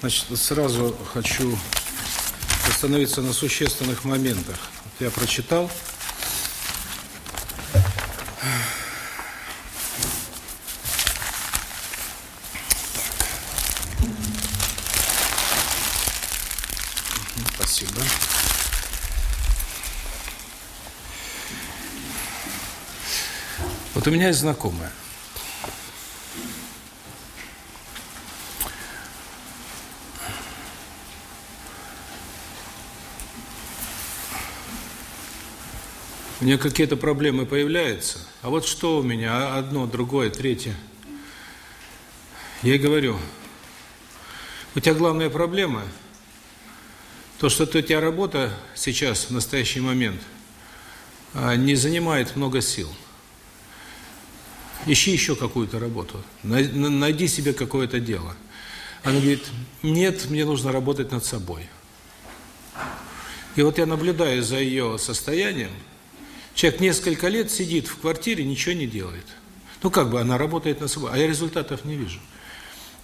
Значит, сразу хочу остановиться на существенных моментах. Я прочитал. Спасибо. Вот у меня есть знакомая. У меня какие-то проблемы появляются. А вот что у меня? Одно, другое, третье. Я ей говорю, у тебя главная проблема, то, что у тебя работа сейчас, в настоящий момент, а, не занимает много сил. Ищи еще какую-то работу, найди себе какое-то дело. Она говорит, нет, мне нужно работать над собой. И вот я наблюдаю за ее состоянием, Человек несколько лет сидит в квартире, ничего не делает. Ну, как бы она работает над собой, а я результатов не вижу.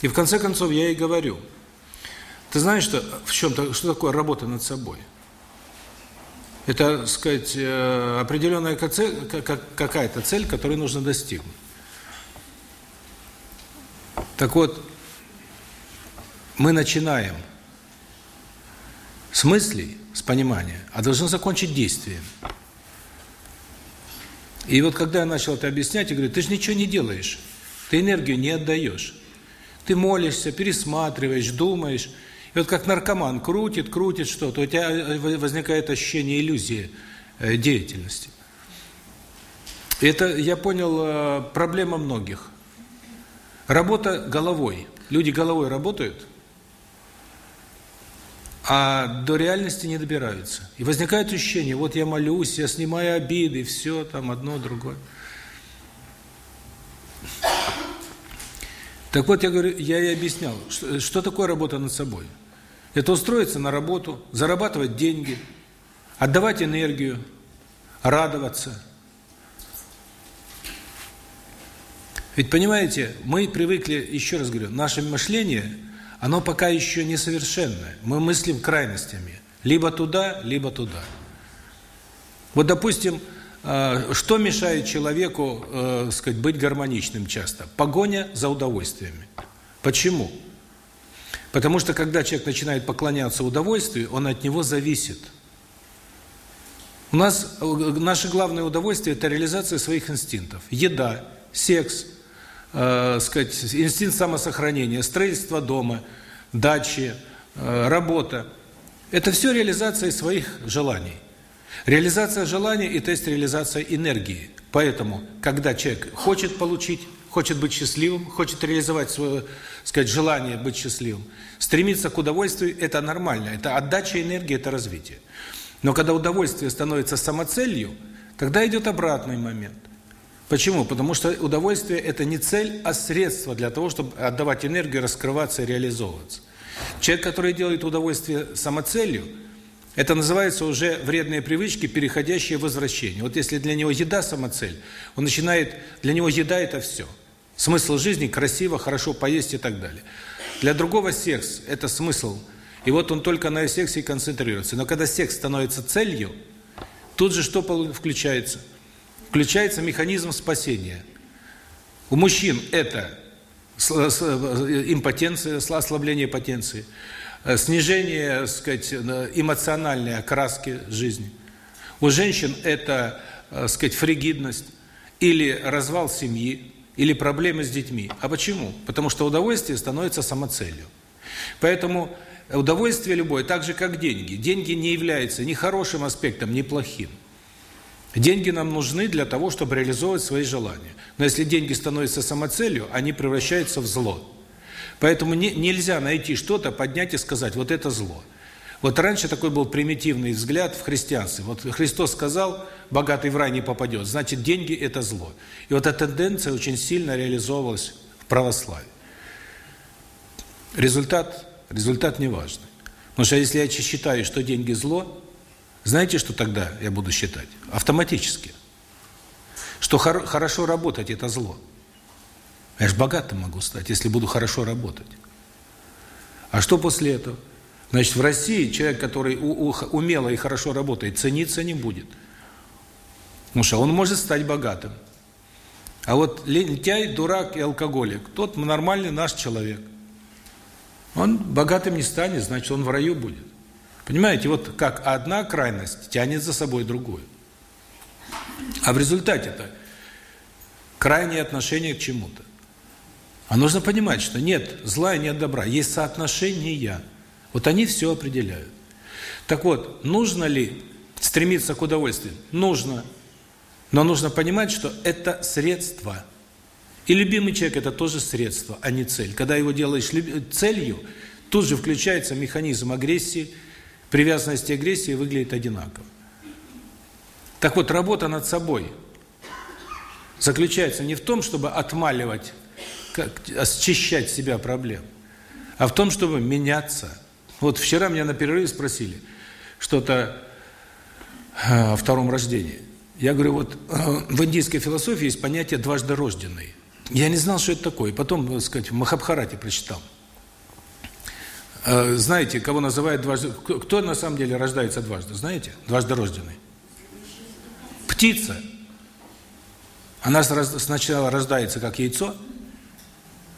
И в конце концов я ей говорю, ты знаешь, что в чем-то, что такое работа над собой? Это, так сказать, э, определенная какая-то цель, которую нужно достигнуть. Так вот, мы начинаем с мыслей, с понимания, а должны закончить действием. И вот когда я начал это объяснять, я говорю, ты же ничего не делаешь, ты энергию не отдаешь. Ты молишься, пересматриваешь, думаешь. И вот как наркоман крутит, крутит что-то, у тебя возникает ощущение иллюзии э, деятельности. Это, я понял, э, проблема многих. Работа головой. Люди головой работают, а до реальности не добираются. И возникает ощущение, вот я молюсь, я снимаю обиды, все там одно, другое. Так вот, я говорю, я и объяснял, что, что такое работа над собой. Это устроиться на работу, зарабатывать деньги, отдавать энергию, радоваться. Ведь, понимаете, мы привыкли, еще раз говорю, наше мышление оно пока еще несовершенное. Мы мыслим крайностями. Либо туда, либо туда. Вот, допустим, э, что мешает человеку, э, сказать, быть гармоничным часто? Погоня за удовольствиями. Почему? Потому что когда человек начинает поклоняться удовольствию, он от него зависит. У нас э, наше главное удовольствие – это реализация своих инстинктов. Еда, секс, э, сказать, инстинкт самосохранения, строительство дома, дачи, э, работа. Это все реализация своих желаний. Реализация желаний – это есть реализация энергии. Поэтому, когда человек хочет получить, хочет быть счастливым, хочет реализовать свое, сказать, желание быть счастливым, стремиться к удовольствию – это нормально. Это отдача энергии, это развитие. Но когда удовольствие становится самоцелью, тогда идет обратный момент. Почему? Потому что удовольствие – это не цель, а средство для того, чтобы отдавать энергию, раскрываться и реализовываться. Человек, который делает удовольствие самоцелью, это называется уже вредные привычки, переходящие в возвращение. Вот если для него еда самоцель, он начинает, для него еда – это все. Смысл жизни – красиво, хорошо поесть и так далее. Для другого секс – это смысл. И вот он только на сексе и концентрируется. Но когда секс становится целью, тут же что включается – включается механизм спасения. У мужчин это импотенция, ослабление потенции, э, снижение, сказать, эмоциональной окраски жизни. У женщин это, э, сказать, фригидность или развал семьи, или проблемы с детьми. А почему? Потому что удовольствие становится самоцелью. Поэтому удовольствие любое, так же как деньги. Деньги не являются ни хорошим аспектом, ни плохим. Деньги нам нужны для того, чтобы реализовывать свои желания. Но если деньги становятся самоцелью, они превращаются в зло. Поэтому не, нельзя найти что-то, поднять и сказать, вот это зло. Вот раньше такой был примитивный взгляд в христианстве. Вот Христос сказал, богатый в рай не попадет, значит деньги – это зло. И вот эта тенденция очень сильно реализовывалась в православии. Результат, результат неважный. Потому что если я считаю, что деньги – зло, знаете, что тогда я буду считать? Автоматически. Что хор хорошо работать – это зло. Я же богатым могу стать, если буду хорошо работать. А что после этого? Значит, в России человек, который умело и хорошо работает, цениться не будет. Потому что он может стать богатым. А вот лентяй, дурак и алкоголик, тот нормальный наш человек. Он богатым не станет, значит, он в раю будет. Понимаете, вот как одна крайность тянет за собой другую. А в результате-то крайнее отношение к чему-то. А нужно понимать, что нет зла и нет добра, есть соотношения. Вот они все определяют. Так вот, нужно ли стремиться к удовольствию? Нужно. Но нужно понимать, что это средство. И любимый человек – это тоже средство, а не цель. Когда его делаешь целью, тут же включается механизм агрессии, привязанность и агрессии выглядит одинаково. Так вот, работа над собой заключается не в том, чтобы отмаливать, как, счищать себя проблем, а в том, чтобы меняться. Вот вчера меня на перерыве спросили что-то э, о втором рождении. Я говорю, вот э, в индийской философии есть понятие «дважды рожденный». Я не знал, что это такое. Потом, так сказать, в Махабхарате прочитал. Э, знаете, кого называют дважды... Кто на самом деле рождается дважды? Знаете? Дважды рожденный. Птица. Она сначала рождается как яйцо,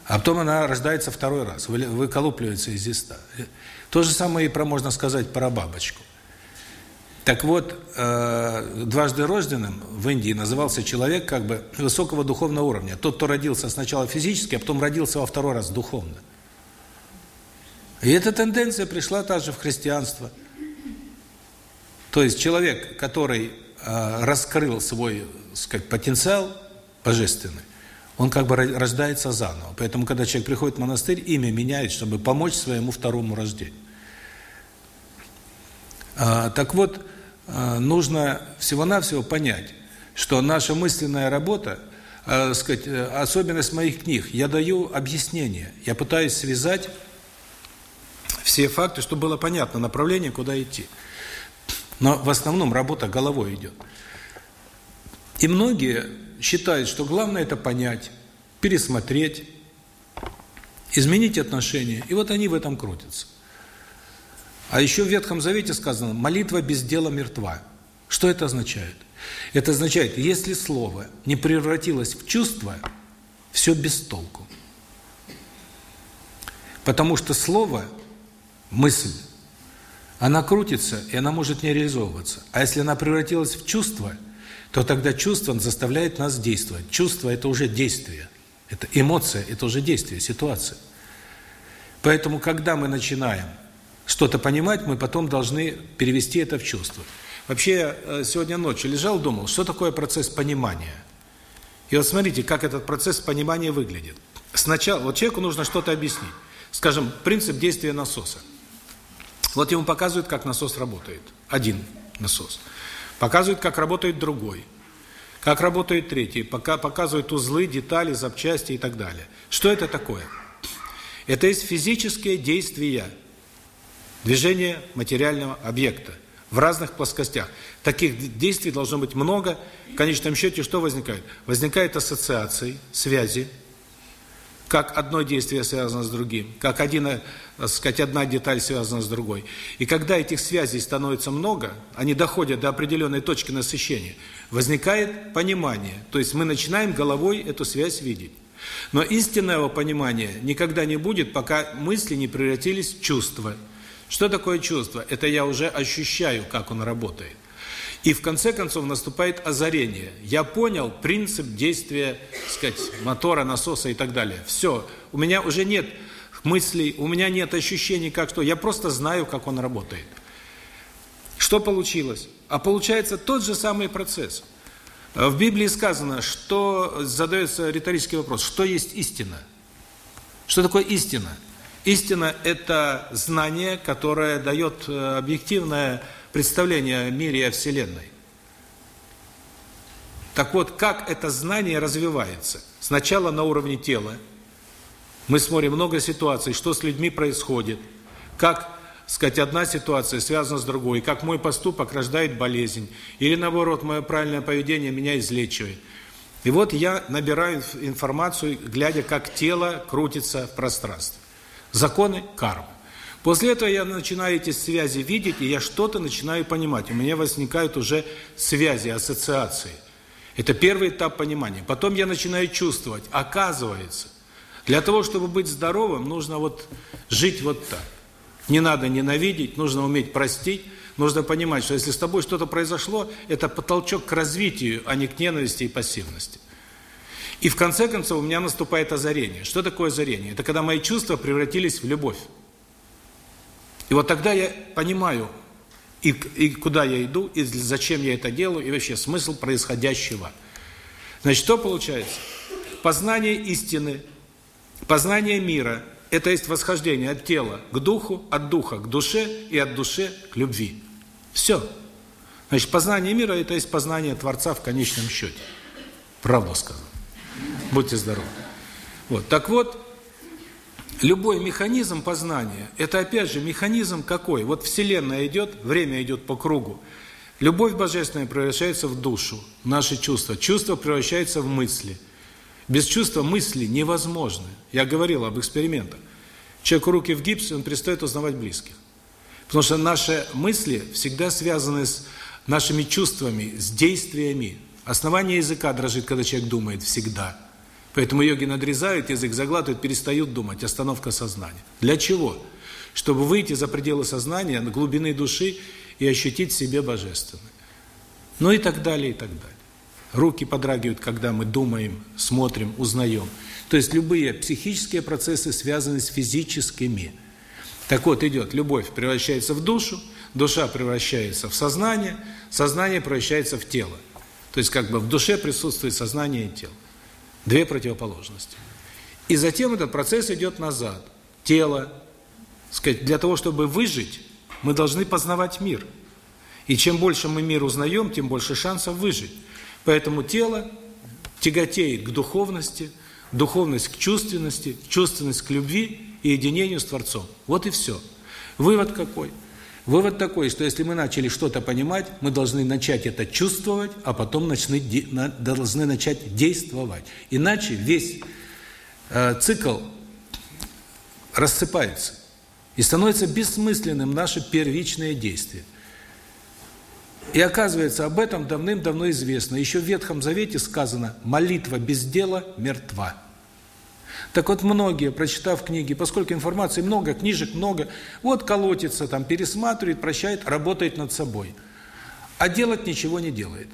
а потом она рождается второй раз, выколупливается из зиста. То же самое и про, можно сказать, про бабочку. Так вот, э, дважды рожденным в Индии назывался человек как бы высокого духовного уровня. Тот, кто родился сначала физически, а потом родился во второй раз духовно. И эта тенденция пришла также в христианство. То есть человек, который э, раскрыл свой, сказать, потенциал божественный, он как бы рождается заново. Поэтому, когда человек приходит в монастырь, имя меняет, чтобы помочь своему второму рождению. А, так вот, а, нужно всего-навсего понять, что наша мысленная работа, а, сказать, особенность моих книг, я даю объяснение, я пытаюсь связать все факты, чтобы было понятно направление, куда идти. Но в основном работа головой идет. И многие считают, что главное это понять, пересмотреть, изменить отношения. И вот они в этом крутятся. А еще в Ветхом Завете сказано, молитва без дела мертва. Что это означает? Это означает, если слово не превратилось в чувство, все без толку. Потому что слово, мысль, она крутится, и она может не реализовываться. А если она превратилась в чувство, то тогда чувство заставляет нас действовать. Чувство – это уже действие. Это эмоция, это уже действие, ситуация. Поэтому, когда мы начинаем что-то понимать, мы потом должны перевести это в чувство. Вообще, э, сегодня ночью лежал, думал, что такое процесс понимания. И вот смотрите, как этот процесс понимания выглядит. Сначала, вот человеку нужно что-то объяснить. Скажем, принцип действия насоса. Вот ему показывают, как насос работает. Один насос. Показывают, как работает другой. Как работает третий. Пока показывают узлы, детали, запчасти и так далее. Что это такое? Это есть физические действия движение материального объекта в разных плоскостях. Таких действий должно быть много. В конечном счете что возникает? Возникают ассоциации, связи, как одно действие связано с другим, как один, так э, сказать, одна деталь связана с другой. И когда этих связей становится много, они доходят до определенной точки насыщения, возникает понимание. То есть мы начинаем головой эту связь видеть. Но истинного понимания никогда не будет, пока мысли не превратились в чувства. Что такое чувство? Это я уже ощущаю, как он работает. И в конце концов наступает озарение. Я понял принцип действия, так сказать, мотора, насоса и так далее. Все, у меня уже нет мыслей, у меня нет ощущений, как что. Я просто знаю, как он работает. Что получилось? А получается тот же самый процесс. В Библии сказано, что задается риторический вопрос, что есть истина? Что такое истина? Истина – это знание, которое дает э, объективное представление о мире и о Вселенной. Так вот, как это знание развивается? Сначала на уровне тела. Мы смотрим много ситуаций, что с людьми происходит, как, сказать, одна ситуация связана с другой, как мой поступок рождает болезнь, или наоборот, мое правильное поведение меня излечивает. И вот я набираю информацию, глядя, как тело крутится в пространстве. Законы кармы. После этого я начинаю эти связи видеть, и я что-то начинаю понимать. У меня возникают уже связи, ассоциации. Это первый этап понимания. Потом я начинаю чувствовать. Оказывается, для того, чтобы быть здоровым, нужно вот жить вот так. Не надо ненавидеть, нужно уметь простить, нужно понимать, что если с тобой что-то произошло, это потолчок к развитию, а не к ненависти и пассивности. И в конце концов у меня наступает озарение. Что такое озарение? Это когда мои чувства превратились в любовь. И вот тогда я понимаю, и, и куда я иду, и зачем я это делаю, и вообще смысл происходящего. Значит, что получается? Познание истины, познание мира – это есть восхождение от тела к духу, от духа к душе и от души к любви. Все. Значит, познание мира – это есть познание Творца в конечном счете. Правду сказал. Будьте здоровы. Вот. Так вот, любой механизм познания, это опять же механизм какой? Вот Вселенная идет, время идет по кругу. Любовь божественная превращается в душу, наши чувства. Чувства превращаются в мысли. Без чувства мысли невозможны. Я говорил об экспериментах. Человеку руки в гипсе, он перестает узнавать близких. Потому что наши мысли всегда связаны с нашими чувствами, с действиями. Основание языка дрожит, когда человек думает, всегда. Поэтому йоги надрезают язык, заглатывают, перестают думать. Остановка сознания. Для чего? Чтобы выйти за пределы сознания, на глубины души и ощутить себе божественное. Ну и так далее, и так далее. Руки подрагивают, когда мы думаем, смотрим, узнаем. То есть любые психические процессы связаны с физическими. Так вот, идет любовь превращается в душу, душа превращается в сознание, сознание превращается в тело. То есть как бы в душе присутствует сознание и тело. Две противоположности. И затем этот процесс идет назад. Тело, сказать, для того, чтобы выжить, мы должны познавать мир. И чем больше мы мир узнаем, тем больше шансов выжить. Поэтому тело тяготеет к духовности, духовность к чувственности, чувственность к любви и единению с Творцом. Вот и все. Вывод какой? Вывод такой, что если мы начали что-то понимать, мы должны начать это чувствовать, а потом начны, должны начать действовать. Иначе весь э, цикл рассыпается. И становится бессмысленным наше первичное действие. И оказывается, об этом давным-давно известно. Еще в Ветхом Завете сказано «молитва без дела мертва». Так вот, многие, прочитав книги, поскольку информации много, книжек много, вот колотится, там, пересматривает, прощает, работает над собой. А делать ничего не делает.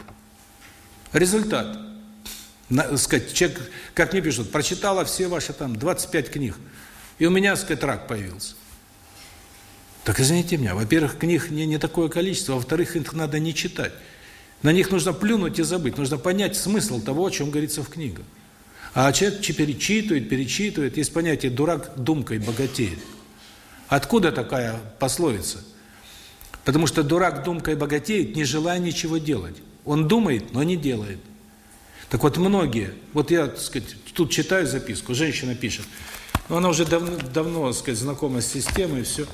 Результат. На, сказать, человек, как мне пишут, прочитала все ваши там 25 книг, и у меня, сказать, рак появился. Так извините меня, во-первых, книг не, не такое количество, во-вторых, их надо не читать. На них нужно плюнуть и забыть, нужно понять смысл того, о чем говорится в книгах. А человек перечитывает, перечитывает. Есть понятие «дурак думкой богатеет». Откуда такая пословица? Потому что дурак думкой богатеет, не желая ничего делать. Он думает, но не делает. Так вот, многие, вот я, так сказать, тут читаю записку, женщина пишет, но она уже давно, давно так сказать, знакома с системой, все.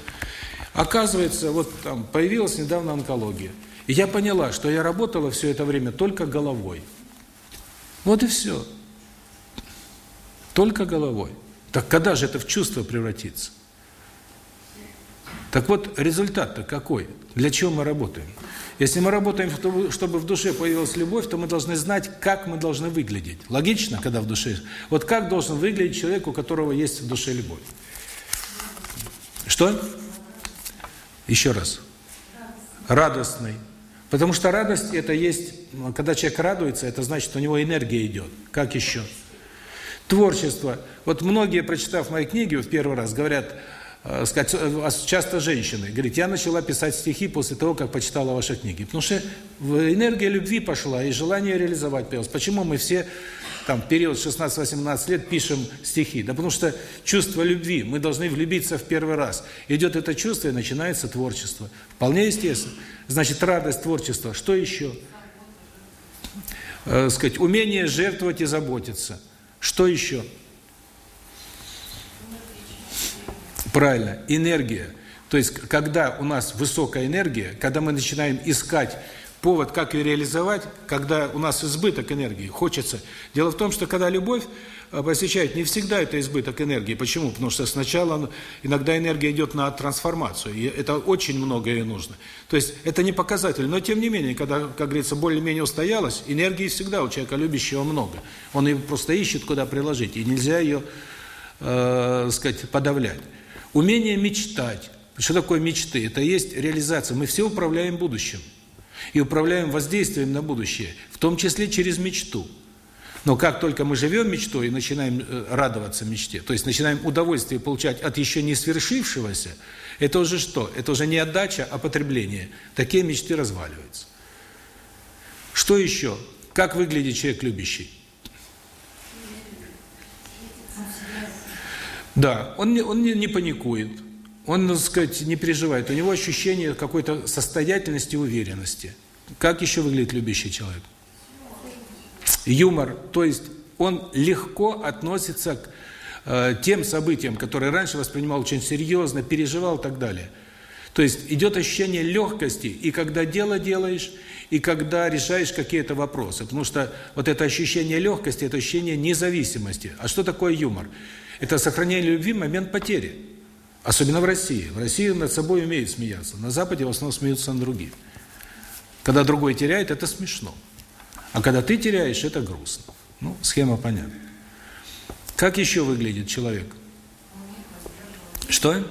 Оказывается, вот там появилась недавно онкология. И я поняла, что я работала все это время только головой. Вот и все. Только головой. Так когда же это в чувство превратится? Так вот, результат-то какой? Для чего мы работаем? Если мы работаем, чтобы в душе появилась любовь, то мы должны знать, как мы должны выглядеть. Логично, когда в душе... Вот как должен выглядеть человек, у которого есть в душе любовь? Что? Еще раз. Радостный. Потому что радость это есть, когда человек радуется, это значит, у него энергия идет. Как еще? Творчество. Вот многие, прочитав мои книги в первый раз, говорят, э, сказать, э, часто женщины, говорят, я начала писать стихи после того, как почитала ваши книги. Потому что энергия любви пошла и желание реализовать появилось. Почему мы все там в период 16-18 лет пишем стихи? Да потому что чувство любви, мы должны влюбиться в первый раз. Идет это чувство и начинается творчество. Вполне естественно. Значит, радость, творчество. Что еще? Э, сказать, умение жертвовать и заботиться. Что еще? Правильно, энергия. То есть, когда у нас высокая энергия, когда мы начинаем искать повод, как ее реализовать, когда у нас избыток энергии, хочется. Дело в том, что когда любовь э, посещает, не всегда это избыток энергии. Почему? Потому что сначала иногда энергия идет на трансформацию, и это очень много ей нужно. То есть это не показатель, но тем не менее, когда, как говорится, более-менее устоялась, энергии всегда у человека любящего много. Он ее просто ищет, куда приложить, и нельзя ее, э, сказать, подавлять. Умение мечтать. Что такое мечты? Это есть реализация. Мы все управляем будущим и управляем воздействием на будущее, в том числе через мечту. Но как только мы живем мечтой и начинаем э, радоваться мечте, то есть начинаем удовольствие получать от еще не свершившегося, это уже что? Это уже не отдача, а потребление. Такие мечты разваливаются. Что еще? Как выглядит человек любящий? Да, он не, он не, не паникует, он, так сказать, не переживает. У него ощущение какой-то состоятельности уверенности. Как еще выглядит любящий человек? Юмор. То есть он легко относится к э, тем событиям, которые раньше воспринимал очень серьезно, переживал и так далее. То есть идет ощущение легкости, и когда дело делаешь, и когда решаешь какие-то вопросы. Потому что вот это ощущение легкости, это ощущение независимости. А что такое юмор? Это сохранение любви в момент потери. Особенно в России. В России над собой умеют смеяться. На Западе в основном смеются над другим. Когда другой теряет, это смешно. А когда ты теряешь, это грустно. Ну, схема понятна. Как еще выглядит человек? Что?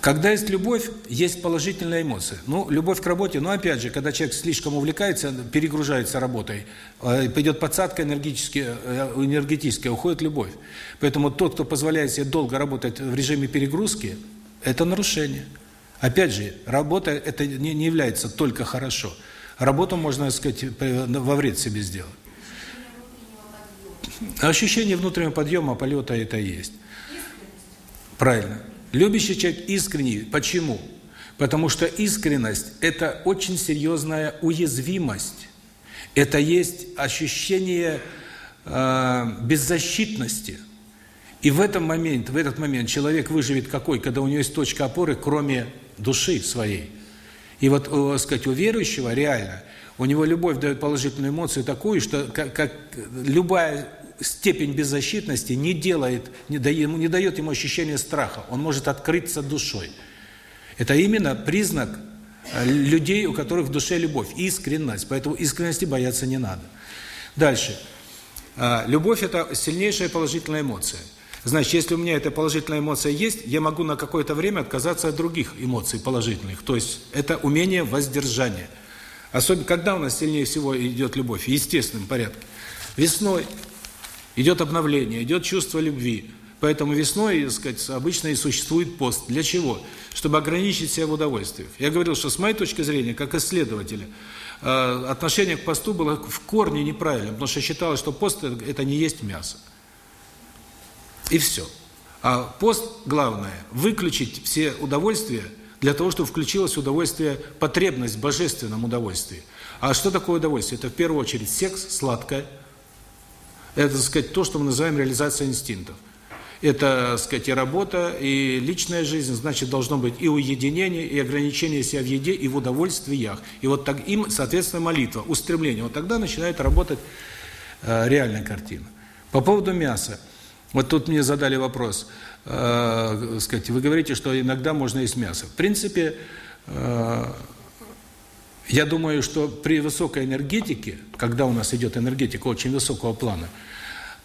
Когда есть любовь, есть положительная эмоция. Ну, любовь к работе, но опять же, когда человек слишком увлекается, перегружается работой, э, пойдет подсадка энергетическая, э, энергетическая, уходит любовь. Поэтому тот, кто позволяет себе долго работать в режиме перегрузки, это нарушение. Опять же, работа это не, не является только хорошо. Работу можно, так сказать, во вред себе сделать. Ощущение внутреннего подъема, полета это и есть. Правильно. Любящий человек искренний. Почему? Потому что искренность – это очень серьезная уязвимость. Это есть ощущение э, беззащитности. И в этом момент, в этот момент человек выживет какой, когда у него есть точка опоры, кроме души своей. И вот, э, сказать, у верующего реально, у него любовь дает положительную эмоцию такую, что как, как любая степень беззащитности не делает, не дает, не дает ему ощущения страха. Он может открыться душой. Это именно признак э, людей, у которых в душе любовь, искренность. Поэтому искренности бояться не надо. Дальше. А, любовь – это сильнейшая положительная эмоция. Значит, если у меня эта положительная эмоция есть, я могу на какое-то время отказаться от других эмоций положительных. То есть это умение воздержания. Особенно, когда у нас сильнее всего идет любовь? В естественном порядке. Весной идет обновление, идет чувство любви. Поэтому весной, так сказать, обычно и существует пост. Для чего? Чтобы ограничить себя в удовольствиях. Я говорил, что с моей точки зрения, как исследователя, э, отношение к посту было в корне неправильным, потому что считалось, что пост – это не есть мясо. И все. А пост, главное, выключить все удовольствия для того, чтобы включилось удовольствие, потребность в божественном удовольствии. А что такое удовольствие? Это в первую очередь секс, сладкое. Это, так сказать, то, что мы называем реализацией инстинктов. Это, так сказать, и работа, и личная жизнь, значит, должно быть и уединение, и ограничение себя в еде, и в удовольствиях. И вот так им, соответственно, молитва, устремление. Вот тогда начинает работать э, реальная картина. По поводу мяса. Вот тут мне задали вопрос, э, сказать, вы говорите, что иногда можно есть мясо. В принципе, э, я думаю, что при высокой энергетике, когда у нас идет энергетика очень высокого плана,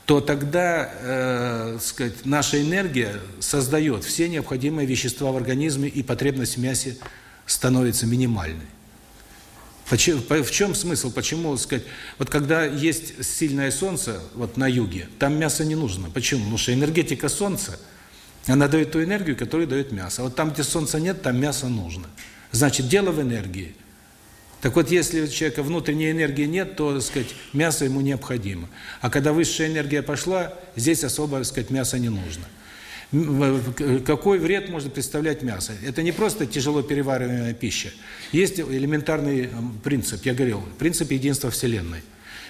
то тогда, э, сказать, наша энергия создает все необходимые вещества в организме, и потребность в мясе становится минимальной. Почему, в чем смысл? Почему, сказать, вот когда есть сильное солнце, вот на юге, там мясо не нужно. Почему? Потому что энергетика солнца, она дает ту энергию, которую дает мясо. А вот там, где солнца нет, там мясо нужно. Значит, дело в энергии. Так вот, если у человека внутренней энергии нет, то, так сказать, мясо ему необходимо. А когда высшая энергия пошла, здесь особо, так сказать, мясо не нужно какой вред может представлять мясо. Это не просто тяжело перевариваемая пища. Есть элементарный принцип, я говорил, принцип единства Вселенной.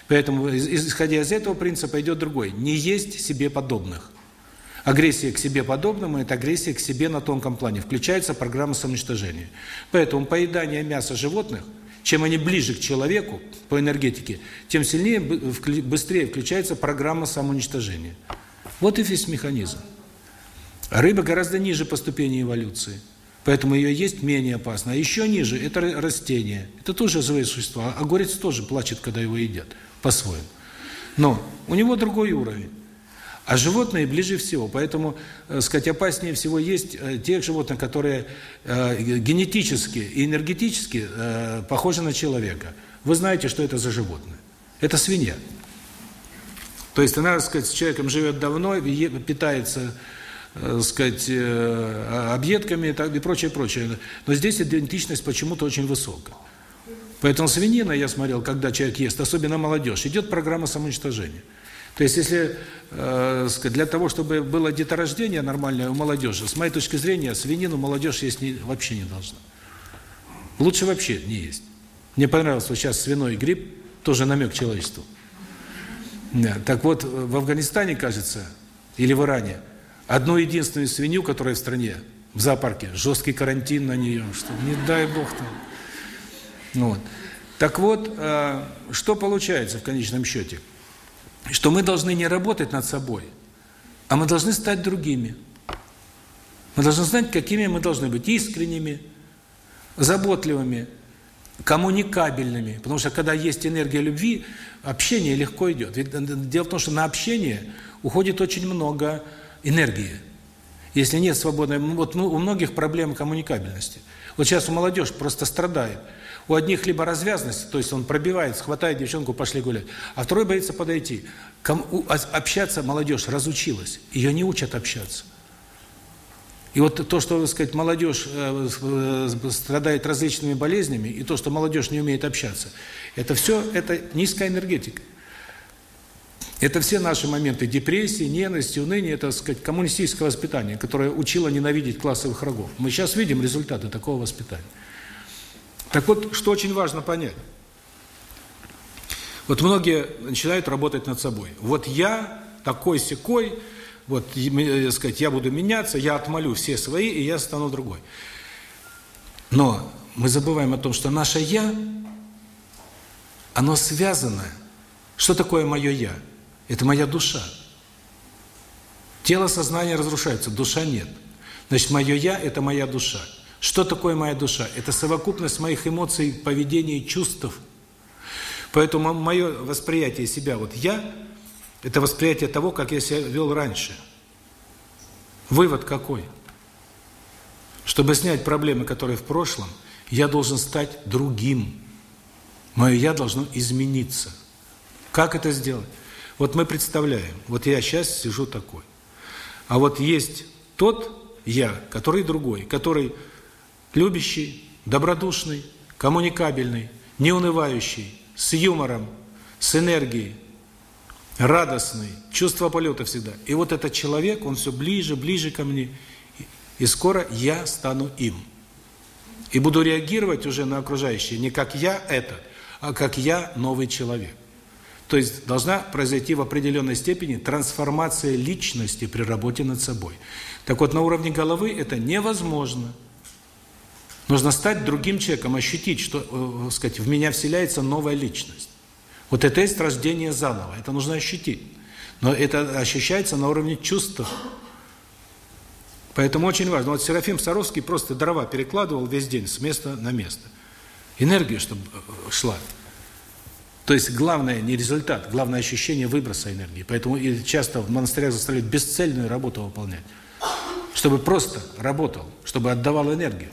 Поэтому, исходя из этого принципа, идет другой. Не есть себе подобных. Агрессия к себе подобному – это агрессия к себе на тонком плане. Включается программа самоуничтожения. Поэтому поедание мяса животных, чем они ближе к человеку по энергетике, тем сильнее, быстрее включается программа самоуничтожения. Вот и весь механизм. Рыба гораздо ниже по ступени эволюции. Поэтому ее есть менее опасно. А еще ниже – это растение. Это тоже живые существа. А горец тоже плачет, когда его едят. По-своему. Но у него другой уровень. А животные ближе всего. Поэтому, э, сказать, опаснее всего есть э, тех животных, которые э, генетически и энергетически э, похожи на человека. Вы знаете, что это за животное? Это свинья. То есть она, так сказать, с человеком живет давно, питается э, сказать, объедками и, так, и прочее, прочее. Но здесь идентичность почему-то очень высокая. Поэтому свинина, я смотрел, когда человек ест, особенно молодежь, идет программа самоуничтожения. То есть, если э, для того, чтобы было деторождение нормальное у молодежи, с моей точки зрения, свинину молодежь есть не, вообще не должна. Лучше вообще не есть. Мне понравился вот сейчас свиной гриб, тоже намек человечеству. Так вот, в Афганистане, кажется, или в Иране, одну единственную свинью, которая в стране, в зоопарке, жесткий карантин на нее, что не дай бог там. Вот. Так вот, э, что получается в конечном счете? Что мы должны не работать над собой, а мы должны стать другими. Мы должны знать, какими мы должны быть искренними, заботливыми, коммуникабельными. Потому что когда есть энергия любви, общение легко идет. Ведь дело в том, что на общение уходит очень много энергии. Если нет свободной... Вот у многих проблем коммуникабельности. Вот сейчас у молодежь просто страдает. У одних либо развязность, то есть он пробивает, хватает девчонку, пошли гулять, а второй боится подойти. Кому, общаться молодежь разучилась, ее не учат общаться. И вот то, что, так сказать, молодежь э, э, страдает различными болезнями, и то, что молодежь не умеет общаться, это все, это низкая энергетика. Это все наши моменты депрессии, ненависти, уныния, это, так сказать, коммунистическое воспитание, которое учило ненавидеть классовых врагов. Мы сейчас видим результаты такого воспитания. Так вот, что очень важно понять. Вот многие начинают работать над собой. Вот я такой-сякой, вот, э, сказать, я буду меняться, я отмолю все свои, и я стану другой. Но мы забываем о том, что наше «я», оно связано. Что такое мое «я»? Это моя душа. Тело, сознание разрушается, душа нет. Значит, мое «я» – это моя душа. Что такое моя душа? Это совокупность моих эмоций, поведения, чувств. Поэтому мое восприятие себя, вот «я» Это восприятие того, как я себя вел раньше. Вывод какой? Чтобы снять проблемы, которые в прошлом, я должен стать другим. Мое «я» должно измениться. Как это сделать? Вот мы представляем, вот я сейчас сижу такой. А вот есть тот «я», который другой, который любящий, добродушный, коммуникабельный, неунывающий, с юмором, с энергией, радостный, чувство полета всегда. И вот этот человек, он все ближе, ближе ко мне, и скоро я стану им. И буду реагировать уже на окружающее не как я этот, а как я новый человек. То есть должна произойти в определенной степени трансформация личности при работе над собой. Так вот, на уровне головы это невозможно. Нужно стать другим человеком, ощутить, что, э, сказать, в меня вселяется новая личность. Вот это есть рождение заново, это нужно ощутить. Но это ощущается на уровне чувств. Поэтому очень важно. Вот Серафим Саровский просто дрова перекладывал весь день с места на место. Энергия, чтобы э, шла. То есть главное не результат, главное ощущение выброса энергии. Поэтому часто в монастырях заставляют бесцельную работу выполнять. Чтобы просто работал, чтобы отдавал энергию.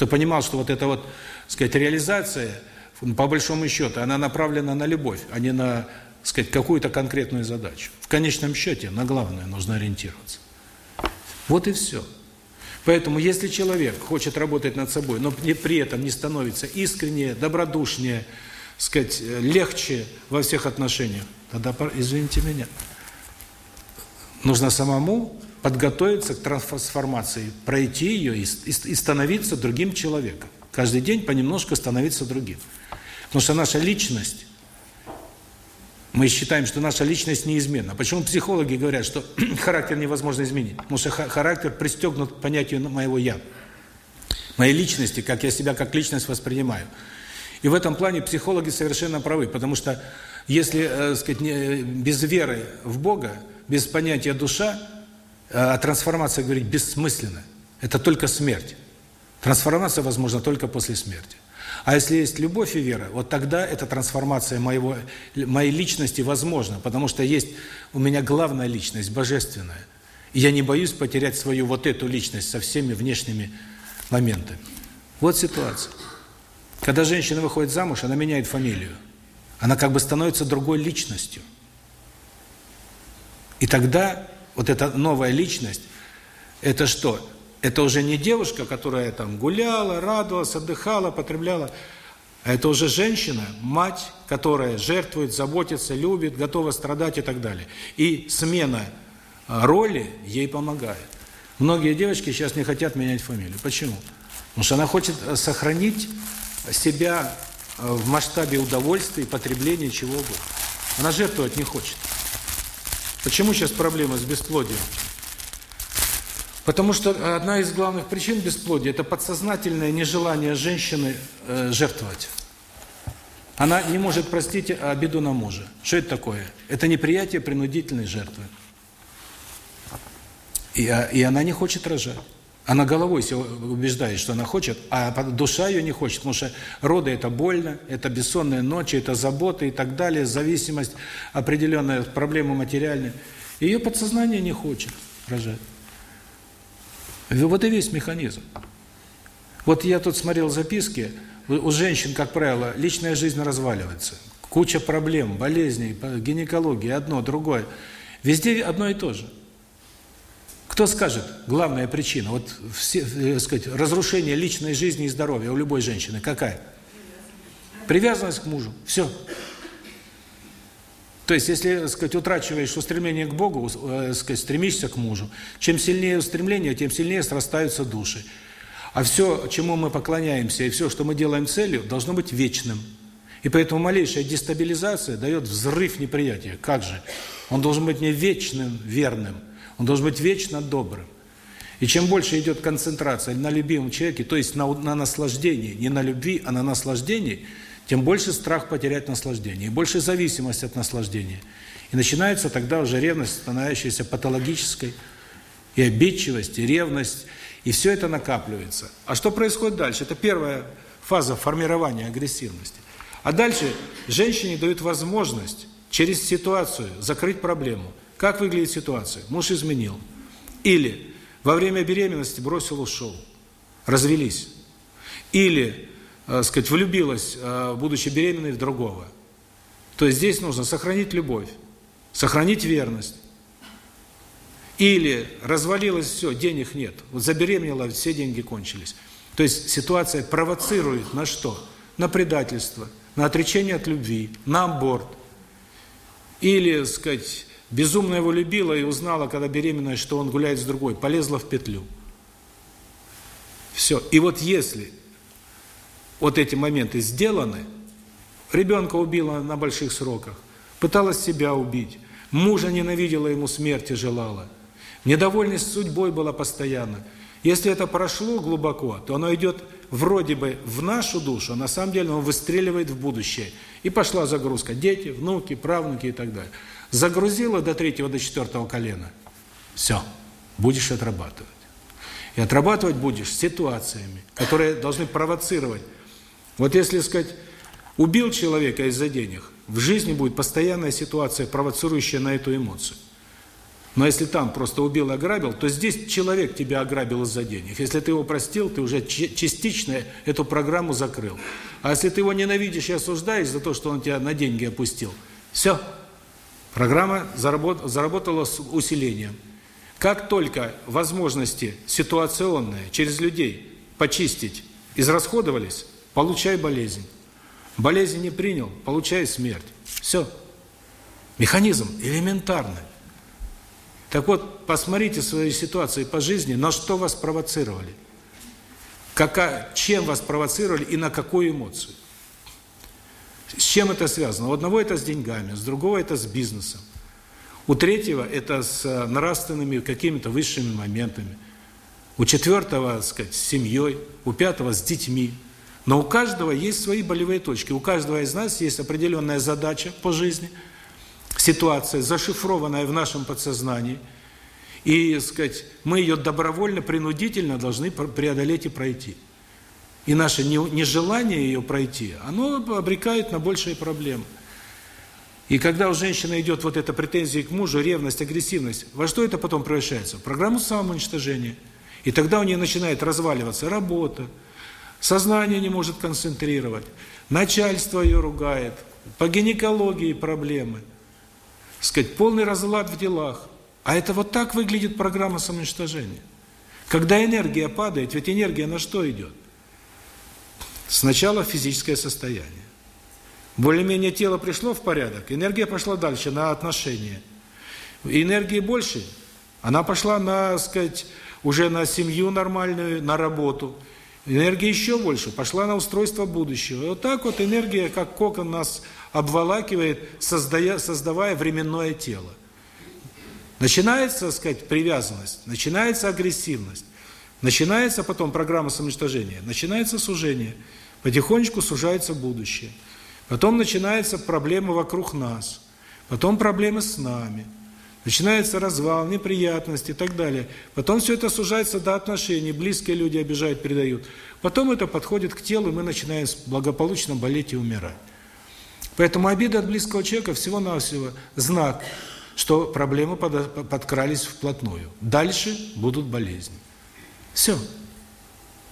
Чтобы понимал, что вот эта вот, сказать, реализация – по большому счету, она направлена на любовь, а не на, сказать, какую-то конкретную задачу. В конечном счете на главное нужно ориентироваться. Вот и все. Поэтому, если человек хочет работать над собой, но при этом не становится искреннее, добродушнее, сказать, легче во всех отношениях, тогда, извините меня, нужно самому подготовиться к трансформации, пройти ее и, и, и становиться другим человеком. Каждый день понемножку становиться другим. Потому что наша личность Мы считаем, что наша личность неизменна. Почему психологи говорят, что характер невозможно изменить? Потому что характер пристегнут к понятию моего «я», моей личности, как я себя как личность воспринимаю. И в этом плане психологи совершенно правы, потому что если, э, сказать, не, без веры в Бога, без понятия душа, э, о трансформации говорить бессмысленно. Это только смерть. Трансформация возможна только после смерти. А если есть любовь и вера, вот тогда эта трансформация моего, моей личности возможна, потому что есть у меня главная личность, божественная. И я не боюсь потерять свою вот эту личность со всеми внешними моментами. Вот ситуация. Когда женщина выходит замуж, она меняет фамилию. Она как бы становится другой личностью. И тогда вот эта новая личность, это что? Это уже не девушка, которая там гуляла, радовалась, отдыхала, потребляла. А это уже женщина, мать, которая жертвует, заботится, любит, готова страдать и так далее. И смена а, роли ей помогает. Многие девочки сейчас не хотят менять фамилию. Почему? Потому что она хочет э, сохранить себя э, в масштабе удовольствия, потребления, чего угодно. Она жертвовать не хочет. Почему сейчас проблема с бесплодием? Потому что одна из главных причин бесплодия – это подсознательное нежелание женщины э, жертвовать. Она не может простить обиду на мужа. Что это такое? Это неприятие принудительной жертвы. И, а, и она не хочет рожать. Она головой себя убеждает, что она хочет, а душа ее не хочет, потому что роды – это больно, это бессонные ночи, это заботы и так далее, зависимость определенная, проблемы материальные. Ее подсознание не хочет рожать. Вот и весь механизм. Вот я тут смотрел записки, у женщин, как правило, личная жизнь разваливается. Куча проблем, болезней, гинекологии, одно, другое. Везде одно и то же. Кто скажет, главная причина, вот, все, э, сказать, разрушение личной жизни и здоровья у любой женщины, какая? Привязанность к мужу. Все. То есть, если, сказать, утрачиваешь устремление к Богу, э, сказать, стремишься к мужу, чем сильнее устремление, тем сильнее срастаются души. А все, чему мы поклоняемся, и все, что мы делаем целью, должно быть вечным. И поэтому малейшая дестабилизация дает взрыв неприятия. Как же? Он должен быть не вечным, верным. Он должен быть вечно добрым. И чем больше идет концентрация на любимом человеке, то есть на, на наслаждении, не на любви, а на наслаждении – тем больше страх потерять наслаждение, и больше зависимость от наслаждения. И начинается тогда уже ревность, становящаяся патологической, и обидчивость, и ревность, и все это накапливается. А что происходит дальше? Это первая фаза формирования агрессивности. А дальше женщине дают возможность через ситуацию закрыть проблему. Как выглядит ситуация? Муж изменил. Или во время беременности бросил, ушел. Развелись. Или э, сказать, влюбилась, э, будучи беременной, в другого. То есть здесь нужно сохранить любовь, сохранить верность. Или развалилось все, денег нет. Вот забеременела, все деньги кончились. То есть ситуация провоцирует на что? На предательство, на отречение от любви, на аборт. Или, сказать, безумно его любила и узнала, когда беременная, что он гуляет с другой, полезла в петлю. Все. И вот если вот эти моменты сделаны, ребенка убила на больших сроках, пыталась себя убить, мужа ненавидела, ему смерти желала, недовольность судьбой была постоянно. Если это прошло глубоко, то оно идет вроде бы в нашу душу, а на самом деле оно выстреливает в будущее. И пошла загрузка. Дети, внуки, правнуки и так далее. Загрузила до третьего, до четвертого колена. Все. Будешь отрабатывать. И отрабатывать будешь ситуациями, которые должны провоцировать вот если сказать, убил человека из-за денег, в жизни будет постоянная ситуация, провоцирующая на эту эмоцию. Но если там просто убил и ограбил, то здесь человек тебя ограбил из-за денег. Если ты его простил, ты уже частично эту программу закрыл. А если ты его ненавидишь и осуждаешь за то, что он тебя на деньги опустил, все. Программа заработала с усилением. Как только возможности ситуационные через людей почистить израсходовались, получай болезнь. Болезнь не принял, получай смерть. Все. Механизм элементарный. Так вот, посмотрите свои ситуации по жизни, на что вас провоцировали. Какая, чем вас провоцировали и на какую эмоцию. С чем это связано? У одного это с деньгами, с другого это с бизнесом. У третьего это с э, нравственными какими-то высшими моментами. У четвертого, так сказать, с семьей, у пятого с детьми. Но у каждого есть свои болевые точки. У каждого из нас есть определенная задача по жизни, ситуация, зашифрованная в нашем подсознании. И, так сказать, мы ее добровольно, принудительно должны преодолеть и пройти. И наше нежелание ее пройти, оно обрекает на большие проблемы. И когда у женщины идет вот эта претензия к мужу, ревность, агрессивность, во что это потом превращается? В программу самоуничтожения. И тогда у нее начинает разваливаться работа, сознание не может концентрировать, начальство ее ругает, по гинекологии проблемы, сказать, полный разлад в делах. А это вот так выглядит программа самоуничтожения. Когда энергия падает, ведь энергия на что идет? Сначала физическое состояние. Более-менее тело пришло в порядок, энергия пошла дальше, на отношения. Энергии больше, она пошла на, сказать, уже на семью нормальную, на работу. Энергия еще больше, пошла на устройство будущего. И вот так вот энергия, как кокон, нас обволакивает, создая, создавая временное тело. Начинается, так сказать, привязанность, начинается агрессивность, начинается потом программа самоуничтожения, начинается сужение – Потихонечку сужается будущее. Потом начинаются проблемы вокруг нас. Потом проблемы с нами. Начинается развал, неприятности и так далее. Потом все это сужается до отношений. Близкие люди обижают, передают. Потом это подходит к телу, и мы начинаем благополучно болеть и умирать. Поэтому обида от близкого человека всего-навсего знак, что проблемы подкрались вплотную. Дальше будут болезни. Все.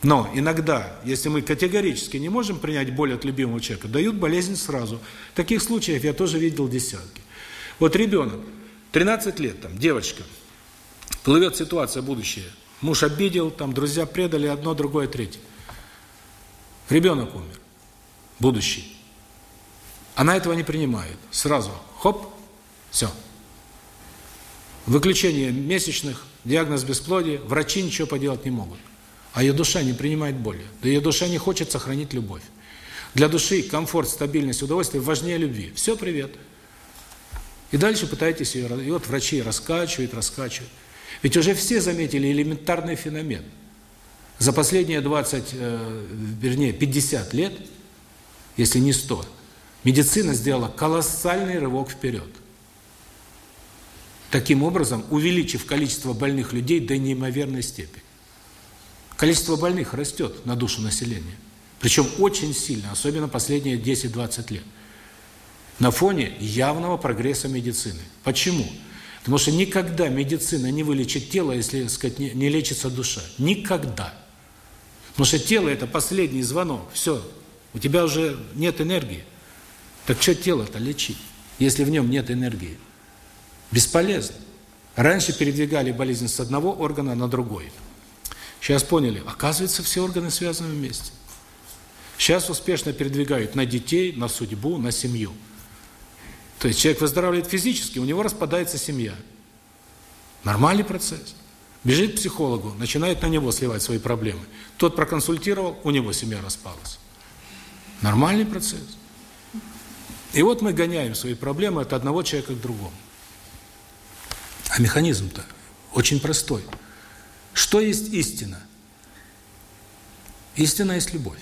Но иногда, если мы категорически не можем принять боль от любимого человека, дают болезнь сразу. Таких случаев я тоже видел десятки. Вот ребенок, 13 лет, там, девочка, плывет ситуация будущее. Муж обидел, там, друзья предали, одно, другое, третье. Ребенок умер, будущий. Она этого не принимает. Сразу, хоп, все. Выключение месячных, диагноз бесплодия, врачи ничего поделать не могут. А ее душа не принимает боли. Да ее душа не хочет сохранить любовь. Для души комфорт, стабильность, удовольствие важнее любви. Все, привет. И дальше пытаетесь ее... И вот врачи раскачивают, раскачивают. Ведь уже все заметили элементарный феномен. За последние 20, э, вернее, 50 лет, если не 100, медицина сделала колоссальный рывок вперед. Таким образом, увеличив количество больных людей до неимоверной степени. Количество больных растет на душу населения. Причем очень сильно, особенно последние 10-20 лет. На фоне явного прогресса медицины. Почему? Потому что никогда медицина не вылечит тело, если, так сказать, не, не лечится душа. Никогда. Потому что тело – это последний звонок. Все. У тебя уже нет энергии. Так что тело-то лечить, если в нем нет энергии? Бесполезно. Раньше передвигали болезнь с одного органа на другой. Сейчас поняли, оказывается, все органы связаны вместе. Сейчас успешно передвигают на детей, на судьбу, на семью. То есть человек выздоравливает физически, у него распадается семья. Нормальный процесс. Бежит к психологу, начинает на него сливать свои проблемы. Тот проконсультировал, у него семья распалась. Нормальный процесс. И вот мы гоняем свои проблемы от одного человека к другому. А механизм-то очень простой. Что есть истина? Истина есть любовь.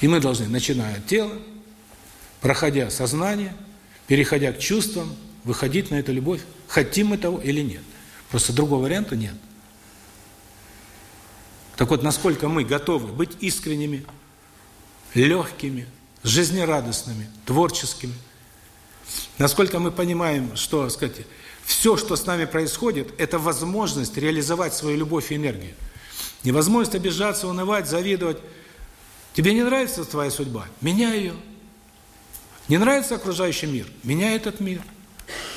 И мы должны, начиная от тела, проходя сознание, переходя к чувствам, выходить на эту любовь, хотим мы того или нет. Просто другого варианта нет. Так вот, насколько мы готовы быть искренними, легкими, жизнерадостными, творческими, насколько мы понимаем, что, сказать, все, что с нами происходит, это возможность реализовать свою любовь и энергию. Невозможность обижаться, унывать, завидовать. Тебе не нравится твоя судьба? Меняй ее. Не нравится окружающий мир? Меняй этот мир.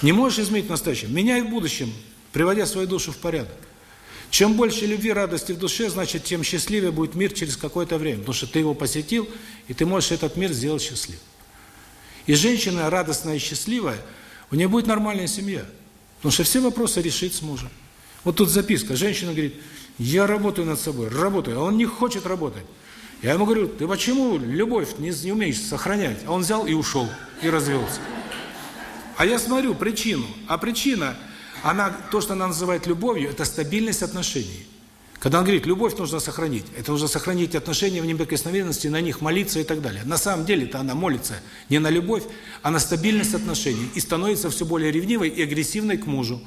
Не можешь изменить настоящее? Меняй в будущем, приводя свою душу в порядок. Чем больше любви, радости в душе, значит, тем счастливее будет мир через какое-то время. Потому что ты его посетил, и ты можешь этот мир сделать счастливым. И женщина радостная и счастливая, у нее будет нормальная семья. Потому что все вопросы решит с мужем. Вот тут записка. Женщина говорит, я работаю над собой, работаю, а он не хочет работать. Я ему говорю, ты почему любовь не, не умеешь сохранять? А он взял и ушел, и развелся. А я смотрю причину. А причина, она, то, что она называет любовью, это стабильность отношений. Когда он говорит, любовь нужно сохранить, это нужно сохранить отношения в неприкосновенности, на них молиться и так далее. На самом деле-то она молится не на любовь, а на стабильность отношений и становится все более ревнивой и агрессивной к мужу.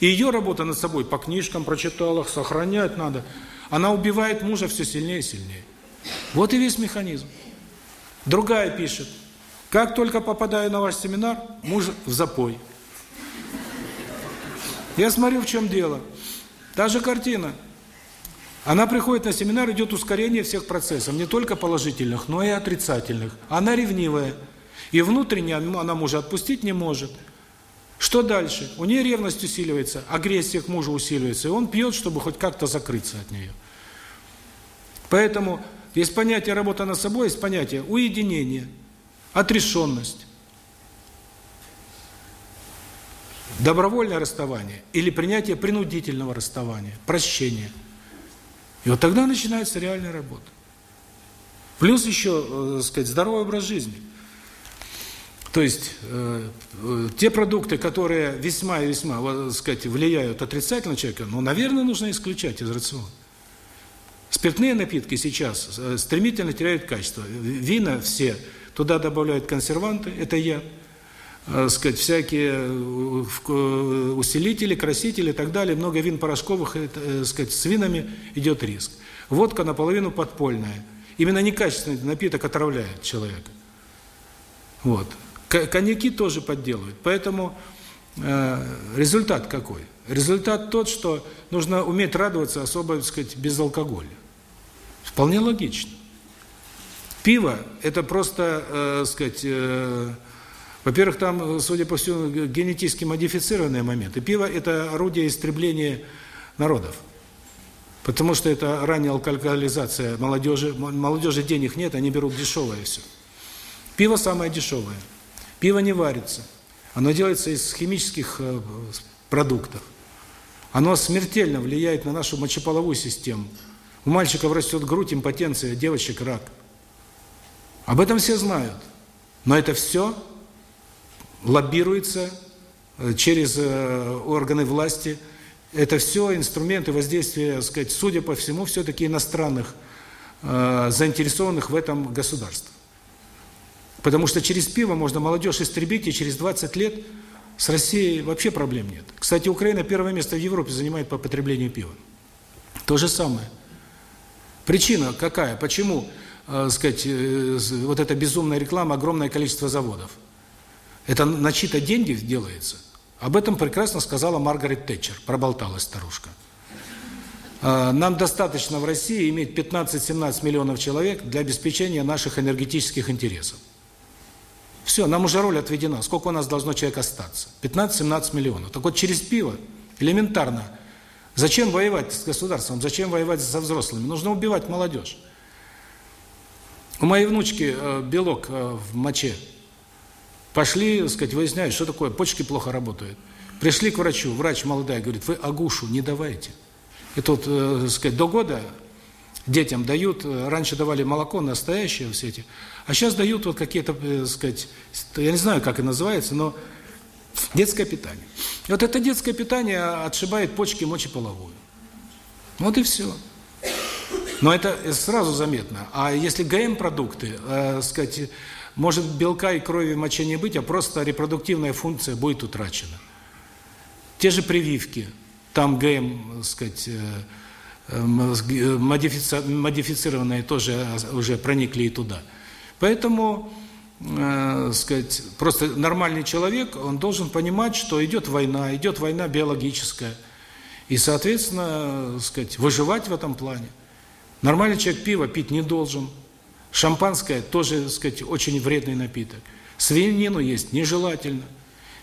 И ее работа над собой по книжкам прочитала, сохранять надо. Она убивает мужа все сильнее и сильнее. Вот и весь механизм. Другая пишет, как только попадаю на ваш семинар, муж в запой. Я смотрю, в чем дело. Та же картина. Она приходит на семинар, идет ускорение всех процессов, не только положительных, но и отрицательных. Она ревнивая. И внутренне она мужа отпустить не может. Что дальше? У нее ревность усиливается, агрессия к мужу усиливается, и он пьет, чтобы хоть как-то закрыться от нее. Поэтому есть понятие работа над собой, есть понятие уединение, отрешенность, добровольное расставание или принятие принудительного расставания, прощение. И вот тогда начинается реальная работа. Плюс еще, э, сказать, здоровый образ жизни. То есть э, э, те продукты, которые весьма и весьма, вот, сказать, влияют отрицательно человека, ну, наверное, нужно исключать из рациона. Спиртные напитки сейчас э, стремительно теряют качество. Вина все, туда добавляют консерванты, это я, э, сказать, всякие э, э, усилители, красители и так далее, много вин порошковых, э, сказать, с винами идет риск. Водка наполовину подпольная. Именно некачественный напиток отравляет человека. Вот. Коньяки тоже подделывают. Поэтому э, результат какой? Результат тот, что нужно уметь радоваться особо, так сказать, без алкоголя. Вполне логично. Пиво – это просто, э, сказать, э, во-первых, там, судя по всему, генетически модифицированные моменты. Пиво – это орудие истребления народов. Потому что это ранняя алкоголизация молодежи. Молодежи денег нет, они берут дешевое все. Пиво самое дешевое. Пиво не варится. Оно делается из химических э, продуктов. Оно смертельно влияет на нашу мочеполовую систему. У мальчиков растет грудь, импотенция, у девочек рак. Об этом все знают. Но это все лоббируется э, через э, органы власти. Это все инструменты воздействия, сказать, судя по всему, все-таки иностранных, заинтересованных в этом государств. Потому что через пиво можно молодежь истребить, и через 20 лет с Россией вообще проблем нет. Кстати, Украина первое место в Европе занимает по потреблению пива. То же самое. Причина какая? Почему, э, сказать, э, вот эта безумная реклама, огромное количество заводов? Это на чьи-то деньги делается. Об этом прекрасно сказала Маргарет Тэтчер, проболталась старушка. Э, нам достаточно в России иметь 15-17 миллионов человек для обеспечения наших энергетических интересов. Все, нам уже роль отведена. Сколько у нас должно человек остаться? 15-17 миллионов. Так вот, через пиво, элементарно, зачем воевать с государством, зачем воевать со взрослыми? Нужно убивать молодежь. У моей внучки э, белок э, в моче. Пошли, так сказать, выясняют, что такое, почки плохо работают. Пришли к врачу, врач молодая говорит, вы агушу не давайте. И тут, э, так сказать, до года детям дают, э, раньше давали молоко настоящее все эти, а сейчас дают вот какие-то, э, сказать, я не знаю, как это называется, но детское питание. И вот это детское питание отшибает почки мочеполовую. Вот и все. Но это сразу заметно. А если ГМ-продукты, э, сказать, может белка и крови в моче не быть, а просто репродуктивная функция будет утрачена. Те же прививки, там ГМ, сказать, э, модифицированные тоже уже проникли и туда. Поэтому, э, сказать, просто нормальный человек, он должен понимать, что идет война, идет война биологическая. И, соответственно, сказать, выживать в этом плане. Нормальный человек пиво пить не должен. Шампанское тоже, сказать, очень вредный напиток. Свинину есть нежелательно.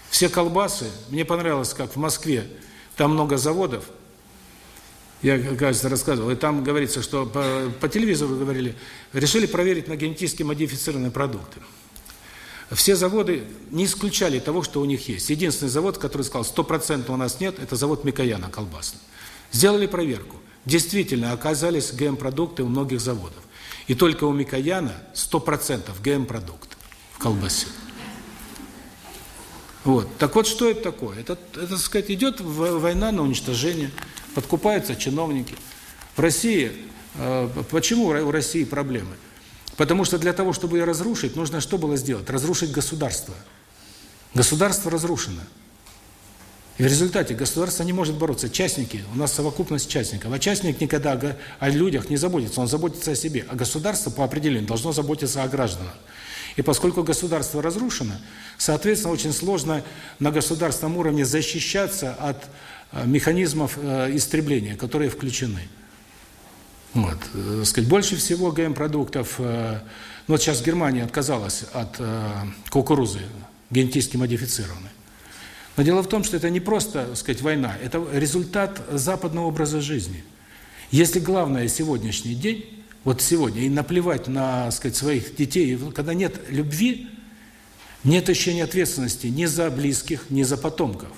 Все колбасы, мне понравилось, как в Москве, там много заводов, я, кажется, рассказывал, и там говорится, что по, по телевизору говорили, решили проверить на генетически модифицированные продукты. Все заводы не исключали того, что у них есть. Единственный завод, который сказал, 100% у нас нет, это завод Микояна колбасный. Сделали проверку. Действительно, оказались ГМ-продукты у многих заводов. И только у Микояна 100% ГМ-продукт в колбасе. Вот. Так вот, что это такое? Это, это так сказать, идет война на уничтожение, подкупаются чиновники. В России, э, почему у России проблемы? Потому что для того, чтобы ее разрушить, нужно что было сделать? Разрушить государство. Государство разрушено. И в результате государство не может бороться. Частники, у нас совокупность частников. А частник никогда о людях не заботится, он заботится о себе. А государство по определению должно заботиться о гражданах. И поскольку государство разрушено, соответственно, очень сложно на государственном уровне защищаться от э, механизмов э, истребления, которые включены. Вот. Э, сказать, больше всего ГМ-продуктов, ну вот сейчас Германия отказалась от кукурузы генетически модифицированной. Но дело в том, что это не просто, так сказать, война, это результат западного образа жизни. Если главное сегодняшний день, вот сегодня, и наплевать на, так сказать, своих детей, когда нет любви, нет ощущения ответственности ни за близких, ни за потомков.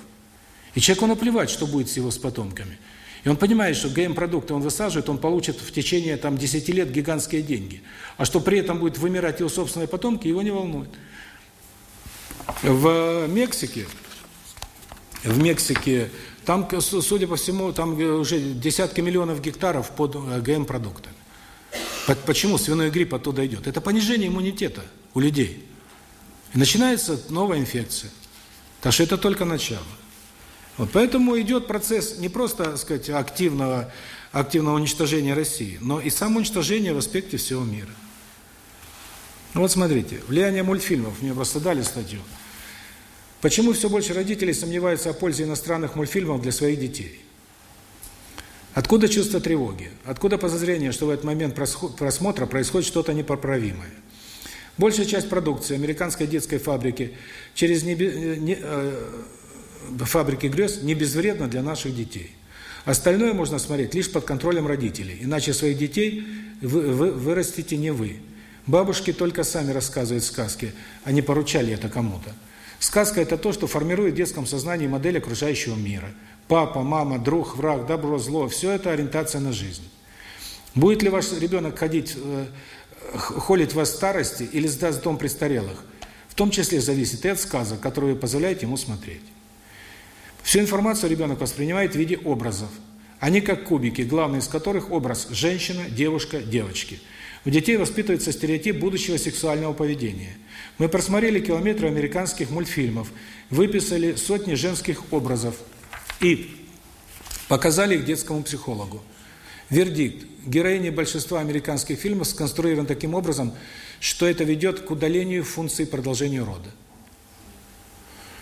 И человеку наплевать, что будет с его с потомками. И он понимает, что ГМ-продукты он высаживает, он получит в течение там 10 лет гигантские деньги. А что при этом будет вымирать его собственные потомки, его не волнует. В Мексике в Мексике, там, судя по всему, там уже десятки миллионов гектаров под э, ГМ-продуктами. Почему свиной грипп оттуда идет? Это понижение иммунитета у людей. И начинается новая инфекция. Так что это только начало. Вот поэтому идет процесс не просто, так сказать, активного, активного уничтожения России, но и самоуничтожения в аспекте всего мира. Вот смотрите, влияние мультфильмов, мне просто дали статью. Почему все больше родителей сомневаются о пользе иностранных мультфильмов для своих детей? Откуда чувство тревоги? Откуда подозрение, что в этот момент просмотра происходит что-то непоправимое? Большая часть продукции американской детской фабрики через не, не, э, фабрики грез не безвредна для наших детей. Остальное можно смотреть лишь под контролем родителей, иначе своих детей вы, вы, вырастите не вы. Бабушки только сами рассказывают сказки, а не поручали это кому-то. Сказка – это то, что формирует в детском сознании модель окружающего мира. Папа, мама, друг, враг, добро, зло – все это ориентация на жизнь. Будет ли ваш ребенок ходить, э, холить вас старости или сдаст дом престарелых? В том числе зависит и от сказок, которые вы позволяете ему смотреть. Всю информацию ребенок воспринимает в виде образов. Они как кубики, главный из которых образ женщина, девушка, девочки – у детей воспитывается стереотип будущего сексуального поведения. Мы просмотрели километры американских мультфильмов, выписали сотни женских образов и показали их детскому психологу. Вердикт. Героини большинства американских фильмов сконструированы таким образом, что это ведет к удалению функции продолжения рода.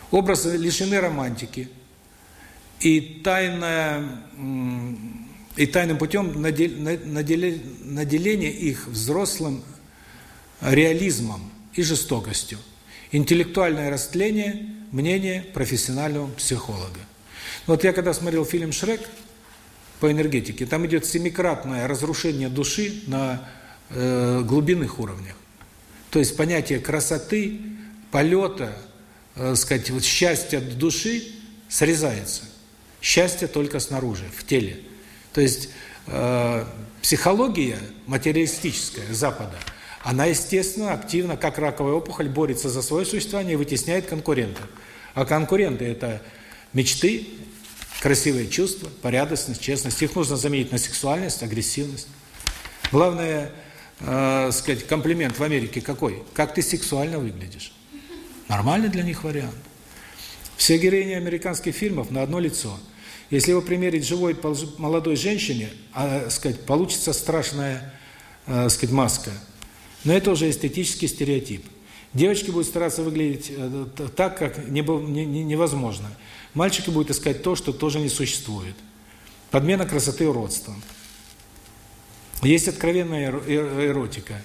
Образы лишены романтики. И тайная и тайным путем наделение их взрослым реализмом и жестокостью. Интеллектуальное растление мнения профессионального психолога. Вот я когда смотрел фильм «Шрек» по энергетике, там идет семикратное разрушение души на э, глубинных уровнях. То есть понятие красоты, полета, э, сказать, вот счастья души срезается. Счастье только снаружи, в теле. То есть э, психология материалистическая Запада, она, естественно, активно, как раковая опухоль, борется за свое существование и вытесняет конкурентов. А конкуренты – это мечты, красивые чувства, порядочность, честность. Их нужно заменить на сексуальность, агрессивность. Главное, э, сказать, комплимент в Америке какой? Как ты сексуально выглядишь. Нормальный для них вариант. Все героини американских фильмов на одно лицо – если его примерить живой молодой женщине, а, сказать, получится страшная, а, сказать, маска. Но это уже эстетический стереотип. Девочки будут стараться выглядеть э, так, как невозможно. Мальчики будут искать то, что тоже не существует. Подмена красоты уродством. Есть откровенная эротика.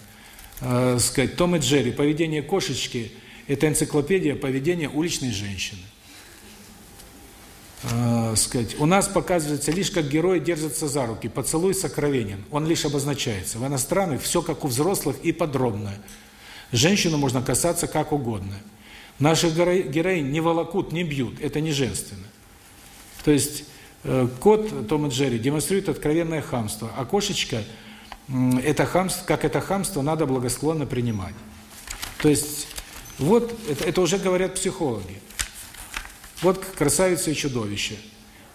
Э, сказать, Том и Джерри, поведение кошечки – это энциклопедия поведения уличной женщины э, сказать, у нас показывается лишь как герой держится за руки, поцелуй сокровенен, он лишь обозначается. В иностранных все как у взрослых и подробно. Женщину можно касаться как угодно. Наших героинь не волокут, не бьют, это не женственно. То есть э, кот Том и Джерри демонстрирует откровенное хамство, а кошечка это хамство, как это хамство надо благосклонно принимать. То есть, вот, это, это уже говорят психологи. Вот красавица и чудовище.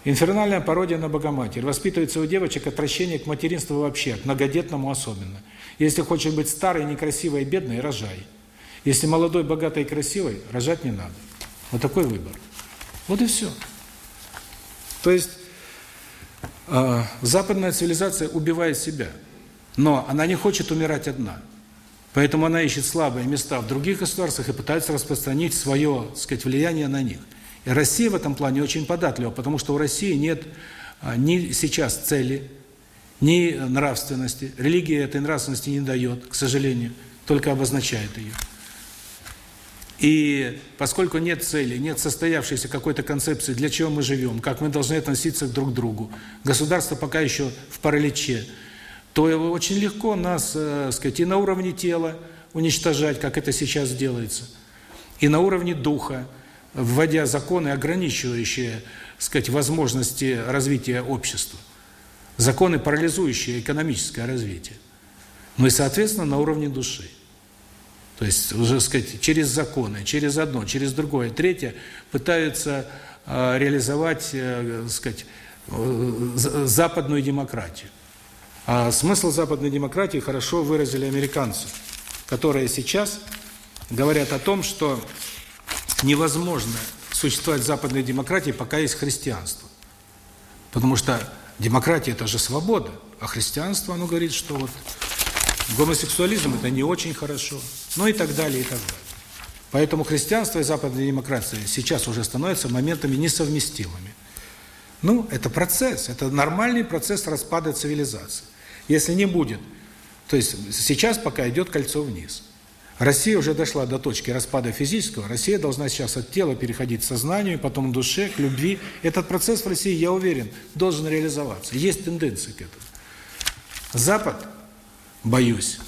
Инфернальная пародия на Богоматерь. Воспитывается у девочек отвращение к материнству вообще, к многодетному особенно. Если хочешь быть старой, некрасивой и бедной, рожай. Если молодой, богатой и красивой, рожать не надо. Вот такой выбор. Вот и все. То есть, э, западная цивилизация убивает себя. Но она не хочет умирать одна. Поэтому она ищет слабые места в других государствах и пытается распространить свое, так сказать, влияние на них. Россия в этом плане очень податлива, потому что у России нет а, ни сейчас цели, ни нравственности. Религия этой нравственности не дает, к сожалению, только обозначает ее. И поскольку нет цели, нет состоявшейся какой-то концепции, для чего мы живем, как мы должны относиться друг к другу, государство пока еще в параличе, то очень легко нас, э, сказать, и на уровне тела уничтожать, как это сейчас делается, и на уровне духа, вводя законы, ограничивающие, сказать, возможности развития общества. Законы, парализующие экономическое развитие. Ну и, соответственно, на уровне души. То есть, уже, сказать, через законы, через одно, через другое, третье пытаются э, реализовать, э, сказать, э, западную демократию. А смысл западной демократии хорошо выразили американцы, которые сейчас говорят о том, что невозможно существовать в западной демократии, пока есть христианство. Потому что демократия – это же свобода, а христианство, оно говорит, что вот гомосексуализм – это не очень хорошо, ну и так далее, и так далее. Поэтому христианство и западная демократия сейчас уже становятся моментами несовместимыми. Ну, это процесс, это нормальный процесс распада цивилизации. Если не будет, то есть сейчас пока идет кольцо вниз – Россия уже дошла до точки распада физического, Россия должна сейчас от тела переходить к сознанию, потом к душе, к любви. Этот процесс в России, я уверен, должен реализоваться. Есть тенденции к этому. Запад, боюсь,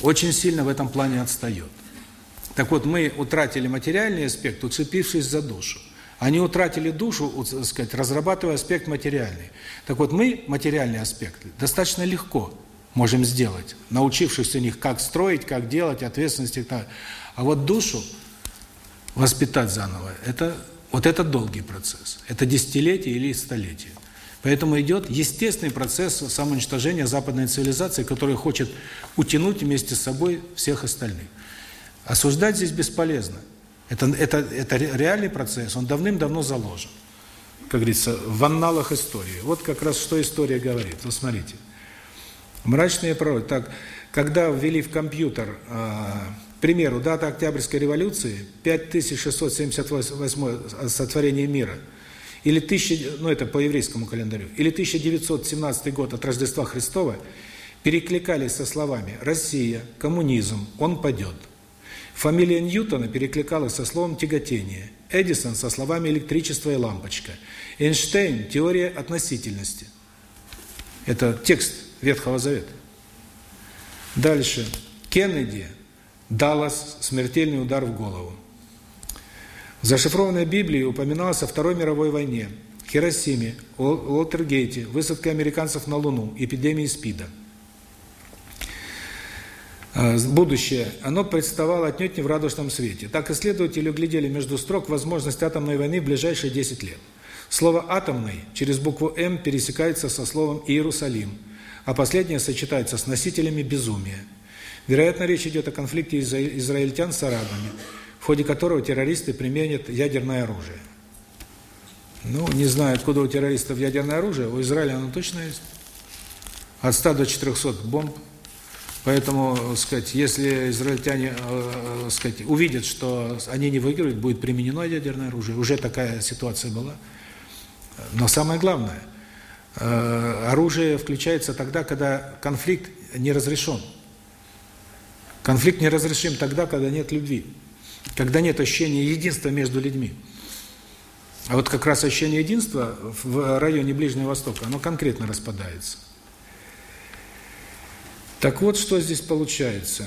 очень сильно в этом плане отстает. Так вот, мы утратили материальный аспект, уцепившись за душу. Они утратили душу, так сказать, разрабатывая аспект материальный. Так вот, мы материальный аспект достаточно легко можем сделать, научившись у них, как строить, как делать, ответственности. А вот душу воспитать заново, это вот это долгий процесс. Это десятилетие или столетие. Поэтому идет естественный процесс самоуничтожения западной цивилизации, который хочет утянуть вместе с собой всех остальных. Осуждать здесь бесполезно. Это, это, это реальный процесс, он давным-давно заложен. Как говорится, в анналах истории. Вот как раз что история говорит. Вот смотрите. Мрачные пророки. Так, когда ввели в компьютер, э, к примеру, дата Октябрьской революции, 5678 сотворение мира, или 1000, ну это по еврейскому календарю, или 1917 год от Рождества Христова, перекликались со словами «Россия», «Коммунизм», «Он падет». Фамилия Ньютона перекликалась со словом «тяготение», Эдисон со словами «электричество и лампочка», Эйнштейн – теория относительности. Это текст Ветхого Завета. Дальше. Кеннеди. Даллас. Смертельный удар в голову. В зашифрованной Библии упоминалось о Второй мировой войне, Хиросиме, Уолтергейте, высадке американцев на Луну, эпидемии СПИДа. А, будущее, оно представало отнюдь не в радужном свете. Так исследователи углядели между строк возможность атомной войны в ближайшие 10 лет. Слово «атомный» через букву «М» пересекается со словом «Иерусалим», а последнее сочетается с носителями безумия. Вероятно, речь идет о конфликте израильтян с арабами, в ходе которого террористы применят ядерное оружие. Ну, не знаю, откуда у террористов ядерное оружие, у Израиля оно точно есть. От 100 до 400 бомб. Поэтому, сказать, если израильтяне, э, сказать, увидят, что они не выигрывают, будет применено ядерное оружие. Уже такая ситуация была. Но самое главное, Э, оружие включается тогда, когда конфликт не разрешен. Конфликт не разрешим тогда, когда нет любви, когда нет ощущения единства между людьми. А вот как раз ощущение единства в районе Ближнего Востока, оно конкретно распадается. Так вот, что здесь получается.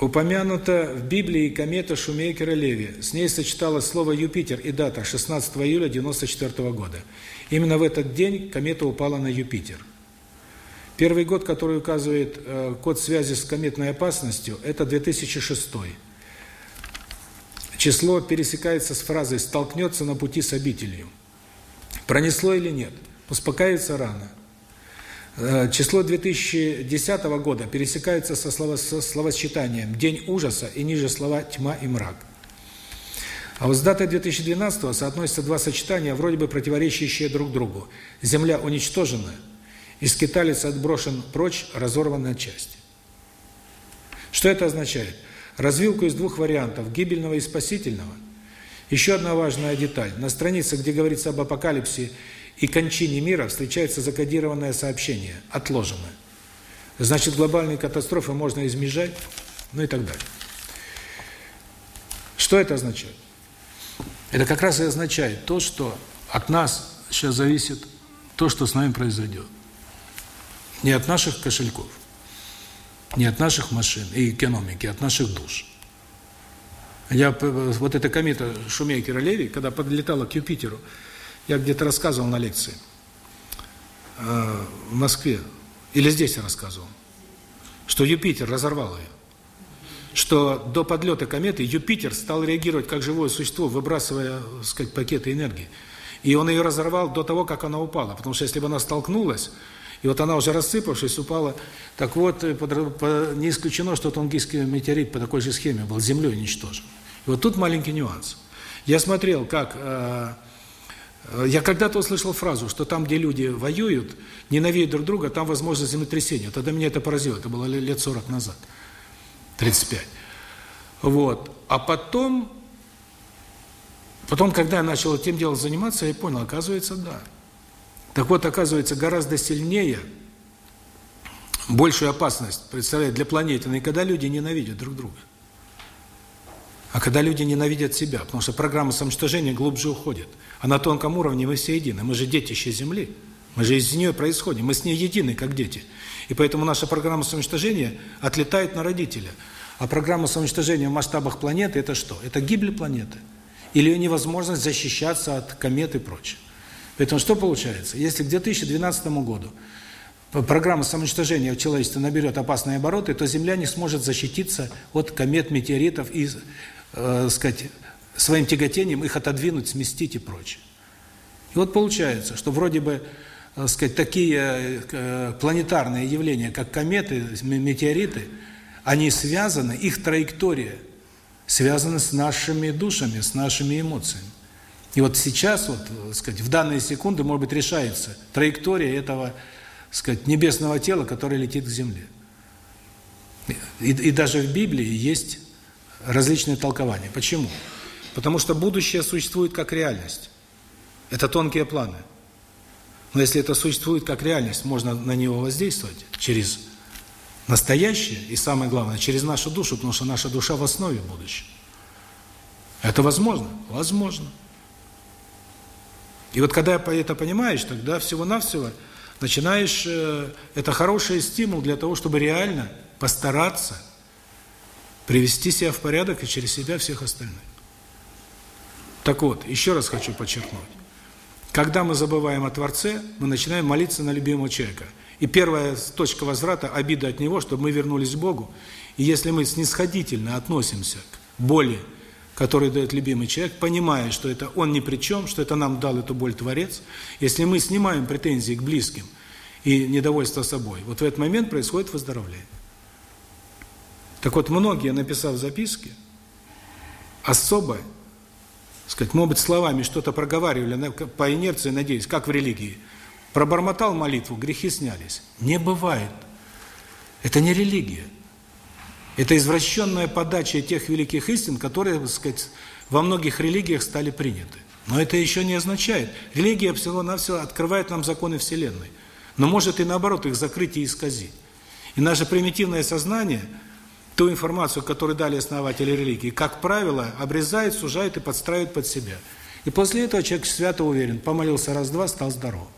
Упомянута в Библии комета Шумейкера-Леви. С ней сочеталось слово «Юпитер» и дата 16 июля 1994 года. Именно в этот день комета упала на Юпитер. Первый год, который указывает э, код связи с кометной опасностью, это 2006. Число пересекается с фразой «столкнется на пути с обителью». Пронесло или нет? Успокаивается рано. Э, число 2010 года пересекается со, слово, со словосчитанием «день ужаса» и ниже слова «тьма» и «мрак». А вот с датой 2012 соотносятся два сочетания, вроде бы противоречащие друг другу. Земля уничтожена, и скиталец отброшен прочь, разорван на части. Что это означает? Развилку из двух вариантов – гибельного и спасительного. Еще одна важная деталь. На странице, где говорится об апокалипсисе и кончине мира, встречается закодированное сообщение «отложенное». Значит, глобальные катастрофы можно избежать, ну и так далее. Что это означает? Это как раз и означает то, что от нас сейчас зависит то, что с нами произойдет. Не от наших кошельков, не от наших машин и экономики, а от наших душ. Я, вот эта комета Шумейкера-Леви, когда подлетала к Юпитеру, я где-то рассказывал на лекции э, в Москве, или здесь я рассказывал, что Юпитер разорвал ее. Что до подлета кометы Юпитер стал реагировать как живое существо, выбрасывая, так сказать, пакеты энергии. И он ее разорвал до того, как она упала. Потому что если бы она столкнулась, и вот она уже рассыпавшись, упала. Так вот, э, не исключено, что Тунгийский метеорит по такой же схеме был землей уничтожен. И вот тут маленький нюанс. Я смотрел, как... Э, э, я когда-то услышал фразу, что там, где люди воюют, ненавидят друг друга, там возможно землетрясение. Тогда меня это поразило. Это было лет 40 назад. 35. Вот. А потом... Потом, когда я начал этим делом заниматься, я понял, оказывается, да. Так вот, оказывается, гораздо сильнее, большую опасность представляет для планеты, когда люди ненавидят друг друга. А когда люди ненавидят себя, потому что программа самоуничтожения глубже уходит. А на тонком уровне мы все едины. Мы же детище Земли. Мы же из нее происходим. Мы с ней едины, как дети. И поэтому наша программа самоуничтожения отлетает на родителя. А программа самоуничтожения в масштабах планеты – это что? Это гибель планеты. Или невозможность защищаться от комет и прочее. Поэтому что получается? Если к 2012 году программа самоуничтожения в человечестве наберет опасные обороты, то Земля не сможет защититься от комет, метеоритов и, э, сказать, своим тяготением их отодвинуть, сместить и прочее. И вот получается, что вроде бы, э, сказать, такие э, планетарные явления, как кометы, метеориты, они связаны, их траектория связана с нашими душами, с нашими эмоциями. И вот сейчас, вот, так сказать, в данные секунды, может быть, решается траектория этого, так сказать, небесного тела, которое летит к Земле. И, и даже в Библии есть различные толкования. Почему? Потому что будущее существует как реальность. Это тонкие планы. Но если это существует как реальность, можно на него воздействовать через настоящее и, самое главное, через нашу душу, потому что наша душа в основе будущего. Это возможно? Возможно. И вот когда это понимаешь, тогда всего-навсего начинаешь, э, это хороший стимул для того, чтобы реально постараться привести себя в порядок и через себя всех остальных. Так вот, еще раз хочу подчеркнуть. Когда мы забываем о Творце, мы начинаем молиться на любимого человека. И первая точка возврата – обида от него, чтобы мы вернулись к Богу. И если мы снисходительно относимся к боли, который дает любимый человек, понимая, что это он ни при чем, что это нам дал эту боль Творец, если мы снимаем претензии к близким и недовольство собой, вот в этот момент происходит выздоровление. Так вот, многие, написав записки, особо, сказать, может быть, словами что-то проговаривали по инерции, надеюсь, как в религии, пробормотал молитву, грехи снялись. Не бывает. Это не религия. Это извращенная подача тех великих истин, которые, так сказать, во многих религиях стали приняты. Но это еще не означает. Религия всего-навсего открывает нам законы Вселенной. Но может и наоборот их закрыть и исказить. И наше примитивное сознание, ту информацию, которую дали основатели религии, как правило, обрезает, сужает и подстраивает под себя. И после этого человек свято уверен, помолился раз-два, стал здоров.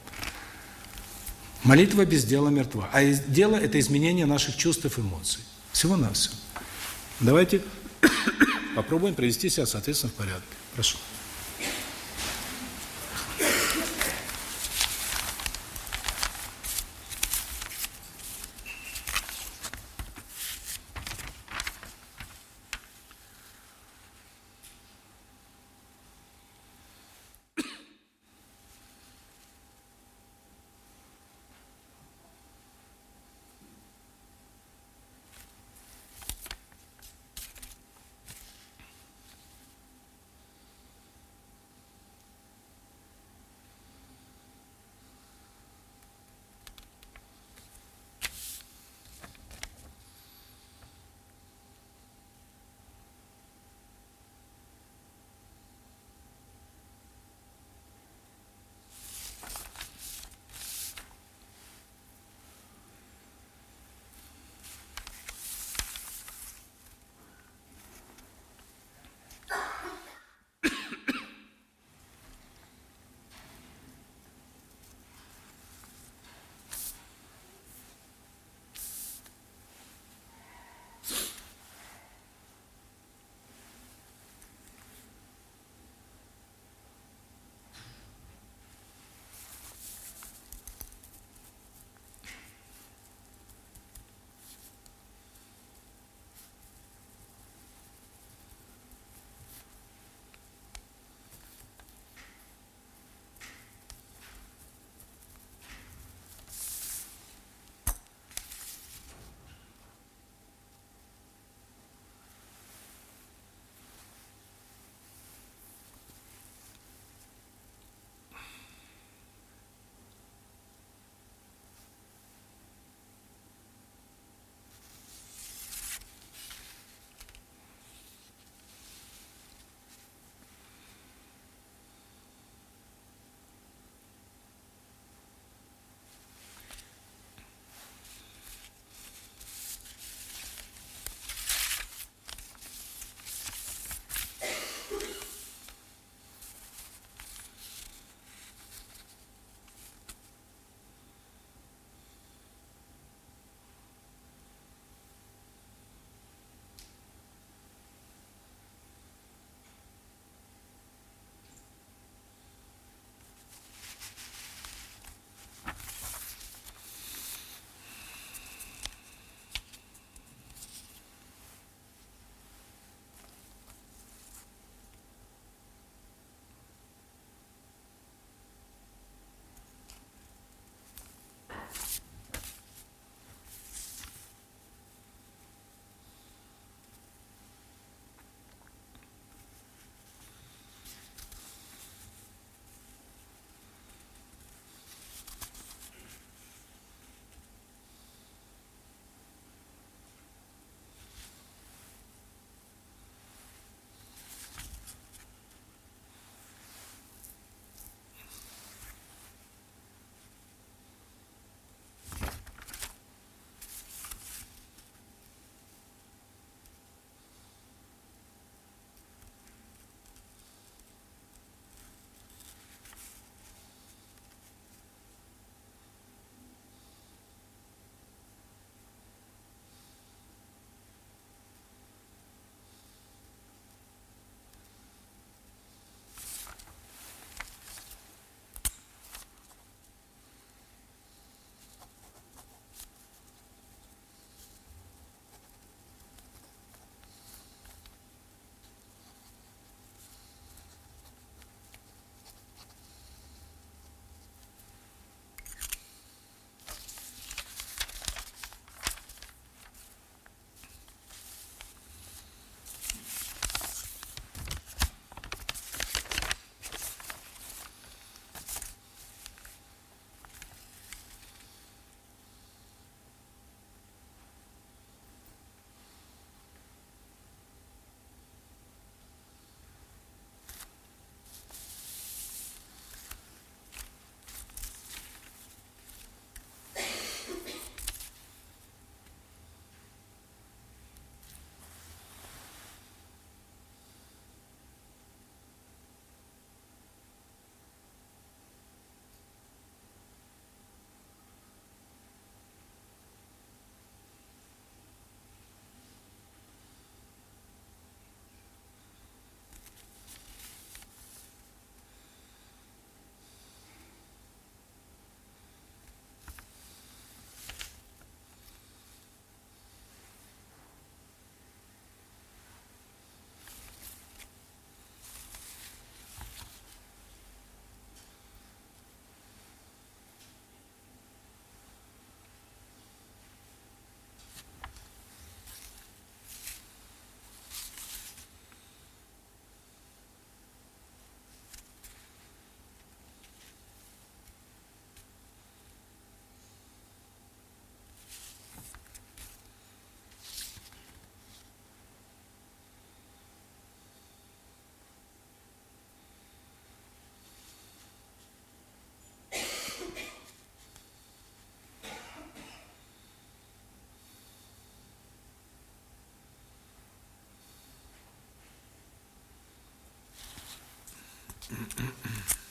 Молитва без дела мертва. А дело – это изменение наших чувств и эмоций. Всего-навсего. Давайте попробуем привести себя, соответственно, в порядок. Прошу. Mm-mm-mm.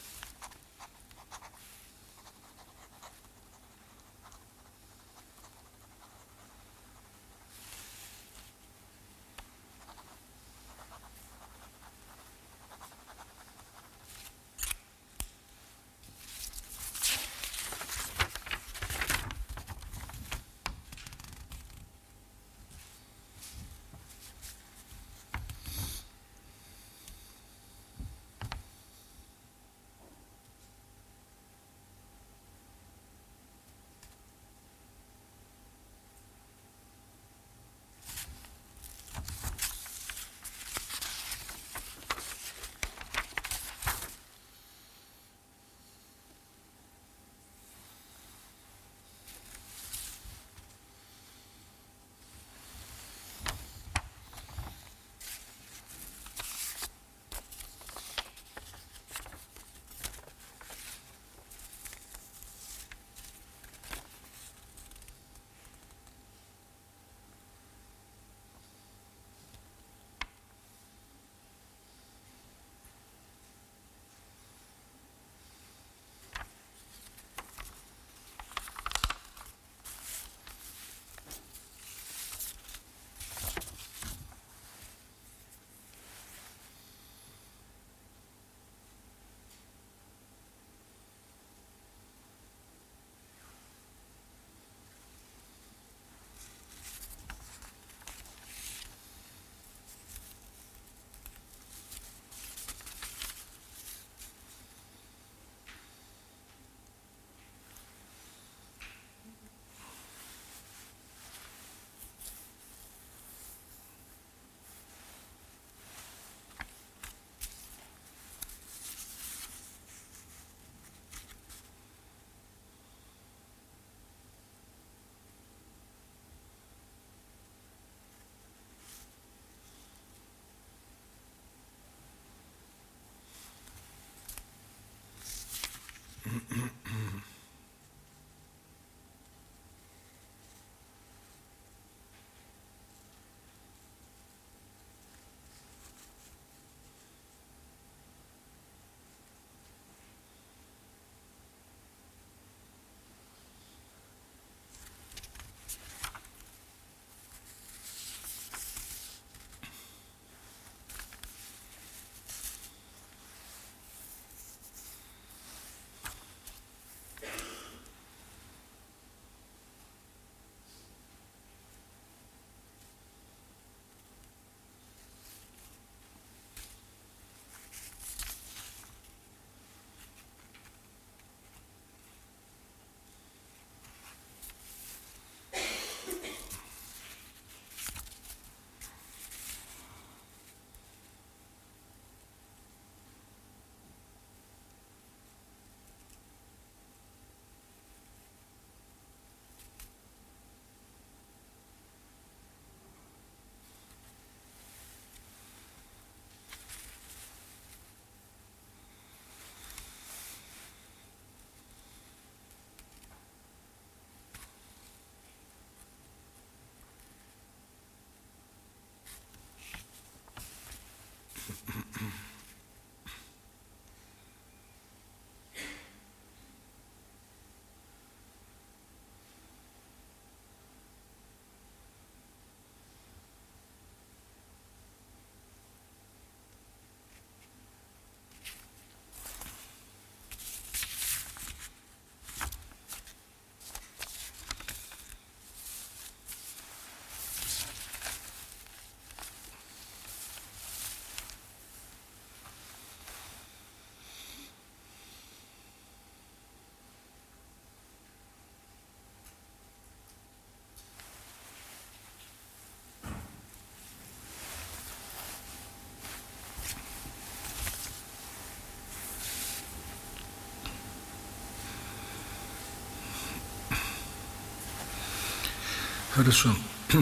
Хорошо.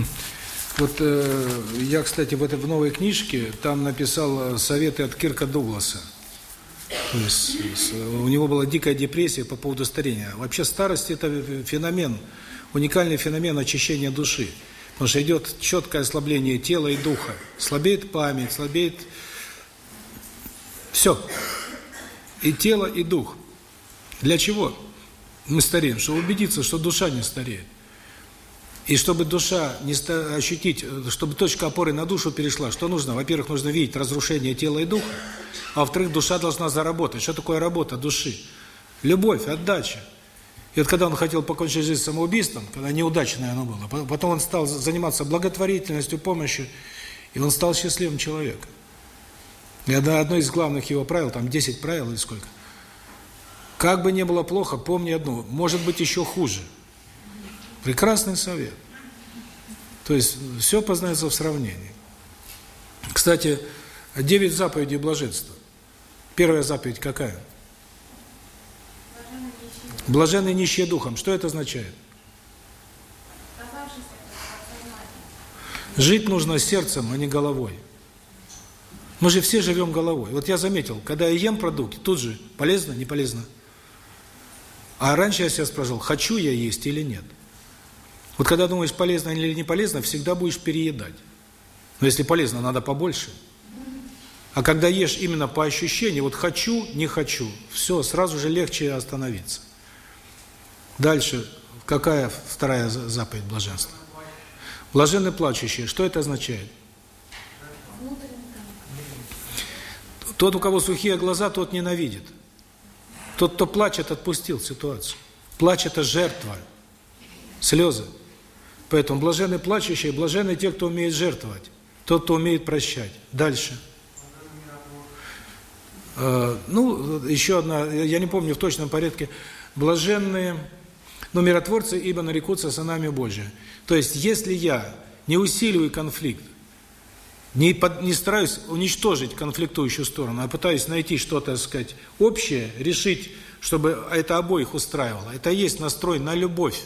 Вот э, я, кстати, в этой в новой книжке там написал э, советы от Кирка Дугласа. То есть с, у него была дикая депрессия по поводу старения. Вообще старость – это феномен, уникальный феномен очищения души. Потому что идет четкое ослабление тела и духа. Слабеет память, слабеет все. и тело, и дух. Для чего мы стареем? Чтобы убедиться, что душа не стареет. И чтобы душа не ощутить, чтобы точка опоры на душу перешла, что нужно? Во-первых, нужно видеть разрушение тела и духа, а во-вторых, душа должна заработать. Что такое работа души? Любовь, отдача. И вот когда он хотел покончить жизнь самоубийством, когда неудачное оно было, потом он стал заниматься благотворительностью, помощью, и он стал счастливым человеком. И одно из главных его правил, там 10 правил или сколько. Как бы не было плохо, помни одно, может быть еще хуже – Прекрасный совет. То есть все познается в сравнении. Кстати, девять заповедей блаженства. Первая заповедь какая? Блаженный нищие духом. Что это означает? Жить нужно сердцем, а не головой. Мы же все живем головой. Вот я заметил, когда я ем продукты, тут же полезно, не полезно. А раньше я себя спрашивал, хочу я есть или нет. Вот когда думаешь, полезно или не полезно, всегда будешь переедать. Но если полезно, надо побольше. А когда ешь именно по ощущению, вот хочу, не хочу, все, сразу же легче остановиться. Дальше, какая вторая заповедь блаженства? Блаженны плачущие. Что это означает? Тот, у кого сухие глаза, тот ненавидит. Тот, кто плачет, отпустил ситуацию. Плач – это жертва. Слезы. Поэтому блаженны плачущие, блаженны те, кто умеет жертвовать, тот, кто умеет прощать. Дальше. Э, ну, еще одна, я не помню в точном порядке, блаженные, но миротворцы, ибо нарекутся сынами Божьими. То есть, если я не усиливаю конфликт, не, под, не стараюсь уничтожить конфликтующую сторону, а пытаюсь найти что-то, сказать, общее, решить, чтобы это обоих устраивало, это есть настрой на любовь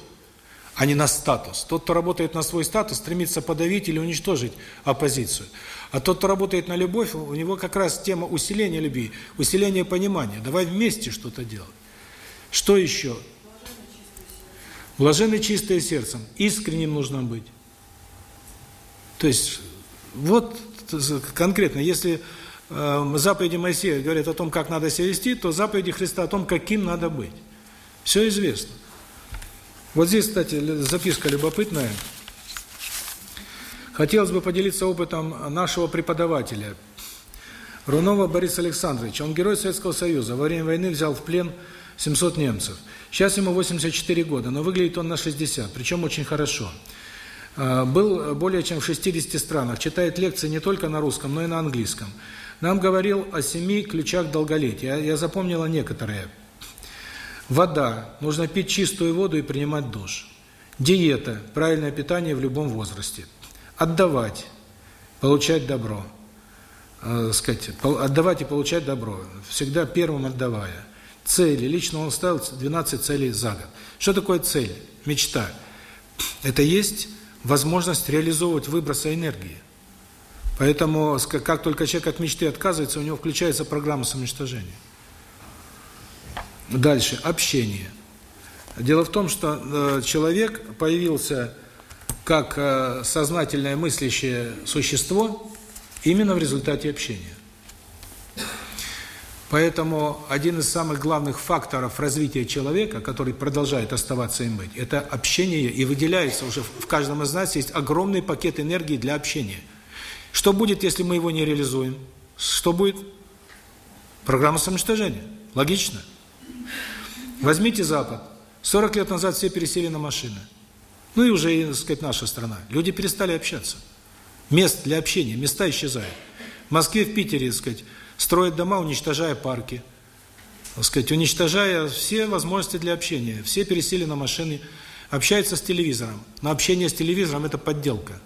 а не на статус. Тот, кто работает на свой статус, стремится подавить или уничтожить оппозицию. А тот, кто работает на любовь, у него как раз тема усиления любви, усиления понимания. Давай вместе что-то делать. Что еще? Блаженны чистое сердцем. Искренним нужно быть. То есть, вот конкретно, если э, заповеди Моисея говорят о том, как надо себя вести, то заповеди Христа о том, каким надо быть. Все известно. Вот здесь, кстати, записка любопытная. Хотелось бы поделиться опытом нашего преподавателя, Рунова Бориса Александровича. Он герой Советского Союза. Во время войны взял в плен 700 немцев. Сейчас ему 84 года, но выглядит он на 60, причем очень хорошо. А, был более чем в 60 странах, читает лекции не только на русском, но и на английском. Нам говорил о семи ключах долголетия. Я запомнила некоторые. Вода. Нужно пить чистую воду и принимать душ. Диета. Правильное питание в любом возрасте. Отдавать. Получать добро. Э, сказать, отдавать и получать добро. Всегда первым отдавая. Цели. Лично он ставил 12 целей за год. Что такое цель? Мечта. Это есть возможность реализовывать выбросы энергии. Поэтому, как только человек от мечты отказывается, у него включается программа самоуничтожения. Дальше. Общение. Дело в том, что э, человек появился как э, сознательное мыслящее существо именно в результате общения. Поэтому один из самых главных факторов развития человека, который продолжает оставаться им быть, это общение, и выделяется уже в каждом из нас есть огромный пакет энергии для общения. Что будет, если мы его не реализуем? Что будет? Программа самоуничтожения. Логично. Возьмите Запад. 40 лет назад все пересели на машины. Ну и уже, так сказать, наша страна. Люди перестали общаться. Мест для общения, места исчезают. В Москве, в Питере, так сказать, строят дома, уничтожая парки. Так сказать, уничтожая все возможности для общения. Все пересели на машины, общаются с телевизором. Но общение с телевизором – это подделка.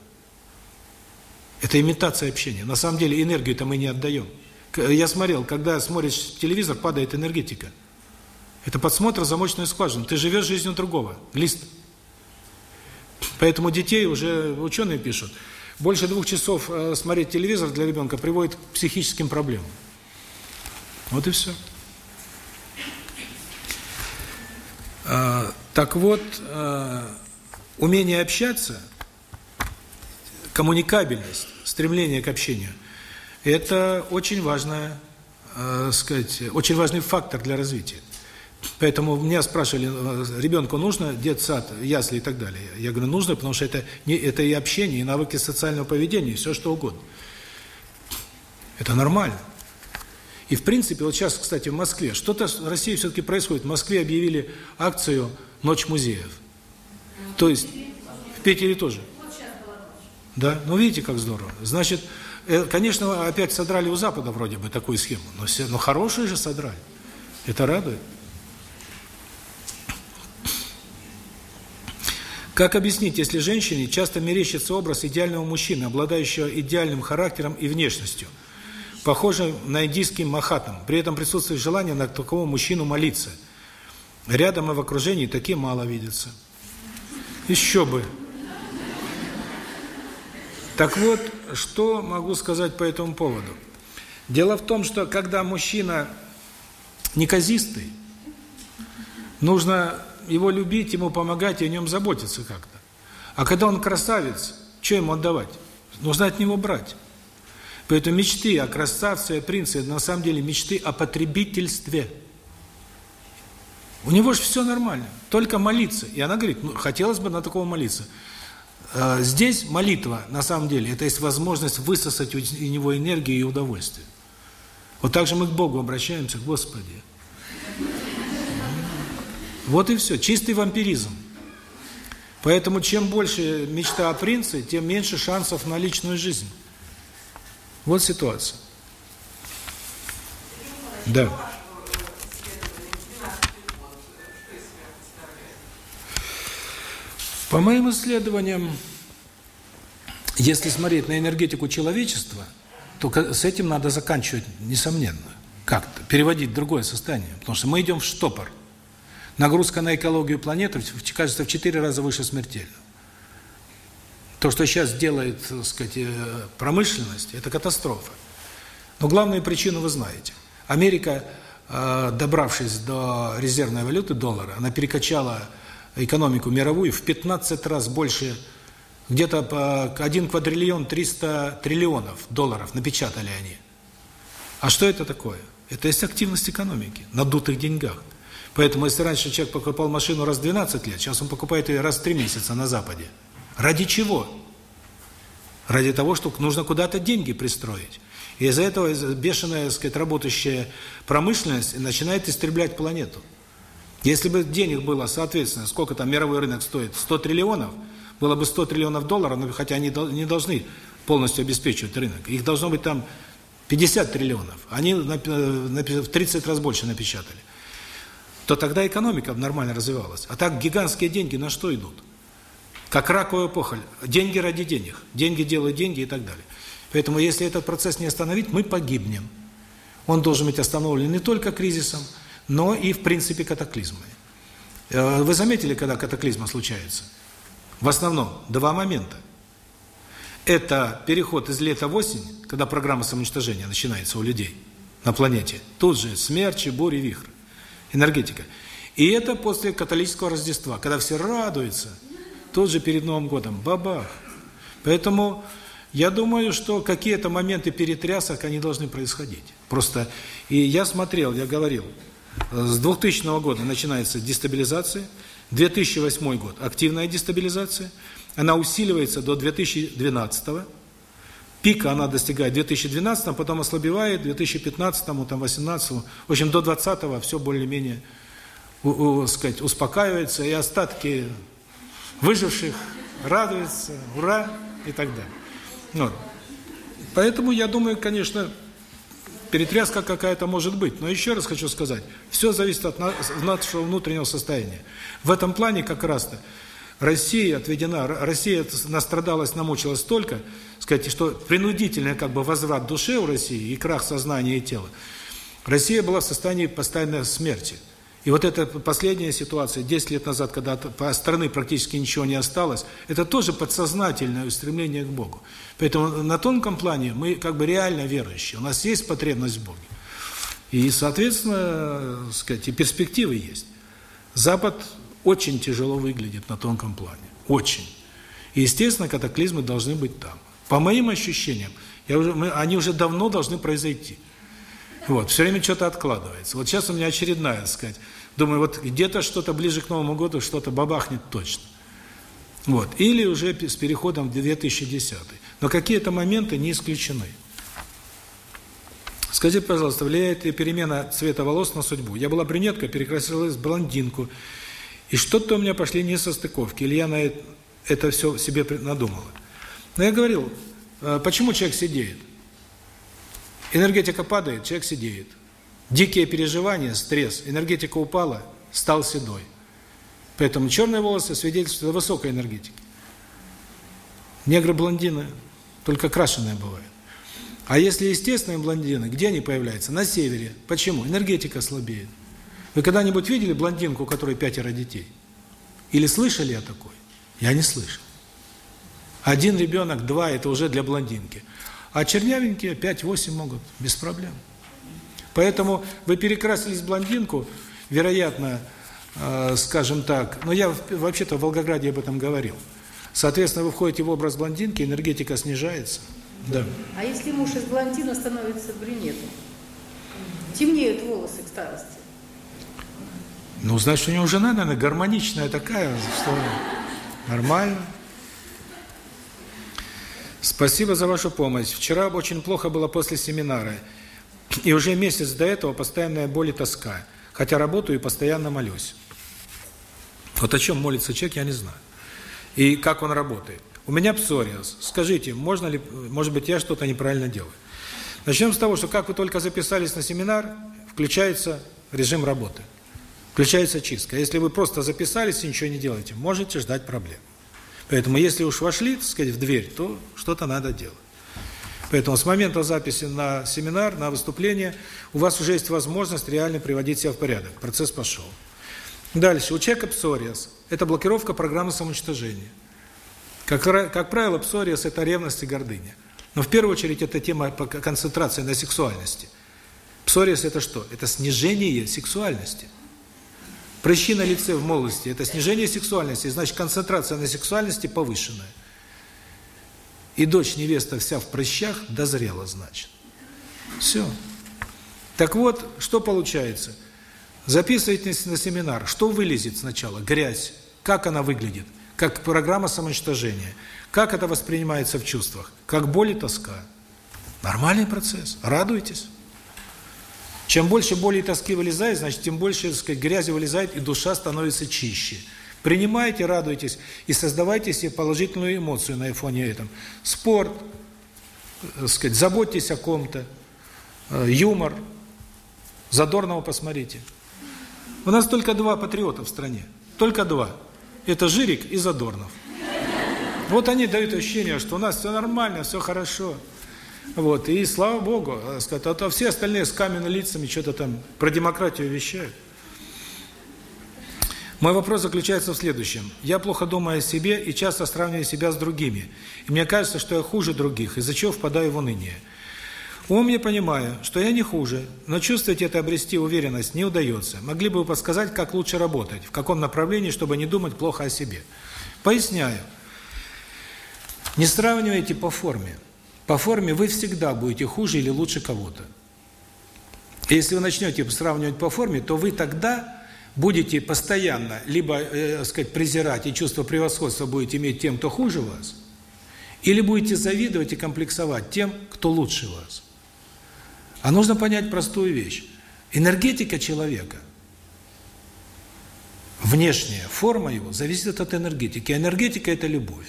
Это имитация общения. На самом деле энергию-то мы не отдаем. Я смотрел, когда смотришь телевизор, падает энергетика. Это подсмотр замочную скважину. Ты живешь жизнью другого. Лист. Поэтому детей уже ученые пишут. Больше двух часов э, смотреть телевизор для ребенка приводит к психическим проблемам. Вот и все. А, так вот, а, умение общаться, коммуникабельность, стремление к общению – это очень важная э, сказать, очень важный фактор для развития. Поэтому меня спрашивали, э, ребенку нужно детсад, ясли и так далее. Я говорю, нужно, потому что это, не, это и общение, и навыки социального поведения, и все что угодно. Это нормально. И в принципе, вот сейчас, кстати, в Москве, что-то в России все-таки происходит. В Москве объявили акцию «Ночь музеев». То есть, в Питере тоже. Да, ну видите, как здорово. Значит, э, конечно, опять содрали у Запада вроде бы такую схему, но, но хорошую же содрали. Это радует. Как объяснить, если женщине часто мерещится образ идеального мужчины, обладающего идеальным характером и внешностью, похожим на индийский махатам, при этом присутствует желание на такого мужчину молиться. Рядом и в окружении такие мало видятся. Еще бы. Так вот, что могу сказать по этому поводу? Дело в том, что когда мужчина неказистый, нужно его любить, ему помогать и о нем заботиться как-то. А когда он красавец, что ему отдавать? Нужно от него брать. Поэтому мечты о красавце, о принце, на самом деле мечты о потребительстве. У него же все нормально, только молиться. И она говорит, ну, хотелось бы на такого молиться. А, здесь молитва, на самом деле, это есть возможность высосать у него энергию и удовольствие. Вот так же мы к Богу обращаемся, Господи, вот и все. Чистый вампиризм. Поэтому чем больше мечта о принце, тем меньше шансов на личную жизнь. Вот ситуация. Да. По моим исследованиям, если смотреть на энергетику человечества, то с этим надо заканчивать, несомненно. Как-то, переводить в другое состояние. Потому что мы идем в штопор. Нагрузка на экологию планеты, кажется, в четыре раза выше смертельно. То, что сейчас делает, так сказать, э, промышленность, это катастрофа. Но главную причину вы знаете. Америка, э, добравшись до резервной валюты доллара, она перекачала экономику мировую в 15 раз больше, где-то по 1 квадриллион 300 триллионов долларов напечатали они. А что это такое? Это есть активность экономики, на дутых деньгах. Поэтому, если раньше человек покупал машину раз в 12 лет, сейчас он покупает ее раз в 3 месяца на Западе. Ради чего? Ради того, что нужно куда-то деньги пристроить. И из-за этого бешеная, так сказать, работающая промышленность начинает истреблять планету. Если бы денег было, соответственно, сколько там мировой рынок стоит, 100 триллионов, было бы 100 триллионов долларов, но хотя они не должны полностью обеспечивать рынок. Их должно быть там 50 триллионов. Они в 30 раз больше напечатали то тогда экономика нормально развивалась. А так гигантские деньги на что идут? Как раковая опухоль. Деньги ради денег. Деньги делают деньги и так далее. Поэтому если этот процесс не остановить, мы погибнем. Он должен быть остановлен не только кризисом, но и, в принципе, катаклизмами. Э, вы заметили, когда катаклизма случается? В основном два момента. Это переход из лета в осень, когда программа самоуничтожения начинается у людей на планете. Тут же смерчи, бури, вихры энергетика. И это после католического Рождества, когда все радуются, тут же перед Новым годом, бабах. Поэтому я думаю, что какие-то моменты перетрясок, они должны происходить. Просто, и я смотрел, я говорил, с 2000 года начинается дестабилизация, 2008 год – активная дестабилизация, она усиливается до 2012 года, Пика она достигает в 2012, потом ослабевает, в 2015, там, 2018, в общем, до 2020 все более-менее, сказать, успокаивается, и остатки выживших радуются, ура, и так далее. Вот. Поэтому, я думаю, конечно, перетряска какая-то может быть. Но еще раз хочу сказать, все зависит от нашего внутреннего состояния. В этом плане как раз-то Россия отведена, Россия настрадалась, намучилась столько, сказать, что принудительный как бы возврат души у России и крах сознания и тела. Россия была в состоянии постоянной смерти. И вот эта последняя ситуация, 10 лет назад, когда по страны практически ничего не осталось, это тоже подсознательное устремление к Богу. Поэтому на тонком плане мы как бы реально верующие, у нас есть потребность в Боге. И, соответственно, сказать, и перспективы есть. Запад очень тяжело выглядит на тонком плане. Очень. И, естественно, катаклизмы должны быть там. По моим ощущениям, я уже, мы, они уже давно должны произойти. Вот, все время что-то откладывается. Вот сейчас у меня очередная, так сказать. Думаю, вот где-то что-то ближе к Новому году что-то бабахнет точно. Вот. Или уже с переходом в 2010. Но какие-то моменты не исключены. Скажите, пожалуйста, влияет ли перемена цвета волос на судьбу? Я была брюнетка, перекрасилась в блондинку. И что-то у меня пошли несостыковки. Или я на это все себе надумала. Но я говорил, э, почему человек сидеет? Энергетика падает, человек сидеет. Дикие переживания, стресс, энергетика упала, стал седой. Поэтому черные волосы свидетельствуют о высокой энергетике. Негры-блондины только крашеные бывают. А если естественные блондины, где они появляются? На севере. Почему? Энергетика слабеет. Вы когда-нибудь видели блондинку, у которой пятеро детей? Или слышали о такой? Я не слышал. Один ребенок, два – это уже для блондинки. А чернявенькие 5-8 могут, без проблем. Поэтому вы перекрасились блондинку, вероятно, э, скажем так, но я вообще-то в Волгограде об этом говорил. Соответственно, вы входите в образ блондинки, энергетика снижается. Да. А если муж из блондина становится брюнетом? Темнеют волосы к старости. Ну, значит, у него жена, наверное, гармоничная такая, что нормально. Спасибо за вашу помощь. Вчера очень плохо было после семинара. И уже месяц до этого постоянная боль и тоска. Хотя работаю и постоянно молюсь. Вот о чем молится человек, я не знаю. И как он работает. У меня псориаз. Скажите, можно ли, может быть, я что-то неправильно делаю? Начнем с того, что как вы только записались на семинар, включается режим работы. Включается чистка. Если вы просто записались и ничего не делаете, можете ждать проблем. Поэтому если уж вошли, так сказать, в дверь, то что-то надо делать. Поэтому с момента записи на семинар, на выступление, у вас уже есть возможность реально приводить себя в порядок. Процесс пошел. Дальше. У человека псориаз. Это блокировка программы самоуничтожения. Как, как правило, псориаз – это ревность и гордыня. Но в первую очередь это тема концентрации на сексуальности. Псориаз – это что? Это снижение сексуальности. Прыщи на лице в молодости – это снижение сексуальности, значит, концентрация на сексуальности повышенная. И дочь невеста вся в прыщах дозрела, значит. Все. Так вот, что получается? Записывайтесь на семинар. Что вылезет сначала? Грязь. Как она выглядит? Как программа самоуничтожения. Как это воспринимается в чувствах? Как боль и тоска. Нормальный процесс. Радуйтесь. Чем больше боли и тоски вылезает, значит, тем больше, так сказать, грязи вылезает, и душа становится чище. Принимайте, радуйтесь и создавайте себе положительную эмоцию на фоне этом. Спорт, так сказать, заботьтесь о ком-то, э, юмор, Задорного посмотрите. У нас только два патриота в стране. Только два. Это Жирик и Задорнов. Вот они дают ощущение, что у нас все нормально, все хорошо. Вот, и слава Богу, сказать, а то все остальные с каменными лицами что-то там про демократию вещают. Мой вопрос заключается в следующем. Я плохо думаю о себе и часто сравниваю себя с другими. И мне кажется, что я хуже других, из-за чего впадаю в уныние. Умом я понимаю, что я не хуже, но чувствовать это обрести уверенность не удается. Могли бы вы подсказать, как лучше работать, в каком направлении, чтобы не думать плохо о себе? Поясняю. Не сравнивайте по форме. По форме вы всегда будете хуже или лучше кого-то. Если вы начнете сравнивать по форме, то вы тогда будете постоянно либо, э, сказать, презирать и чувство превосходства будете иметь тем, кто хуже вас, или будете завидовать и комплексовать тем, кто лучше вас. А нужно понять простую вещь. Энергетика человека, внешняя форма его, зависит от энергетики. Энергетика – это любовь.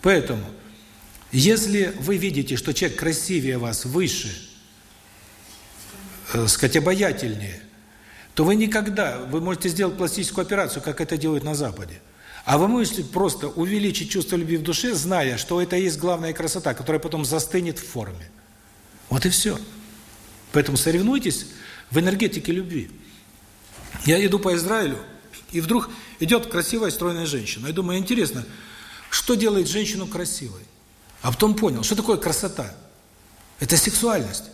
Поэтому если вы видите, что человек красивее вас, выше, э, сказать, обаятельнее, то вы никогда, вы можете сделать пластическую операцию, как это делают на Западе. А вы можете просто увеличить чувство любви в душе, зная, что это и есть главная красота, которая потом застынет в форме. Вот и все. Поэтому соревнуйтесь в энергетике любви. Я иду по Израилю, и вдруг идет красивая, стройная женщина. Я думаю, интересно, что делает женщину красивой? А потом понял, что такое красота? Это сексуальность.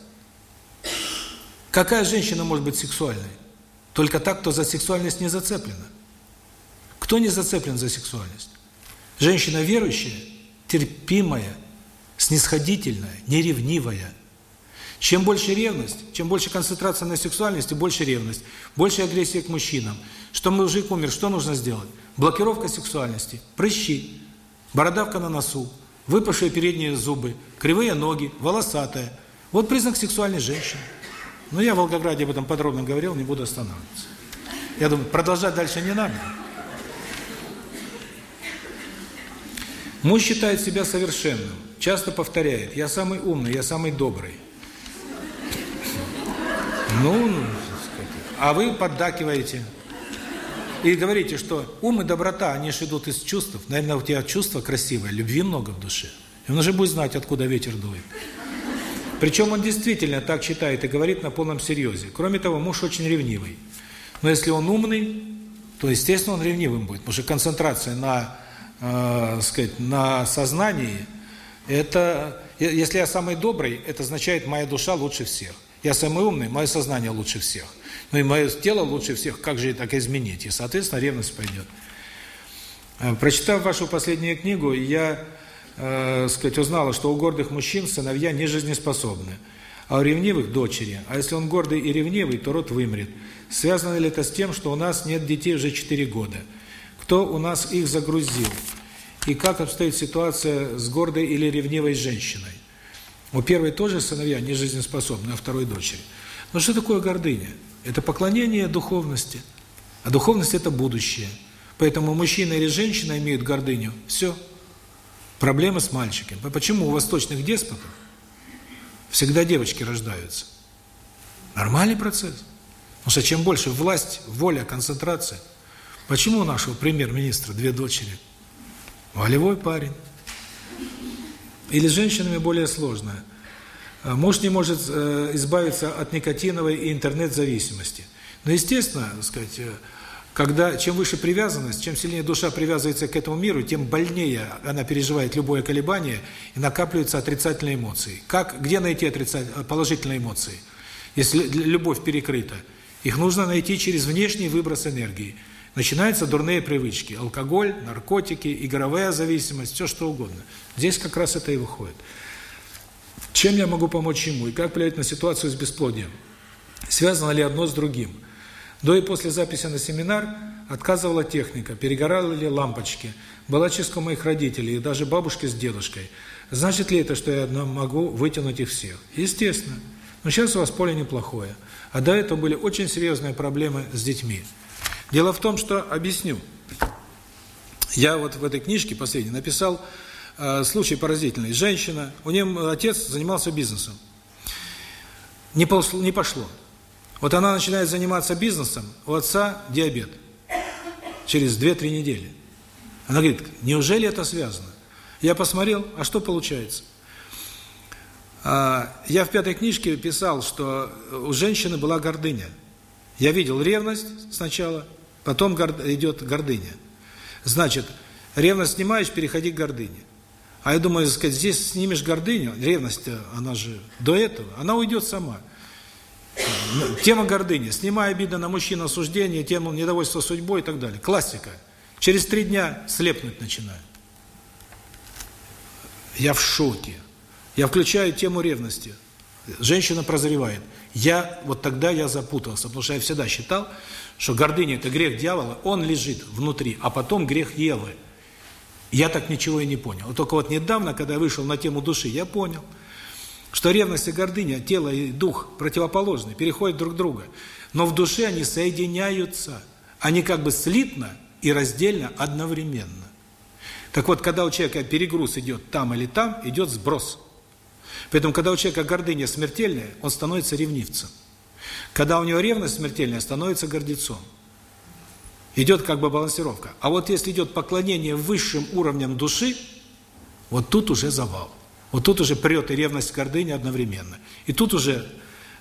Какая женщина может быть сексуальной? Только та, кто за сексуальность не зацеплена. Кто не зацеплен за сексуальность? Женщина верующая, терпимая, снисходительная, неревнивая. Чем больше ревность, чем больше концентрация на сексуальности, больше ревность, больше агрессия к мужчинам. Что мужик умер, что нужно сделать? Блокировка сексуальности, прыщи, бородавка на носу, выпавшие передние зубы, кривые ноги, волосатая. Вот признак сексуальной женщины. Но я в Волгограде об этом подробно говорил, не буду останавливаться. Я думаю, продолжать дальше не надо. Муж считает себя совершенным, часто повторяет, я самый умный, я самый добрый. Ну, а вы поддакиваете. И говорите, что ум и доброта, они же идут из чувств. Наверное, у тебя чувство красивое, любви много в душе. И он уже будет знать, откуда ветер дует. Причем он действительно так читает и говорит на полном серьезе. Кроме того, муж очень ревнивый. Но если он умный, то, естественно, он ревнивым будет. Потому что концентрация на, э, сказать, на сознании, это, если я самый добрый, это означает, моя душа лучше всех. Я самый умный, мое сознание лучше всех. Ну и мое тело лучше всех, как же так изменить? И, соответственно, ревность пойдет. Э, прочитав вашу последнюю книгу, я, э, сказать, узнала, что у гордых мужчин сыновья не жизнеспособны, а у ревнивых – дочери. А если он гордый и ревнивый, то род вымрет. Связано ли это с тем, что у нас нет детей уже 4 года? Кто у нас их загрузил? И как обстоит ситуация с гордой или ревнивой женщиной? У первой тоже сыновья не жизнеспособны, а второй дочери. Но что такое гордыня? Это поклонение духовности. А духовность – это будущее. Поэтому мужчина или женщина имеют гордыню. Все. Проблемы с мальчиком. Почему у восточных деспотов всегда девочки рождаются? Нормальный процесс. Потому что чем больше власть, воля, концентрация. Почему у нашего премьер-министра две дочери? Волевой парень. Или с женщинами более сложно. Э, муж не может э, избавиться от никотиновой и интернет-зависимости. Но, естественно, сказать, э, когда чем выше привязанность, чем сильнее душа привязывается к этому миру, тем больнее она переживает любое колебание и накапливаются отрицательные эмоции. Как, где найти отрицательные, положительные эмоции? Если любовь перекрыта, их нужно найти через внешний выброс энергии. Начинаются дурные привычки. Алкоголь, наркотики, игровая зависимость, все что угодно. Здесь как раз это и выходит. Чем я могу помочь ему и как влиять на ситуацию с бесплодием? Связано ли одно с другим? До и после записи на семинар отказывала техника, перегорали лампочки, была чистка моих родителей и даже бабушки с дедушкой. Значит ли это, что я могу вытянуть их всех? Естественно. Но сейчас у вас поле неплохое. А до этого были очень серьезные проблемы с детьми. Дело в том, что объясню. Я вот в этой книжке последней написал э, случай поразительный. Женщина, у нее отец занимался бизнесом. Не пошло, не пошло. Вот она начинает заниматься бизнесом, у отца диабет. Через 2-3 недели. Она говорит, неужели это связано? Я посмотрел, а что получается? А, я в пятой книжке писал, что у женщины была гордыня. Я видел ревность сначала, потом идет гордыня. Значит, ревность снимаешь, переходи к гордыне. А я думаю, сказать, здесь снимешь гордыню, ревность, она же до этого, она уйдет сама. Тема гордыни. Снимай обида на мужчину, осуждение, тему недовольства судьбой и так далее. Классика. Через три дня слепнуть начинаю. Я в шоке. Я включаю тему ревности. Женщина прозревает. Я, вот тогда я запутался, потому что я всегда считал, что гордыня – это грех дьявола, он лежит внутри, а потом грех Евы. Я так ничего и не понял. Только вот недавно, когда я вышел на тему души, я понял, что ревность и гордыня, тело и дух противоположны, переходят друг друга. Но в душе они соединяются. Они как бы слитно и раздельно одновременно. Так вот, когда у человека перегруз идет там или там, идет сброс. Поэтому, когда у человека гордыня смертельная, он становится ревнивцем. Когда у него ревность смертельная, становится гордецом. Идет как бы балансировка. А вот если идет поклонение высшим уровням души, вот тут уже завал. Вот тут уже прет и ревность, и гордыня одновременно. И тут уже,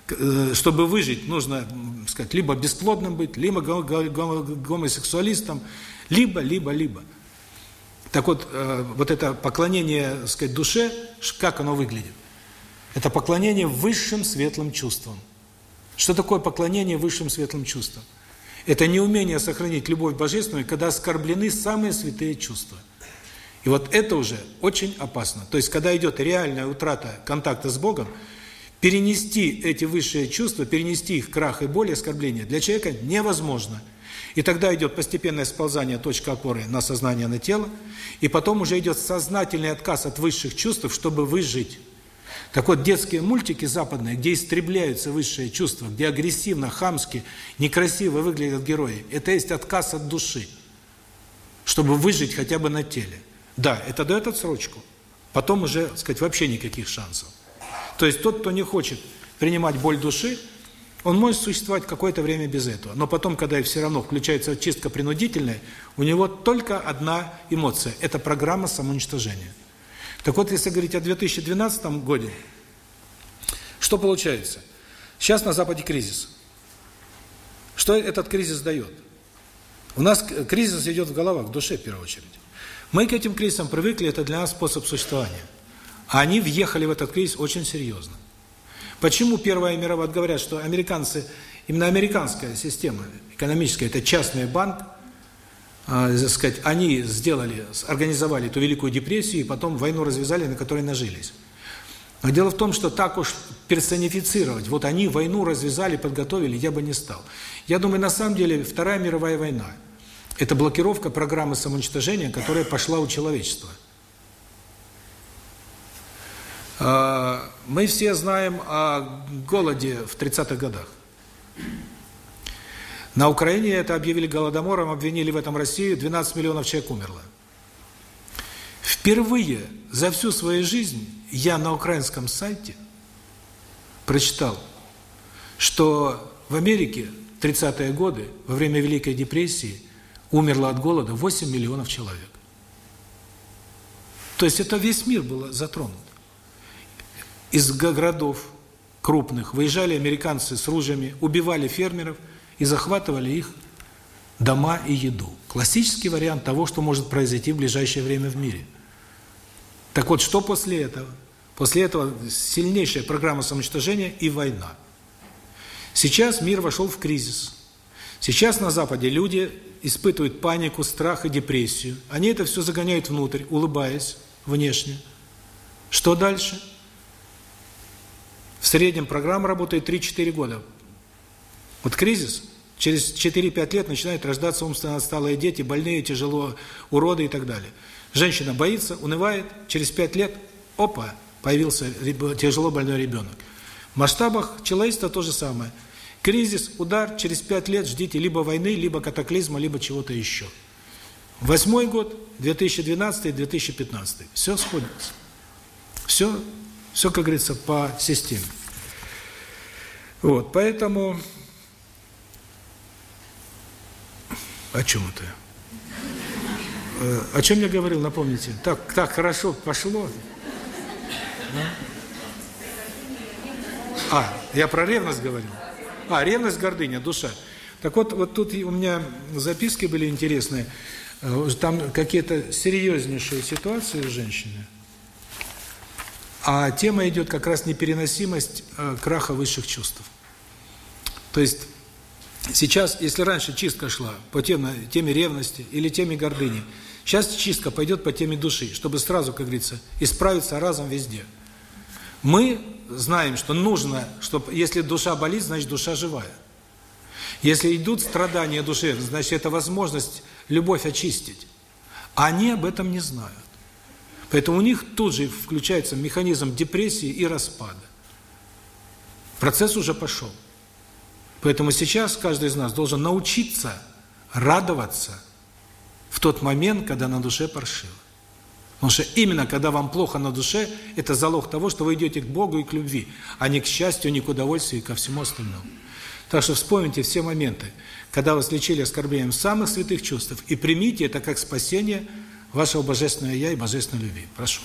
э, чтобы выжить, нужно, сказать, либо бесплодным быть, либо гомосексуалистом, либо, либо, либо. Так вот, э, вот это поклонение, сказать, душе, как оно выглядит? Это поклонение высшим светлым чувствам. Что такое поклонение высшим светлым чувствам? Это неумение сохранить любовь божественную, когда оскорблены самые святые чувства. И вот это уже очень опасно. То есть, когда идет реальная утрата контакта с Богом, перенести эти высшие чувства, перенести их крах и боль, оскорбление для человека невозможно. И тогда идет постепенное сползание точки опоры на сознание, на тело, и потом уже идет сознательный отказ от высших чувств, чтобы выжить. Так вот, детские мультики западные, где истребляются высшие чувства, где агрессивно, хамски, некрасиво выглядят герои, это есть отказ от души, чтобы выжить хотя бы на теле. Да, это дает отсрочку. Потом уже, так сказать, вообще никаких шансов. То есть тот, кто не хочет принимать боль души, он может существовать какое-то время без этого. Но потом, когда все равно включается чистка принудительная, у него только одна эмоция – это программа самоуничтожения. Так вот, если говорить о 2012 годе, что получается? Сейчас на Западе кризис. Что этот кризис дает? У нас кризис идет в головах, в душе в первую очередь. Мы к этим кризисам привыкли, это для нас способ существования. А они въехали в этот кризис очень серьезно. Почему Первая мировая говорят, что американцы, именно американская система экономическая, это частный банк, э, сказать, они сделали, организовали эту Великую депрессию и потом войну развязали, на которой нажились. Но дело в том, что так уж персонифицировать, вот они войну развязали, подготовили, я бы не стал. Я думаю, на самом деле Вторая мировая война – это блокировка программы самоуничтожения, которая пошла у человечества – а, мы все знаем о голоде в 30-х годах. На Украине это объявили голодомором, обвинили в этом Россию, 12 миллионов человек умерло. Впервые за всю свою жизнь я на украинском сайте прочитал, что в Америке 30-е годы, во время Великой депрессии, умерло от голода 8 миллионов человек. То есть это весь мир был затронут из городов крупных выезжали американцы с ружьями, убивали фермеров и захватывали их дома и еду. Классический вариант того, что может произойти в ближайшее время в мире. Так вот, что после этого? После этого сильнейшая программа самоуничтожения и война. Сейчас мир вошел в кризис. Сейчас на Западе люди испытывают панику, страх и депрессию. Они это все загоняют внутрь, улыбаясь внешне. Что дальше? В среднем программа работает 3-4 года. Вот кризис, через 4-5 лет начинают рождаться умственно отсталые дети, больные, тяжело, уроды и так далее. Женщина боится, унывает, через 5 лет, опа, появился тяжело больной ребенок. В масштабах человечества то же самое. Кризис, удар, через 5 лет ждите либо войны, либо катаклизма, либо чего-то еще. Восьмой год, 2012-2015. Все сходится. Все все, как говорится, по системе. Вот, поэтому... О чем это? Э, о чем я говорил, напомните? Так, так хорошо пошло. А, я про ревность говорил. А, ревность, гордыня, душа. Так вот, вот тут у меня записки были интересные. Э, там какие-то серьезнейшие ситуации у женщины. А тема идет как раз непереносимость э, краха высших чувств. То есть сейчас, если раньше чистка шла по теме, теме ревности или теме гордыни, сейчас чистка пойдет по теме души, чтобы сразу, как говорится, исправиться разом везде. Мы знаем, что нужно, чтобы если душа болит, значит душа живая. Если идут страдания души, значит это возможность любовь очистить. Они об этом не знают. Поэтому у них тут же включается механизм депрессии и распада. Процесс уже пошел. Поэтому сейчас каждый из нас должен научиться радоваться в тот момент, когда на душе паршиво. Потому что именно когда вам плохо на душе, это залог того, что вы идете к Богу и к любви, а не к счастью, не к удовольствию и ко всему остальному. Так что вспомните все моменты, когда вас лечили оскорблением самых святых чувств, и примите это как спасение – вашего Божественного Я и Божественной любви. Прошу.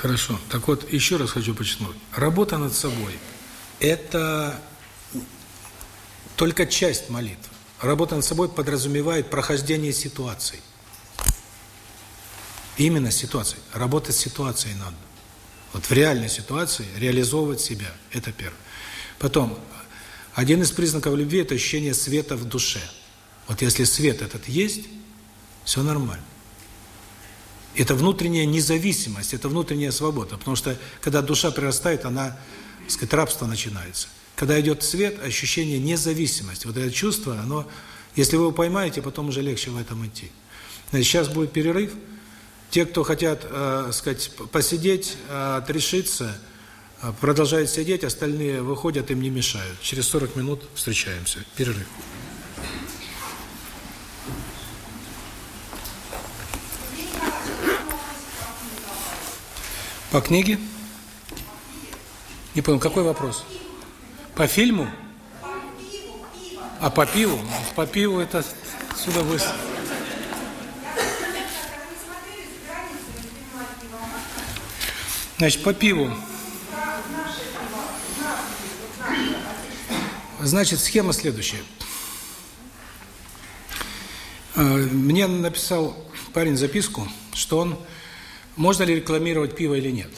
Хорошо. Так вот, еще раз хочу подчеркнуть. Работа над собой – это только часть молитвы. Работа над собой подразумевает прохождение ситуаций. Именно ситуации. Работать с ситуацией надо. Вот в реальной ситуации реализовывать себя. Это первое. Потом, один из признаков любви – это ощущение света в душе. Вот если свет этот есть, все нормально. Это внутренняя независимость, это внутренняя свобода. Потому что, когда душа прирастает, она, так сказать, рабство начинается. Когда идет свет, ощущение независимости. Вот это чувство, оно, если вы его поймаете, потом уже легче в этом идти. Значит, сейчас будет перерыв. Те, кто хотят, э, сказать, посидеть, э, отрешиться, э, продолжают сидеть, остальные выходят, им не мешают. Через 40 минут встречаемся. Перерыв. По книге? Не понял, какой вопрос? По фильму? А по пиву? По пиву это с удовольствием. Значит, по пиву. Значит, схема следующая. Э, мне написал парень записку, что он можно ли рекламировать пиво или нет.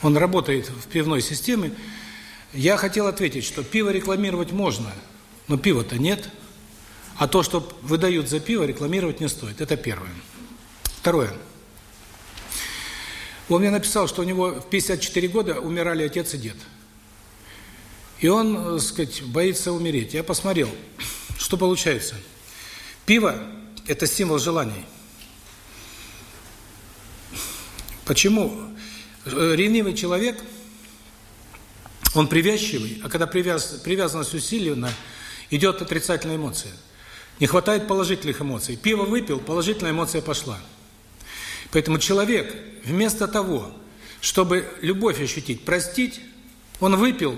Он работает в пивной системе. Я хотел ответить, что пиво рекламировать можно, но пива-то нет. А то, что выдают за пиво, рекламировать не стоит. Это первое. Второе. Он мне написал, что у него в 54 года умирали отец и дед. И он, так сказать, боится умереть. Я посмотрел, что получается. Пиво – это символ желаний. Почему? Э, ревнивый человек, он привязчивый, а когда привяз, привязанность усилена, идет отрицательная эмоция. Не хватает положительных эмоций. Пиво выпил, положительная эмоция пошла. Поэтому человек, вместо того, чтобы любовь ощутить, простить, он выпил,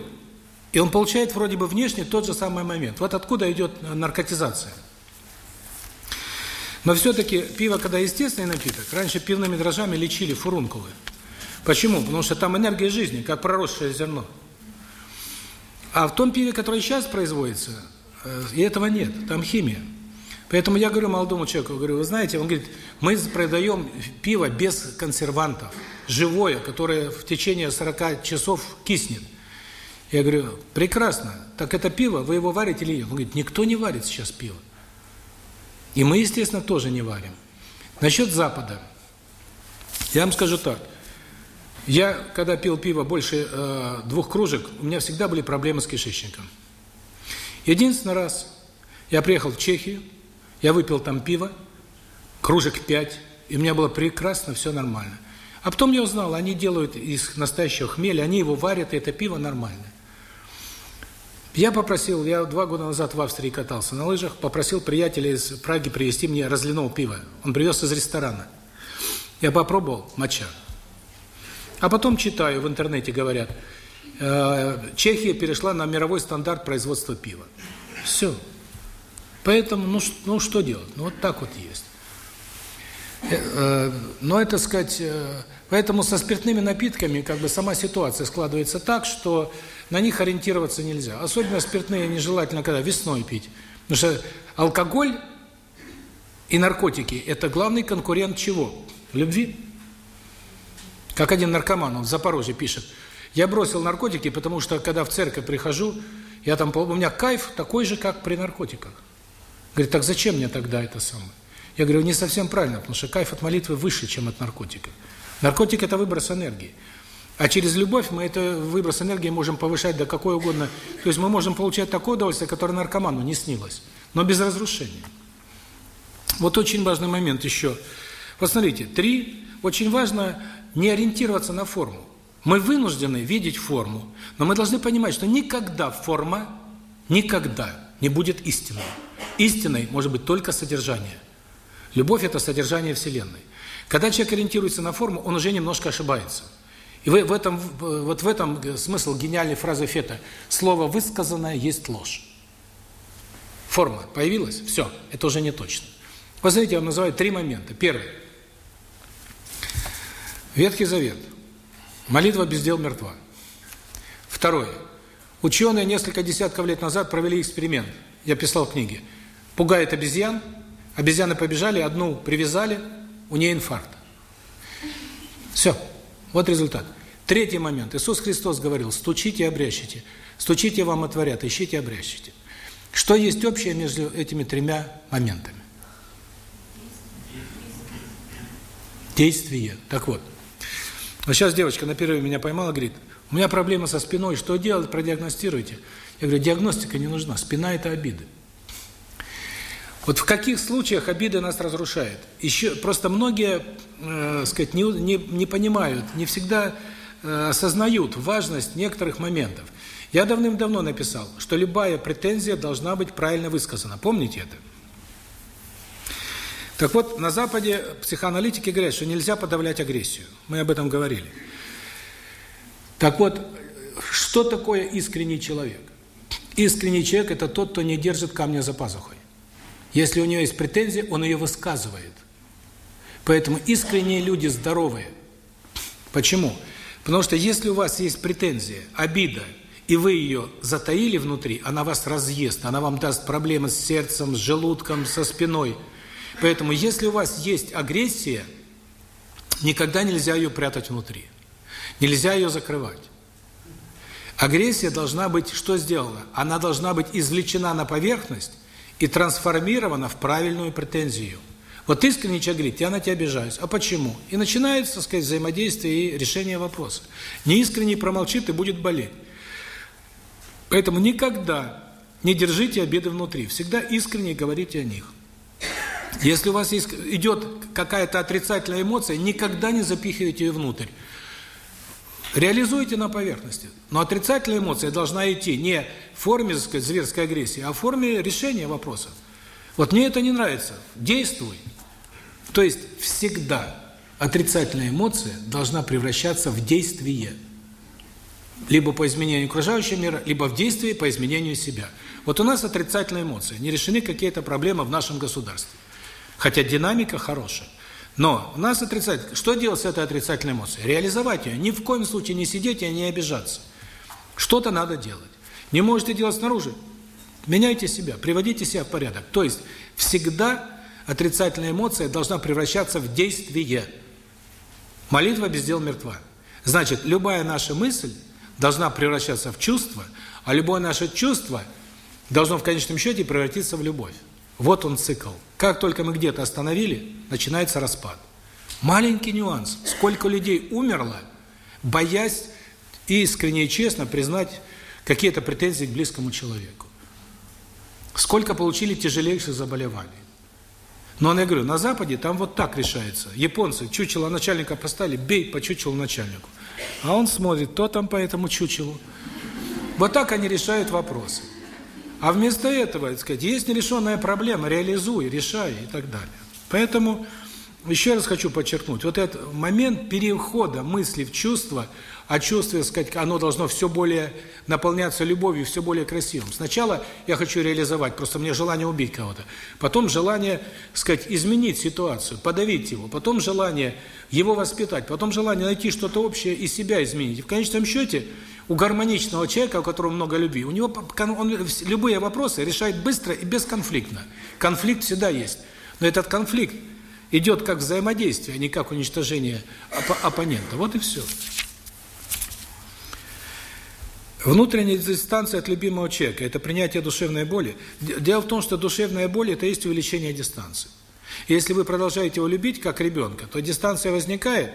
и он получает вроде бы внешне тот же самый момент. Вот откуда идет наркотизация. Но все-таки пиво, когда естественный напиток, раньше пивными дрожжами лечили фурункулы. Почему? Потому что там энергия жизни, как проросшее зерно. А в том пиве, которое сейчас производится, э, и этого нет, там химия. Поэтому я говорю молодому человеку, говорю, вы знаете, он говорит, мы продаем пиво без консервантов, живое, которое в течение 40 часов киснет. Я говорю, прекрасно, так это пиво, вы его варите или нет? Он говорит, никто не варит сейчас пиво. И мы, естественно, тоже не варим. Насчет Запада. Я вам скажу так. Я, когда пил пиво больше э, двух кружек, у меня всегда были проблемы с кишечником. Единственный раз я приехал в Чехию, я выпил там пиво, кружек пять, и у меня было прекрасно, все нормально. А потом я узнал, они делают из настоящего хмеля, они его варят, и это пиво нормальное. Я попросил, я два года назад в Австрии катался на лыжах, попросил приятеля из Праги привезти мне разливного пива. Он привез из ресторана. Я попробовал, моча. А потом читаю, в интернете говорят, э, Чехия перешла на мировой стандарт производства пива. Все. Поэтому, ну, ну что делать? Ну вот так вот есть. Э, э, но это сказать, э, поэтому со спиртными напитками как бы сама ситуация складывается так, что на них ориентироваться нельзя. Особенно спиртные нежелательно когда весной пить. Потому что алкоголь и наркотики – это главный конкурент чего? Любви. Как один наркоман, он в Запорожье пишет, я бросил наркотики, потому что когда в церковь прихожу, я там, у меня кайф такой же, как при наркотиках. Говорит, так зачем мне тогда это самое? Я говорю, не совсем правильно, потому что кайф от молитвы выше, чем от наркотика. Наркотик – это выброс энергии. А через любовь мы это выброс энергии можем повышать до какой угодно. То есть мы можем получать такое удовольствие, которое наркоману не снилось, но без разрушения. Вот очень важный момент еще. Посмотрите, три. Очень важно не ориентироваться на форму. Мы вынуждены видеть форму, но мы должны понимать, что никогда форма, никогда не будет истинной. Истиной может быть только содержание. Любовь – это содержание Вселенной. Когда человек ориентируется на форму, он уже немножко ошибается. И в этом, вот в этом смысл гениальной фразы Фета. Слово высказанное есть ложь. Форма появилась, все, это уже не точно. Посмотрите, я называю три момента. Первый. Ветхий Завет. Молитва без дел мертва. Второе. Ученые несколько десятков лет назад провели эксперимент. Я писал в книге. Пугает обезьян. Обезьяны побежали, одну привязали, у нее инфаркт. Все. Вот результат. Третий момент. Иисус Христос говорил, стучите и обрящите. Стучите, вам отворят, ищите, обрящите. Что есть общее между этими тремя моментами? Действие. Так вот. Вот сейчас девочка на перерыве меня поймала, говорит, у меня проблема со спиной, что делать, продиагностируйте. Я говорю, диагностика не нужна, спина – это обиды. Вот в каких случаях обида нас разрушает? Еще просто многие, э, сказать, не, не, не понимают, не всегда осознают важность некоторых моментов. Я давным-давно написал, что любая претензия должна быть правильно высказана. Помните это? Так вот, на Западе психоаналитики говорят, что нельзя подавлять агрессию. Мы об этом говорили. Так вот, что такое искренний человек? Искренний человек – это тот, кто не держит камня за пазухой. Если у него есть претензия, он ее высказывает. Поэтому искренние люди здоровые. Почему? Потому что если у вас есть претензия, обида, и вы ее затаили внутри, она вас разъест, она вам даст проблемы с сердцем, с желудком, со спиной – Поэтому, если у вас есть агрессия, никогда нельзя ее прятать внутри. Нельзя ее закрывать. Агрессия должна быть, что сделана? Она должна быть извлечена на поверхность и трансформирована в правильную претензию. Вот искренний человек говорит, я на тебя обижаюсь. А почему? И начинается, так сказать, взаимодействие и решение вопроса. Неискренний промолчит и будет болеть. Поэтому никогда не держите обиды внутри. Всегда искренне говорите о них. Если у вас есть, идет какая-то отрицательная эмоция, никогда не запихивайте ее внутрь. Реализуйте на поверхности. Но отрицательная эмоция должна идти не в форме, сказать, зверской агрессии, а в форме решения вопроса. Вот мне это не нравится. Действуй. То есть всегда отрицательная эмоция должна превращаться в действие. Либо по изменению окружающего мира, либо в действие по изменению себя. Вот у нас отрицательная эмоция. Не решены какие-то проблемы в нашем государстве. Хотя динамика хорошая. Но у нас отрицательная. Что делать с этой отрицательной эмоцией? Реализовать ее. Ни в коем случае не сидеть и не обижаться. Что-то надо делать. Не можете делать снаружи? Меняйте себя, приводите себя в порядок. То есть всегда отрицательная эмоция должна превращаться в действие. Молитва без дел мертва. Значит, любая наша мысль должна превращаться в чувство, а любое наше чувство должно в конечном счете превратиться в любовь. Вот он цикл. Как только мы где-то остановили, начинается распад. Маленький нюанс. Сколько людей умерло, боясь искренне и честно признать какие-то претензии к близкому человеку. Сколько получили тяжелейших заболеваний. Но я говорю, на Западе там вот так решается. Японцы чучело начальника поставили, бей по чучелу начальнику. А он смотрит, кто там по этому чучелу. Вот так они решают вопросы. А вместо этого, так сказать, есть нерешенная проблема, реализуй, решай и так далее. Поэтому еще раз хочу подчеркнуть, вот этот момент перехода мысли в чувство, а чувство, сказать, оно должно все более наполняться любовью, все более красивым. Сначала я хочу реализовать, просто мне желание убить кого-то. Потом желание, сказать, изменить ситуацию, подавить его. Потом желание его воспитать. Потом желание найти что-то общее и себя изменить. И в конечном счете у гармоничного человека, у которого много любви, у него он любые вопросы решает быстро и бесконфликтно. Конфликт всегда есть. Но этот конфликт идет как взаимодействие, а не как уничтожение оп оппонента. Вот и все. Внутренняя дистанция от любимого человека – это принятие душевной боли. Дело в том, что душевная боль – это есть увеличение дистанции. Если вы продолжаете его любить, как ребенка, то дистанция возникает,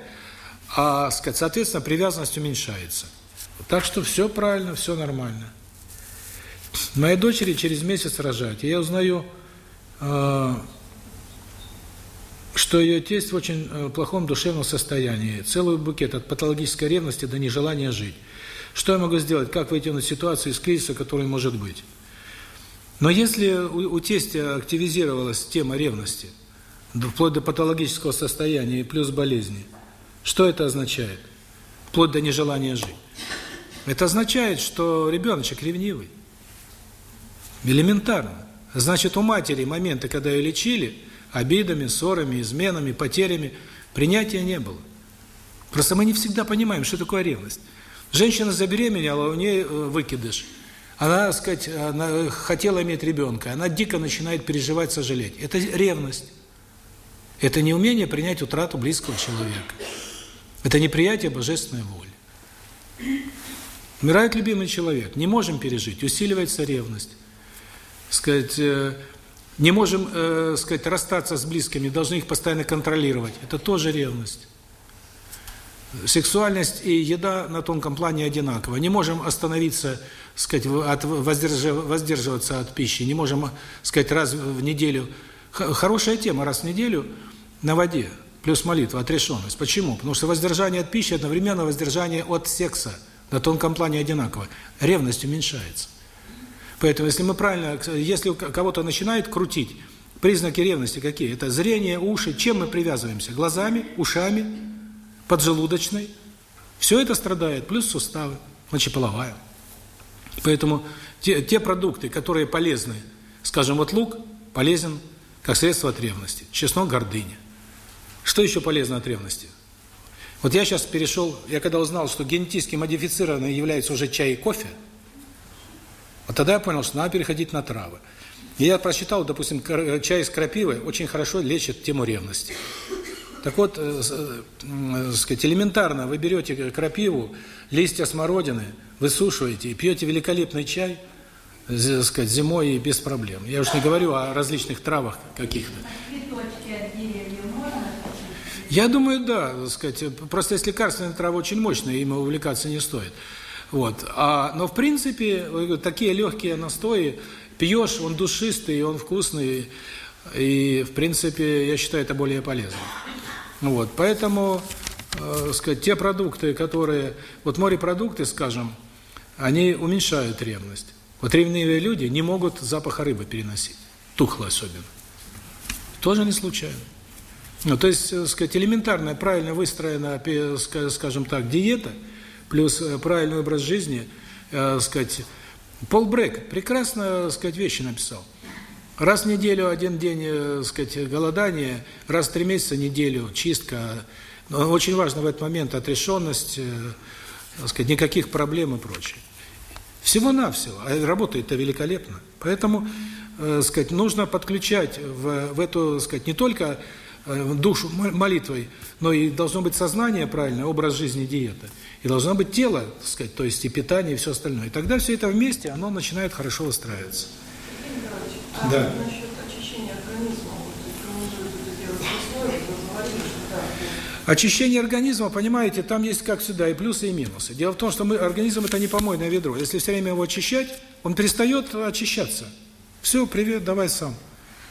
а, соответственно, привязанность уменьшается. Так что все правильно, все нормально. Моей дочери через месяц рожать. Я узнаю, э, что ее тесть в очень э, плохом душевном состоянии. Целый букет от патологической ревности до нежелания жить. Что я могу сделать? Как выйти на ситуацию из кризиса, который может быть? Но если у, у тестя активизировалась тема ревности, вплоть до патологического состояния и плюс болезни, что это означает? Вплоть до нежелания жить. Это означает, что ребеночек ревнивый. Элементарно. Значит, у матери моменты, когда ее лечили, обидами, ссорами, изменами, потерями, принятия не было. Просто мы не всегда понимаем, что такое ревность. Женщина забеременела, у нее э, выкидыш. Она, так сказать, она хотела иметь ребенка. Она дико начинает переживать, сожалеть. Это ревность. Это не умение принять утрату близкого человека. Это неприятие божественной воли. Умирает любимый человек, не можем пережить, усиливается ревность. Сказать, э, не можем, э, сказать, расстаться с близкими, должны их постоянно контролировать. Это тоже ревность. Сексуальность и еда на тонком плане одинаково. Не можем остановиться, сказать, от воздерживаться от пищи, не можем, сказать, раз в неделю. Хорошая тема, раз в неделю на воде, плюс молитва, отрешенность. Почему? Потому что воздержание от пищи одновременно воздержание от секса. На тонком плане одинаково. Ревность уменьшается. Поэтому, если мы правильно, если кого-то начинает крутить, признаки ревности какие? Это зрение, уши. Чем мы привязываемся? Глазами, ушами, поджелудочной. Все это страдает, плюс суставы, мочеполовая. Поэтому те, те продукты, которые полезны, скажем, вот лук полезен как средство от ревности, чеснок – гордыня. Что еще полезно от ревности? Вот я сейчас перешел, я когда узнал, что генетически модифицированные являются уже чай и кофе, вот тогда я понял, что надо переходить на травы. И я прочитал, допустим, чай с крапивой очень хорошо лечит тему ревности. Так вот, э, э, сказать, элементарно вы берете крапиву, листья смородины, высушиваете и пьете великолепный чай, сказать, зимой и без проблем. Я уж не говорю о различных травах каких-то. Я думаю, да, сказать, просто если лекарственная трава очень мощная, им увлекаться не стоит. Вот. А, но в принципе, такие легкие настои, пьешь, он душистый, он вкусный, и в принципе, я считаю, это более полезно. Вот. Поэтому, э, сказать, те продукты, которые, вот морепродукты, скажем, они уменьшают ревность. Вот ревнивые люди не могут запаха рыбы переносить, тухло особенно. Тоже не случайно. Ну, то есть, э, сказать, элементарная, правильно выстроенная, скажем так, диета, плюс э, правильный образ жизни, э, сказать, Пол Брек прекрасно, сказать, вещи написал. Раз в неделю один день, э, сказать, голодания, раз в три месяца неделю чистка. Но очень важно в этот момент отрешенность, э, сказать, никаких проблем и прочее. Всего-навсего. А работает-то великолепно. Поэтому, э, сказать, нужно подключать в, в эту, сказать, не только душу молитвой, но и должно быть сознание правильное, образ жизни, диета. И должно быть тело, так сказать, то есть и питание, и все остальное. И тогда все это вместе, оно начинает хорошо устраиваться. А да. Очищение организма, понимаете, там есть как сюда и плюсы, и минусы. Дело в том, что мы организм это не помойное ведро. Если все время его очищать, он перестает очищаться. Все, привет, давай сам.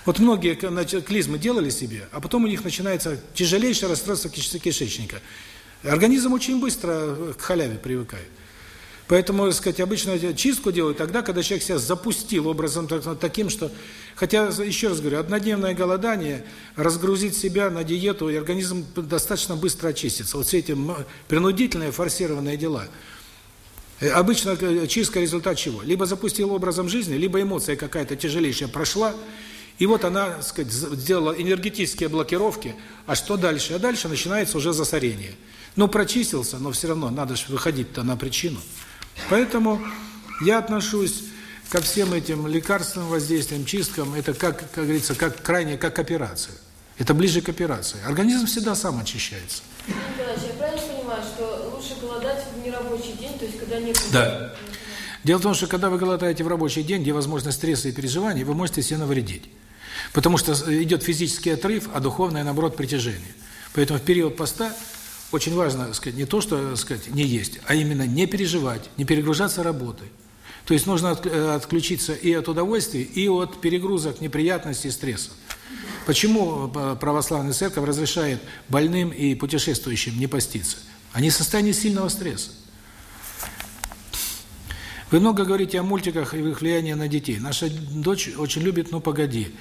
Вот многие клизмы делали себе, а потом у них начинается тяжелейшее расстройство кишечника. Организм очень быстро к халяве привыкает. Поэтому, так сказать, обычно чистку делают тогда, когда человек себя запустил образом таким, что... Хотя, еще раз говорю, однодневное голодание, разгрузить себя на диету, и организм достаточно быстро очистится. Вот все эти принудительные, форсированные дела. Э, обычно э, чистка результат чего? Либо запустил образом жизни, либо эмоция какая-то тяжелейшая прошла, и вот она, так сказать, сделала энергетические блокировки. А что дальше? А дальше начинается уже засорение. Ну, прочистился, но все равно надо же выходить-то на причину. Поэтому я отношусь ко всем этим лекарственным воздействиям, чисткам, это как, как говорится, как крайне как операция. Это ближе к операции. Организм всегда сам очищается. Николаевич, я правильно понимаю, что лучше голодать в нерабочий день, то есть когда нет... Да. Дело в том, что когда вы голодаете в рабочий день, где возможно стресса и переживания, вы можете себе навредить. Потому что идет физический отрыв, а духовное, наоборот, притяжение. Поэтому в период поста очень важно, сказать, не то, что, сказать, не есть, а именно не переживать, не перегружаться работой. То есть нужно э, отключиться и от удовольствия, и от перегрузок, неприятностей, стресса. Почему э, православная церковь разрешает больным и путешествующим не поститься? Они в состоянии сильного стресса. Вы много говорите о мультиках и их влиянии на детей. Наша дочь очень любит «Ну, погоди»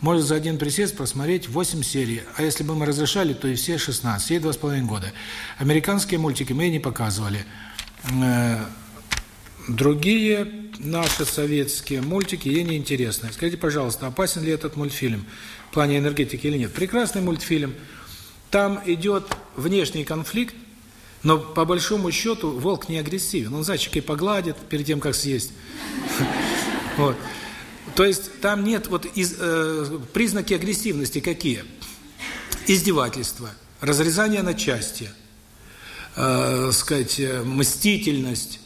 может за один присест просмотреть 8 серий, а если бы мы разрешали, то и все 16, ей 2,5 года. Американские мультики мы не показывали. Э, другие наши советские мультики ей не интересны. Скажите, пожалуйста, опасен ли этот мультфильм в плане энергетики или нет? Прекрасный мультфильм. Там идет внешний конфликт, Но по большому счету волк не агрессивен. Он зайчика и погладит перед тем, как съесть. Вот. То есть там нет вот из, э, признаки агрессивности какие? Издевательство, разрезание на части, э, сказать, э, мстительность.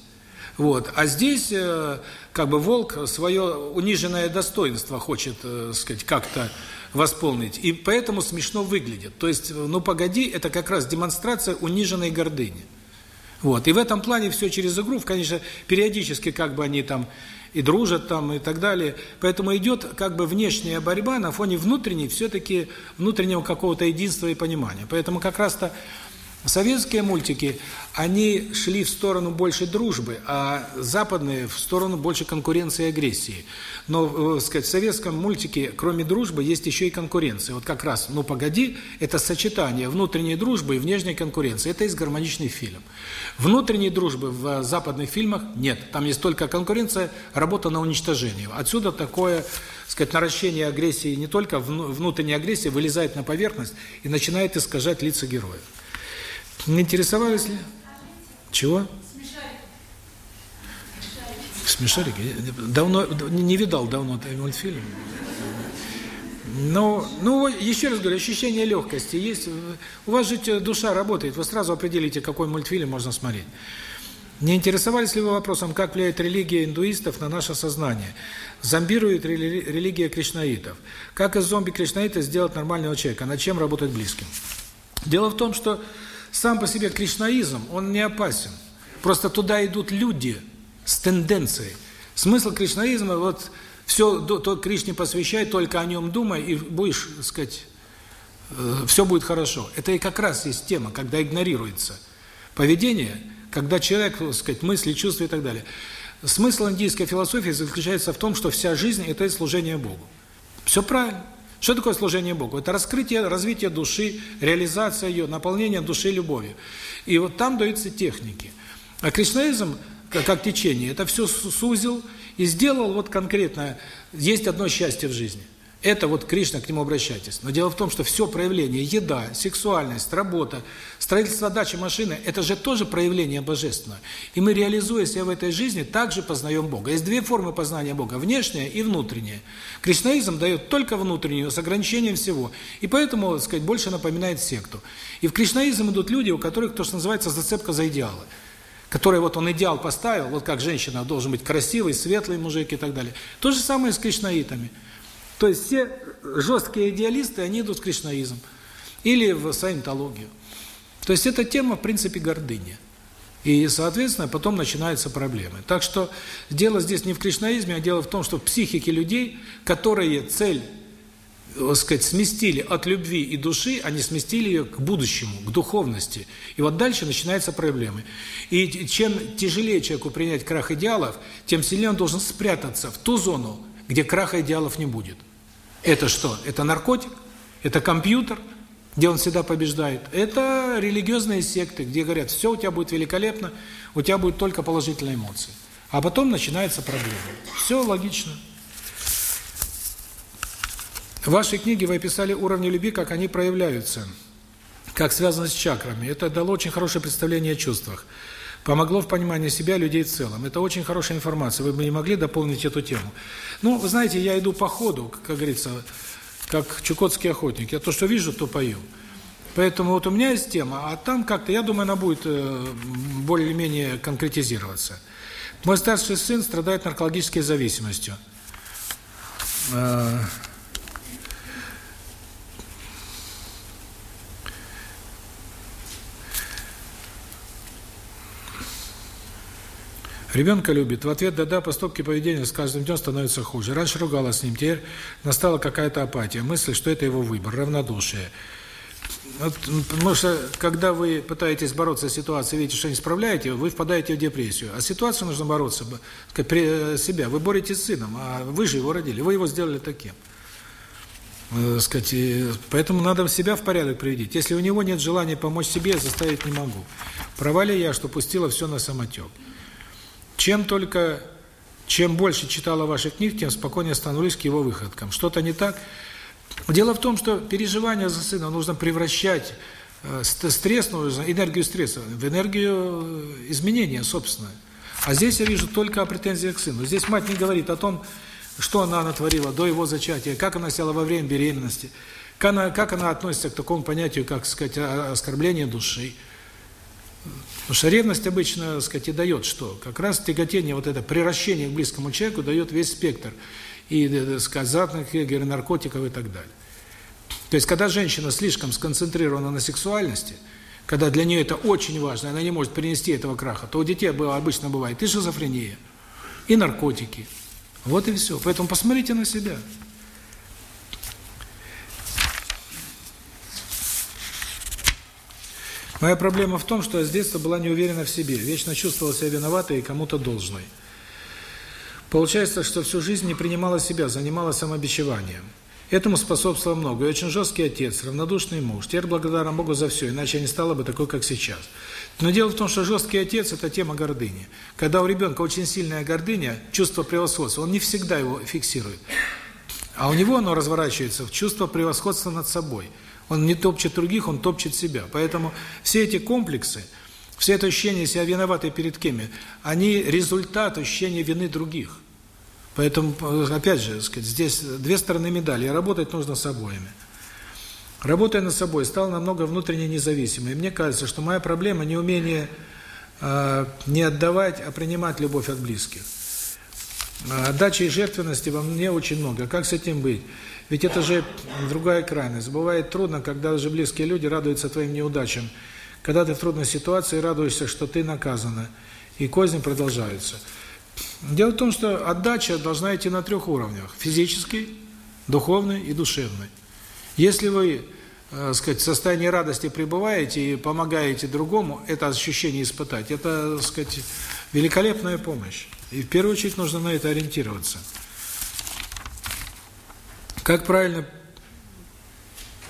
Вот. А здесь э, как бы волк свое униженное достоинство хочет, э, сказать, как-то восполнить. И поэтому смешно выглядит. То есть, ну погоди, это как раз демонстрация униженной гордыни. Вот. И в этом плане все через игру, конечно, периодически как бы они там и дружат там и так далее. Поэтому идет как бы внешняя борьба на фоне внутренней, все-таки внутреннего какого-то единства и понимания. Поэтому как раз-то Советские мультики, они шли в сторону больше дружбы, а западные в сторону больше конкуренции и агрессии. Но, э, сказать, в советском мультике, кроме дружбы, есть еще и конкуренция. Вот как раз «Ну, погоди» – это сочетание внутренней дружбы и внешней конкуренции. Это есть гармоничный фильм. Внутренней дружбы в западных фильмах нет. Там есть только конкуренция, работа на уничтожение. Отсюда такое сказать, наращение агрессии, не только внутренняя агрессия вылезает на поверхность и начинает искажать лица героев. Не интересовались ли? Чего? Смешарики? Давно, не видал давно этот мультфильм. Но, ну, еще раз говорю, ощущение легкости есть. У вас же душа работает, вы сразу определите, какой мультфильм можно смотреть. Не интересовались ли вы вопросом, как влияет религия индуистов на наше сознание? Зомбирует религия кришнаитов? Как из зомби-кришнаита сделать нормального человека? Над чем работать близким? Дело в том, что сам по себе кришнаизм, он не опасен. Просто туда идут люди с тенденцией. Смысл кришнаизма, вот все то Кришне посвящай, только о нем думай, и будешь, так сказать, э, все будет хорошо. Это и как раз есть тема, когда игнорируется поведение, когда человек, так сказать, мысли, чувства и так далее. Смысл индийской философии заключается в том, что вся жизнь – это служение Богу. Все правильно. Что такое служение Богу? Это раскрытие, развитие души, реализация ее, наполнение души любовью. И вот там даются техники. А кришнаизм, как, течение, это все сузил и сделал вот конкретно, есть одно счастье в жизни – это вот Кришна, к нему обращайтесь. Но дело в том, что все проявление, еда, сексуальность, работа, строительство дачи, машины, это же тоже проявление божественного. И мы, реализуя себя в этой жизни, также познаем Бога. Есть две формы познания Бога, внешняя и внутренняя. Кришнаизм дает только внутреннюю, с ограничением всего. И поэтому, так сказать, больше напоминает секту. И в кришнаизм идут люди, у которых то, что называется зацепка за идеалы. Который вот он идеал поставил, вот как женщина должен быть красивый, светлый мужик и так далее. То же самое с кришнаитами. То есть все жесткие идеалисты, они идут в кришнаизм или в саентологию. То есть эта тема, в принципе, гордыни. И, соответственно, потом начинаются проблемы. Так что дело здесь не в кришнаизме, а дело в том, что в психике людей, которые цель, так сказать, сместили от любви и души, они сместили ее к будущему, к духовности. И вот дальше начинаются проблемы. И чем тяжелее человеку принять крах идеалов, тем сильнее он должен спрятаться в ту зону, где краха идеалов не будет. Это что? Это наркотик? Это компьютер, где он всегда побеждает? Это религиозные секты, где говорят, все у тебя будет великолепно, у тебя будет только положительные эмоции. А потом начинается проблема. Все логично. В вашей книге вы описали уровни любви, как они проявляются, как связаны с чакрами. Это дало очень хорошее представление о чувствах. Помогло в понимании себя людей в целом. Это очень хорошая информация. Вы бы не могли дополнить эту тему. Ну, вы знаете, я иду по ходу, как говорится, как чукотский охотник. Я то, что вижу, то пою. Поэтому вот у меня есть тема, а там как-то, я думаю, она будет э, более-менее конкретизироваться. Мой старший сын страдает наркологической зависимостью. Ребенка любит. В ответ «да-да» поступки поведения с каждым днем становятся хуже. Раньше ругалась с ним, теперь настала какая-то апатия, мысль, что это его выбор, равнодушие. Вот, потому что, когда вы пытаетесь бороться с ситуацией, видите, что не справляете, вы впадаете в депрессию. А ситуацию нужно бороться, при себя. Вы боретесь с сыном, а вы же его родили, вы его сделали таким. Э, сказать, поэтому надо себя в порядок приводить. Если у него нет желания помочь себе, заставить не могу. Права я, что пустила все на самотек? Чем только, чем больше читала ваших книг, тем спокойнее становлюсь к его выходкам. Что-то не так? Дело в том, что переживания за сына нужно превращать э, стресс нужно, энергию стресса, в энергию изменения собственное. А здесь я вижу только о претензиях к сыну. Здесь мать не говорит о том, что она натворила до его зачатия, как она села во время беременности, как она, как она относится к такому понятию, как, сказать, оскорбление души. Потому что ревность обычно, так сказать, и дает что? Как раз тяготение, вот это приращение к близкому человеку дает весь спектр. И, так сказать, азартных игр, наркотиков и так далее. То есть, когда женщина слишком сконцентрирована на сексуальности, когда для нее это очень важно, она не может перенести этого краха, то у детей обычно бывает и шизофрения, и наркотики. Вот и все. Поэтому посмотрите на себя. Моя проблема в том, что я с детства была не уверена в себе, вечно чувствовала себя виноватой и кому-то должной. Получается, что всю жизнь не принимала себя, занималась самобичеванием. Этому способствовало много. И очень жесткий отец, равнодушный муж. Теперь благодарна Богу за все, иначе я не стала бы такой, как сейчас. Но дело в том, что жесткий отец – это тема гордыни. Когда у ребенка очень сильная гордыня, чувство превосходства, он не всегда его фиксирует. А у него оно разворачивается в чувство превосходства над собой – он не топчет других, он топчет себя. Поэтому все эти комплексы, все это ощущение себя виноватой перед кем, они результат ощущения вины других. Поэтому, опять же, сказать, здесь две стороны медали, и работать нужно с обоими. Работая над собой, стал намного внутренне независимым. И мне кажется, что моя проблема не умение э, не отдавать, а принимать любовь от близких. Отдачи и жертвенности во мне очень много. Как с этим быть? Ведь это же другая крайность. Бывает трудно, когда даже близкие люди радуются твоим неудачам. Когда ты в трудной ситуации радуешься, что ты наказана. И козни продолжаются. Дело в том, что отдача должна идти на трех уровнях. Физический, духовный и душевный. Если вы, э, сказать, в состоянии радости пребываете и помогаете другому, это ощущение испытать, это, сказать, великолепная помощь. И в первую очередь нужно на это ориентироваться. Как правильно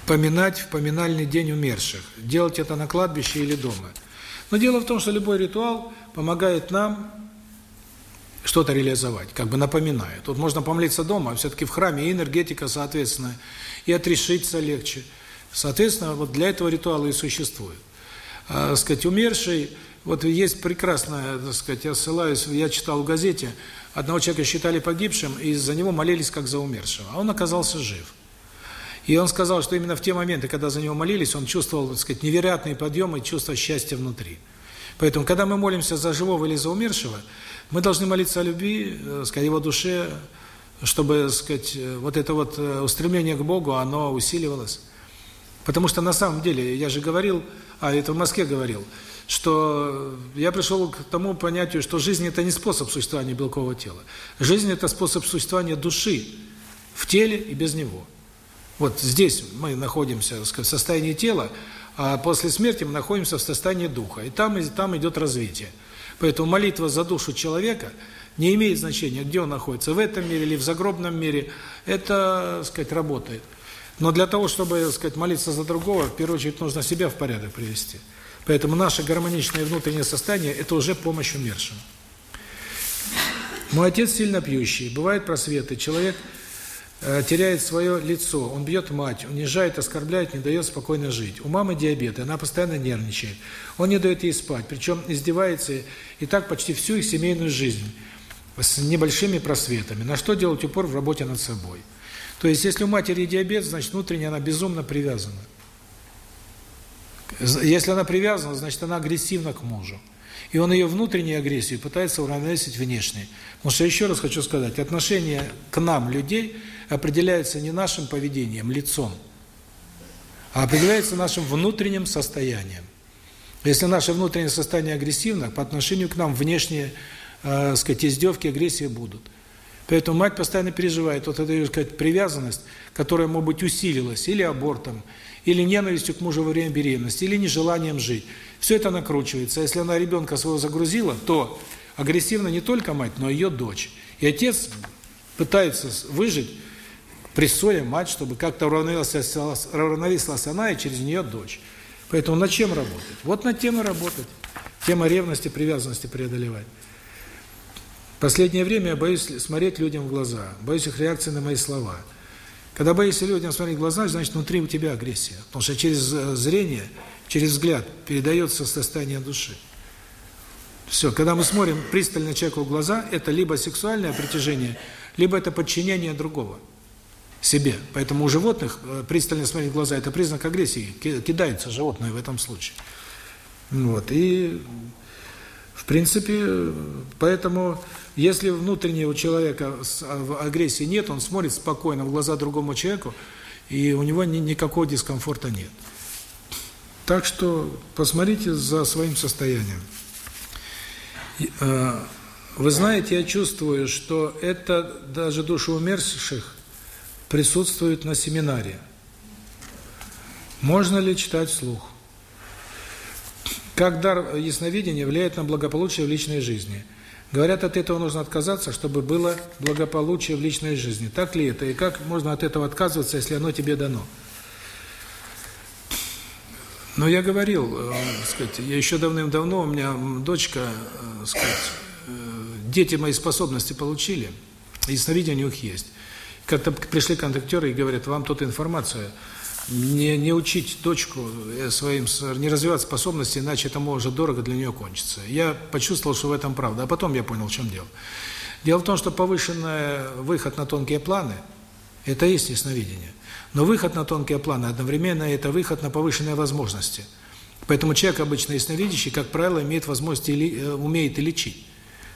поминать в поминальный день умерших? Делать это на кладбище или дома? Но дело в том, что любой ритуал помогает нам что-то реализовать, как бы напоминает. Тут можно помолиться дома, а все-таки в храме и энергетика соответственно, и отрешиться легче. Соответственно, вот для этого ритуалы и существуют. А, сказать, умерший, вот есть прекрасная, так сказать, я ссылаюсь, я читал в газете, Одного человека считали погибшим, и за него молились как за умершего. А он оказался жив. И он сказал, что именно в те моменты, когда за него молились, он чувствовал, так сказать, невероятный подъем и чувство счастья внутри. Поэтому, когда мы молимся за живого или за умершего, мы должны молиться о любви, э, сказать, его душе, чтобы, сказать, вот это вот э, устремление к Богу, оно усиливалось. Потому что на самом деле, я же говорил, а это в Москве говорил, что я пришел к тому понятию, что жизнь – это не способ существования белкового тела. Жизнь – это способ существования души в теле и без него. Вот здесь мы находимся в состоянии тела, а после смерти мы находимся в состоянии духа. И там, и там идет развитие. Поэтому молитва за душу человека не имеет значения, где он находится, в этом мире или в загробном мире. Это, так сказать, работает. Но для того, чтобы, так сказать, молиться за другого, в первую очередь нужно себя в порядок привести. Поэтому наше гармоничное внутреннее состояние – это уже помощь умершим. Мой отец сильно пьющий, бывают просветы, человек э, теряет свое лицо, он бьет мать, унижает, оскорбляет, не дает спокойно жить. У мамы диабет, она постоянно нервничает. Он не дает ей спать, причем издевается и так почти всю их семейную жизнь с небольшими просветами. На что делать упор в работе над собой? То есть, если у матери диабет, значит, внутренне она безумно привязана. Если она привязана, значит, она агрессивна к мужу. И он ее внутреннюю агрессию пытается уравновесить внешней. Потому что, еще раз хочу сказать, отношение к нам, людей, определяется не нашим поведением, лицом, а определяется нашим внутренним состоянием. Если наше внутреннее состояние агрессивно, по отношению к нам внешние, э, сказать, издевки, агрессии будут. Поэтому мать постоянно переживает вот эту, сказать, привязанность, которая, может быть, усилилась или абортом, или ненавистью к мужу во время беременности, или нежеланием жить. Все это накручивается. Если она ребенка своего загрузила, то агрессивна не только мать, но и ее дочь. И отец пытается выжить, прессуя мать, чтобы как-то уравновесилась она и через нее дочь. Поэтому над чем работать? Вот над тем и работать. Тема ревности, привязанности преодолевать. Последнее время я боюсь смотреть людям в глаза, боюсь их реакции на мои слова – когда боишься людям смотреть в глаза, значит, внутри у тебя агрессия. Потому что через э, зрение, через взгляд передается состояние души. Все, когда мы смотрим пристально человеку в глаза, это либо сексуальное притяжение, либо это подчинение другого себе. Поэтому у животных э, пристально смотреть в глаза – это признак агрессии, кидается животное в этом случае. Вот, и в принципе, поэтому, если внутренне у человека а, агрессии нет, он смотрит спокойно в глаза другому человеку, и у него ни, никакого дискомфорта нет. Так что посмотрите за своим состоянием. Э, вы знаете, я чувствую, что это даже души умерших присутствует на семинаре. Можно ли читать вслух? Как дар ясновидения влияет на благополучие в личной жизни? Говорят, от этого нужно отказаться, чтобы было благополучие в личной жизни. Так ли это? И как можно от этого отказываться, если оно тебе дано? Но я говорил, э, сказать, я еще давным-давно, у меня дочка, э, сказать, э, дети мои способности получили, ясновидение у них есть. Как-то пришли контактеры и говорят, вам тут информация – не, не учить дочку э, своим, не развивать способности, иначе это может дорого для нее кончиться. Я почувствовал, что в этом правда, а потом я понял, в чем дело. Дело в том, что повышенный выход на тонкие планы – это есть ясновидение. Но выход на тонкие планы одновременно – это выход на повышенные возможности. Поэтому человек обычно ясновидящий, как правило, имеет возможность, э, умеет и лечить.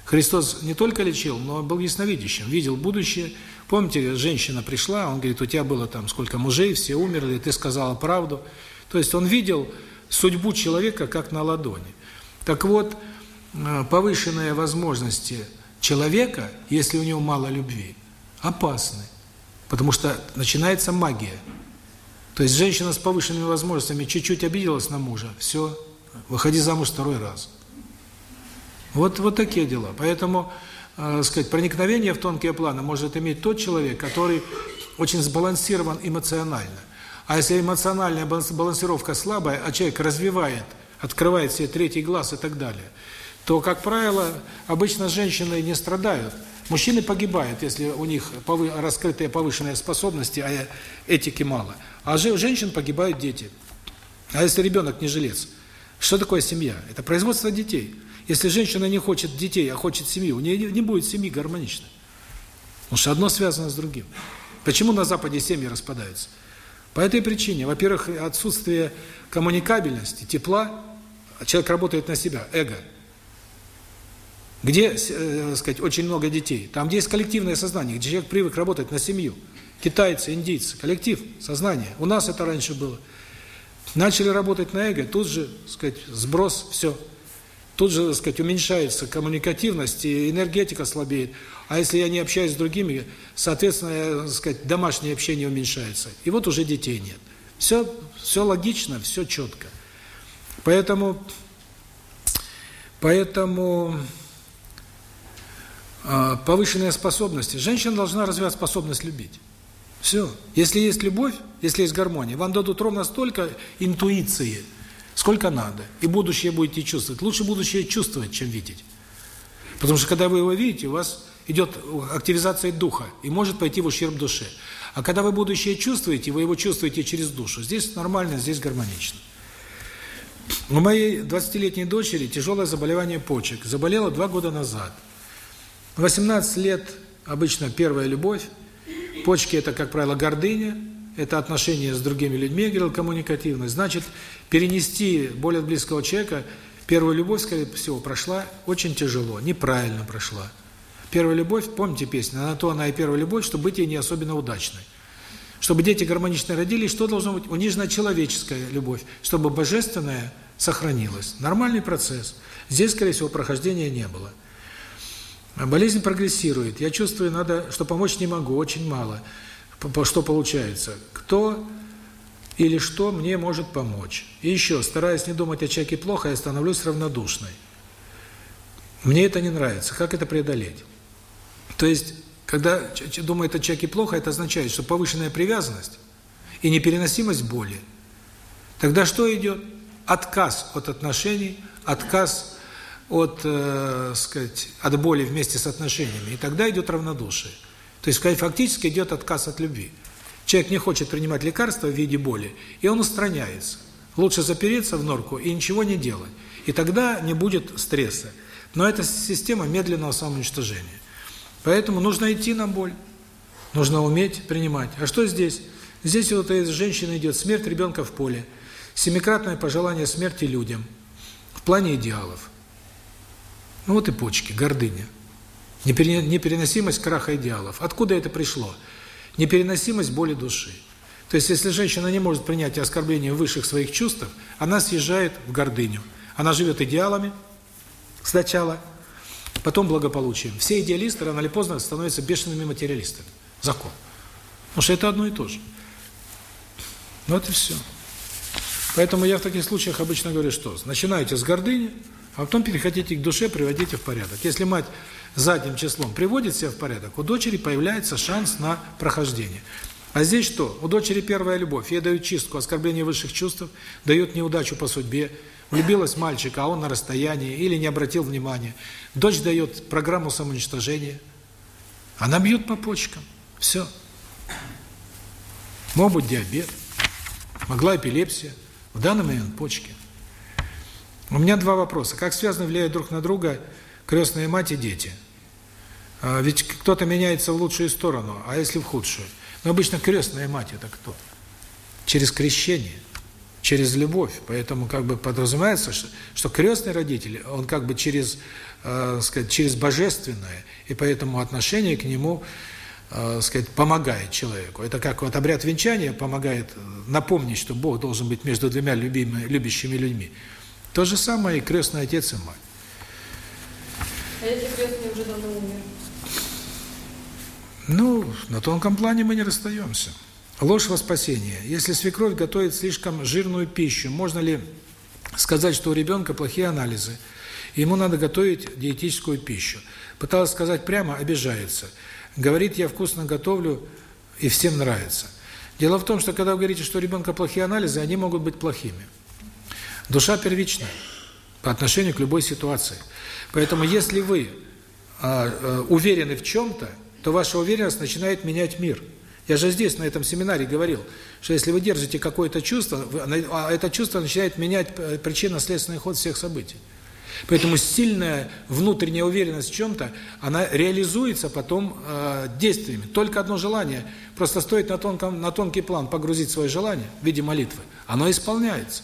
Христос не только лечил, но был ясновидящим, видел будущее. Помните, женщина пришла, он говорит, у тебя было там сколько мужей, все умерли, ты сказала правду. То есть он видел судьбу человека как на ладони. Так вот, э, повышенные возможности человека, если у него мало любви, опасны. Потому что начинается магия. То есть женщина с повышенными возможностями чуть-чуть обиделась на мужа, все, выходи замуж второй раз. Вот, вот такие дела. Поэтому, э, сказать, проникновение в тонкие планы может иметь тот человек, который очень сбалансирован эмоционально. А если эмоциональная балансировка слабая, а человек развивает, открывает себе третий глаз и так далее, то, как правило, обычно женщины не страдают. Мужчины погибают, если у них повы раскрытые повышенные способности, а этики мало. А у женщин погибают дети. А если ребенок не жилец? Что такое семья? Это производство детей. Если женщина не хочет детей, а хочет семью, у нее не будет семьи гармоничной. Потому что одно связано с другим. Почему на Западе семьи распадаются? По этой причине. Во-первых, отсутствие коммуникабельности, тепла. Человек работает на себя, эго. Где, э, сказать, очень много детей? Там, где есть коллективное сознание, где человек привык работать на семью. Китайцы, индийцы, коллектив, сознание. У нас это раньше было. Начали работать на эго, тут же, сказать, сброс, все. Тут же, так сказать, уменьшается коммуникативность, и энергетика слабеет. А если я не общаюсь с другими, соответственно, так сказать, домашнее общение уменьшается. И вот уже детей нет. Все, все логично, все четко. Поэтому, поэтому э, повышенные способности. Женщина должна развивать способность любить. Все. Если есть любовь, если есть гармония, вам дадут ровно столько интуиции – сколько надо, и будущее будете чувствовать. Лучше будущее чувствовать, чем видеть. Потому что когда вы его видите, у вас идет активизация духа, и может пойти в ущерб душе. А когда вы будущее чувствуете, вы его чувствуете через душу. Здесь нормально, здесь гармонично. У моей 20-летней дочери тяжелое заболевание почек. Заболела два года назад. 18 лет обычно первая любовь. Почки – это, как правило, гордыня, это отношения с другими людьми, я говорил, коммуникативность. Значит, перенести более близкого человека, первая любовь, скорее всего, прошла очень тяжело, неправильно прошла. Первая любовь, помните песню, на то она и первая любовь, чтобы быть ей не особенно удачной. Чтобы дети гармонично родились, что должно быть? Униженная человеческая любовь, чтобы божественная сохранилась. Нормальный процесс. Здесь, скорее всего, прохождения не было. Болезнь прогрессирует. Я чувствую, надо, что помочь не могу, очень мало. Что получается? Кто или что мне может помочь? И еще, стараясь не думать о человеке плохо, я становлюсь равнодушной. Мне это не нравится. Как это преодолеть? То есть, когда думает о человеке плохо, это означает, что повышенная привязанность и непереносимость боли. Тогда что идет? Отказ от отношений, отказ от, э, сказать, от боли вместе с отношениями. И тогда идет равнодушие. То есть фактически идет отказ от любви. Человек не хочет принимать лекарства в виде боли, и он устраняется. Лучше запереться в норку и ничего не делать. И тогда не будет стресса. Но это система медленного самоуничтожения. Поэтому нужно идти на боль. Нужно уметь принимать. А что здесь? Здесь вот эта женщина идет, смерть ребенка в поле, семикратное пожелание смерти людям в плане идеалов. Ну вот и почки, гордыня. Непереносимость краха идеалов. Откуда это пришло? Непереносимость боли души. То есть, если женщина не может принять оскорбление высших своих чувств, она съезжает в гордыню. Она живет идеалами сначала, потом благополучием. Все идеалисты рано или поздно становятся бешеными материалистами. Закон. Потому что это одно и то же. Вот и все. Поэтому я в таких случаях обычно говорю, что начинаете с гордыни, а потом переходите к душе, приводите в порядок. Если мать задним числом приводит себя в порядок, у дочери появляется шанс на прохождение. А здесь что? У дочери первая любовь. Ей дают чистку, оскорбление высших чувств, дают неудачу по судьбе. Влюбилась мальчика, а он на расстоянии или не обратил внимания. Дочь дает программу самоуничтожения. Она бьет по почкам. Все. Мог быть диабет, могла эпилепсия, в данный момент почки. У меня два вопроса. Как связаны влияют друг на друга крестная мать и дети? А, ведь кто-то меняется в лучшую сторону, а если в худшую? Но обычно крестная мать это кто? Через крещение, через любовь. Поэтому как бы подразумевается, что, что крестный родитель, он как бы через, э, сказать, через божественное, и поэтому отношение к нему, э, сказать, помогает человеку. Это как вот обряд венчания помогает напомнить, что Бог должен быть между двумя любимыми, любящими людьми. То же самое и крестный отец и мать. А если крестный уже давно умер? Ну, на тонком плане мы не расстаемся. Ложь во спасение. Если свекровь готовит слишком жирную пищу, можно ли сказать, что у ребенка плохие анализы, ему надо готовить диетическую пищу? Пыталась сказать прямо, обижается. Говорит, я вкусно готовлю, и всем нравится. Дело в том, что когда вы говорите, что у ребенка плохие анализы, они могут быть плохими. Душа первична по отношению к любой ситуации. Поэтому если вы э, уверены в чем-то, то ваша уверенность начинает менять мир. Я же здесь, на этом семинаре говорил, что если вы держите какое-то чувство, а это чувство начинает менять э, причинно-следственный ход всех событий. Поэтому сильная внутренняя уверенность в чем-то, она реализуется потом э, действиями. Только одно желание, просто стоит на, тонком, на тонкий план погрузить свое желание в виде молитвы, оно исполняется.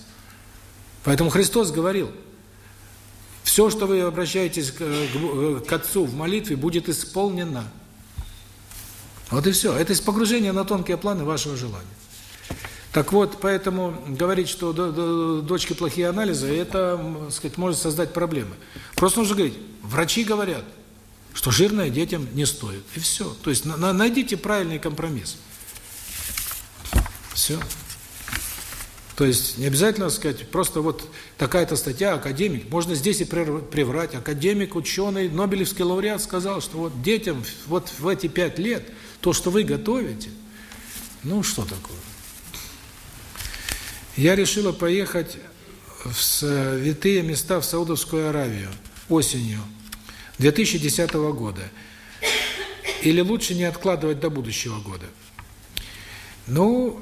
Поэтому Христос говорил, все, что вы обращаетесь к, к, к Отцу в молитве, будет исполнено. Вот и все. Это из погружения на тонкие планы вашего желания. Так вот, поэтому говорить, что дочки плохие анализы, это, сказать, может создать проблемы. Просто нужно говорить, врачи говорят, что жирное детям не стоит. И все. То есть на, найдите правильный компромисс. Все. То есть не обязательно сказать, просто вот такая-то статья, академик, можно здесь и приврать. Академик, ученый, Нобелевский лауреат сказал, что вот детям вот в эти пять лет то, что вы готовите, ну что такое? Я решила поехать в святые места в Саудовскую Аравию осенью 2010 года. Или лучше не откладывать до будущего года? Ну,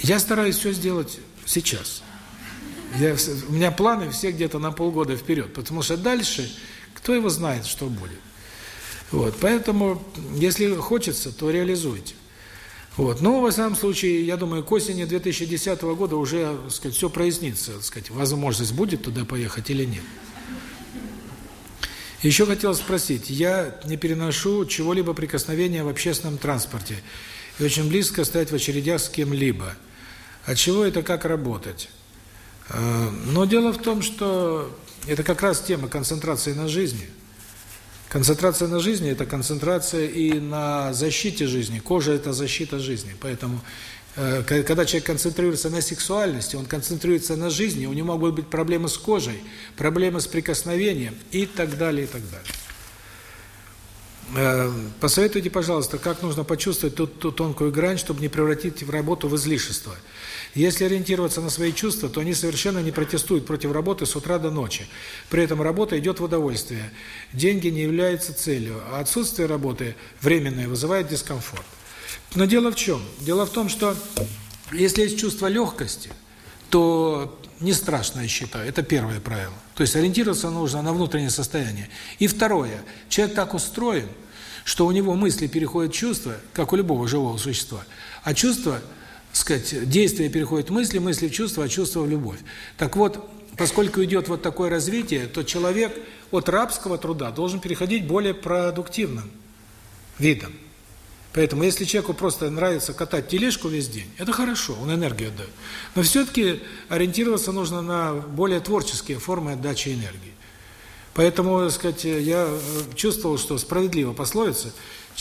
я стараюсь все сделать сейчас. Я, у меня планы все где-то на полгода вперед, потому что дальше кто его знает, что будет. Вот, поэтому, если хочется, то реализуйте. Вот, но, во всяком случае, я думаю, к осени 2010 года уже, так сказать, все прояснится, так сказать, возможность будет туда поехать или нет. Еще хотел спросить, я не переношу чего-либо прикосновения в общественном транспорте и очень близко стоять в очередях с кем-либо. От чего это как работать? Э, но дело в том, что это как раз тема концентрации на жизни. Концентрация на жизни – это концентрация и на защите жизни. Кожа – это защита жизни. Поэтому, э, когда человек концентрируется на сексуальности, он концентрируется на жизни, у него могут быть проблемы с кожей, проблемы с прикосновением и так далее, и так далее. Э, посоветуйте, пожалуйста, как нужно почувствовать ту, ту тонкую грань, чтобы не превратить в работу в излишество – если ориентироваться на свои чувства, то они совершенно не протестуют против работы с утра до ночи. При этом работа идет в удовольствие. Деньги не являются целью, а отсутствие работы временное вызывает дискомфорт. Но дело в чем? Дело в том, что если есть чувство легкости, то не страшно, я считаю. Это первое правило. То есть ориентироваться нужно на внутреннее состояние. И второе. Человек так устроен, что у него мысли переходят в чувства, как у любого живого существа, а чувства, сказать, действия переходят в мысли, мысли в чувства, а чувства в любовь. Так вот, поскольку идет вот такое развитие, то человек от рабского труда должен переходить более продуктивным видом. Поэтому, если человеку просто нравится катать тележку весь день, это хорошо, он энергию отдает. Но все-таки ориентироваться нужно на более творческие формы отдачи энергии. Поэтому, так сказать, я э, чувствовал, что справедливо пословица,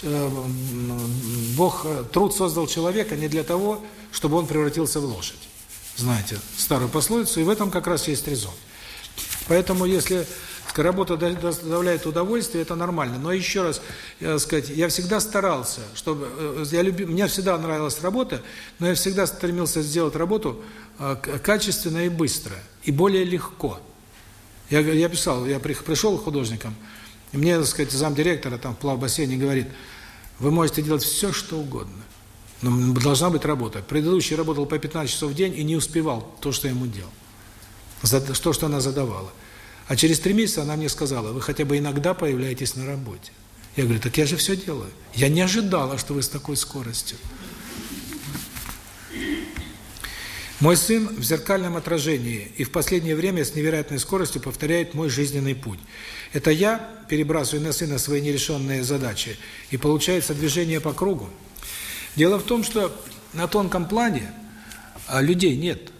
Бог э, труд создал человека не для того, чтобы он превратился в лошадь. Знаете старую пословицу, и в этом как раз есть резон. Поэтому, если работа доставляет удовольствие, это нормально. Но еще раз, я, сказать, я всегда старался, чтобы я любил, мне всегда нравилась работа, но я всегда стремился сделать работу качественно и быстро, и более легко. Я, я писал, я пришел художником, и мне, так сказать, замдиректора там в плавбассейне говорит, вы можете делать все, что угодно, но должна быть работа. Предыдущий работал по 15 часов в день и не успевал то, что ему делал, то, что она задавала. А через три месяца она мне сказала, вы хотя бы иногда появляетесь на работе. Я говорю, так я же все делаю. Я не ожидала, что вы с такой скоростью. Мой сын в зеркальном отражении и в последнее время с невероятной скоростью повторяет мой жизненный путь. Это я перебрасываю на сына свои нерешенные задачи, и получается движение по кругу. Дело в том, что на тонком плане а, людей нет,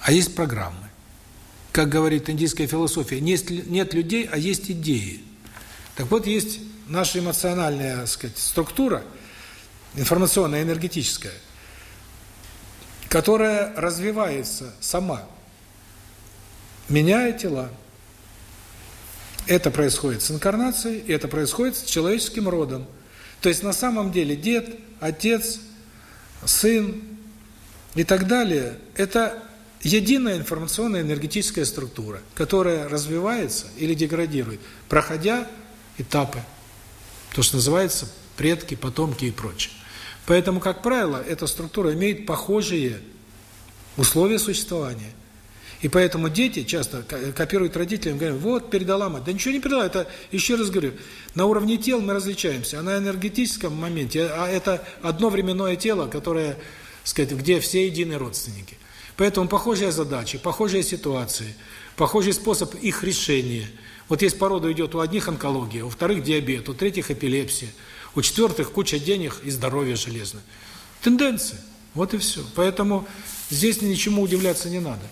а есть программы. Как говорит индийская философия, нет, нет людей, а есть идеи. Так вот, есть наша эмоциональная, так сказать, структура, информационная, энергетическая – которая развивается сама, меняя тела. Это происходит с инкарнацией, и это происходит с человеческим родом. То есть на самом деле дед, отец, сын и так далее – это единая информационная энергетическая структура, которая развивается или деградирует, проходя этапы, то, что называется предки, потомки и прочее. Поэтому, как правило, эта структура имеет похожие условия существования. И поэтому дети часто копируют родителям, говорят, вот, передала мать. Да ничего не передала, это, еще раз говорю, на уровне тел мы различаемся, а на энергетическом моменте, а это одно временное тело, которое, сказать, где все единые родственники. Поэтому похожие задачи, похожие ситуации, похожий способ их решения. Вот есть порода идет у одних онкология, у вторых диабет, у третьих эпилепсия, у четвертых куча денег и здоровье железное. Тенденция. Вот и все. Поэтому здесь ничему удивляться не надо.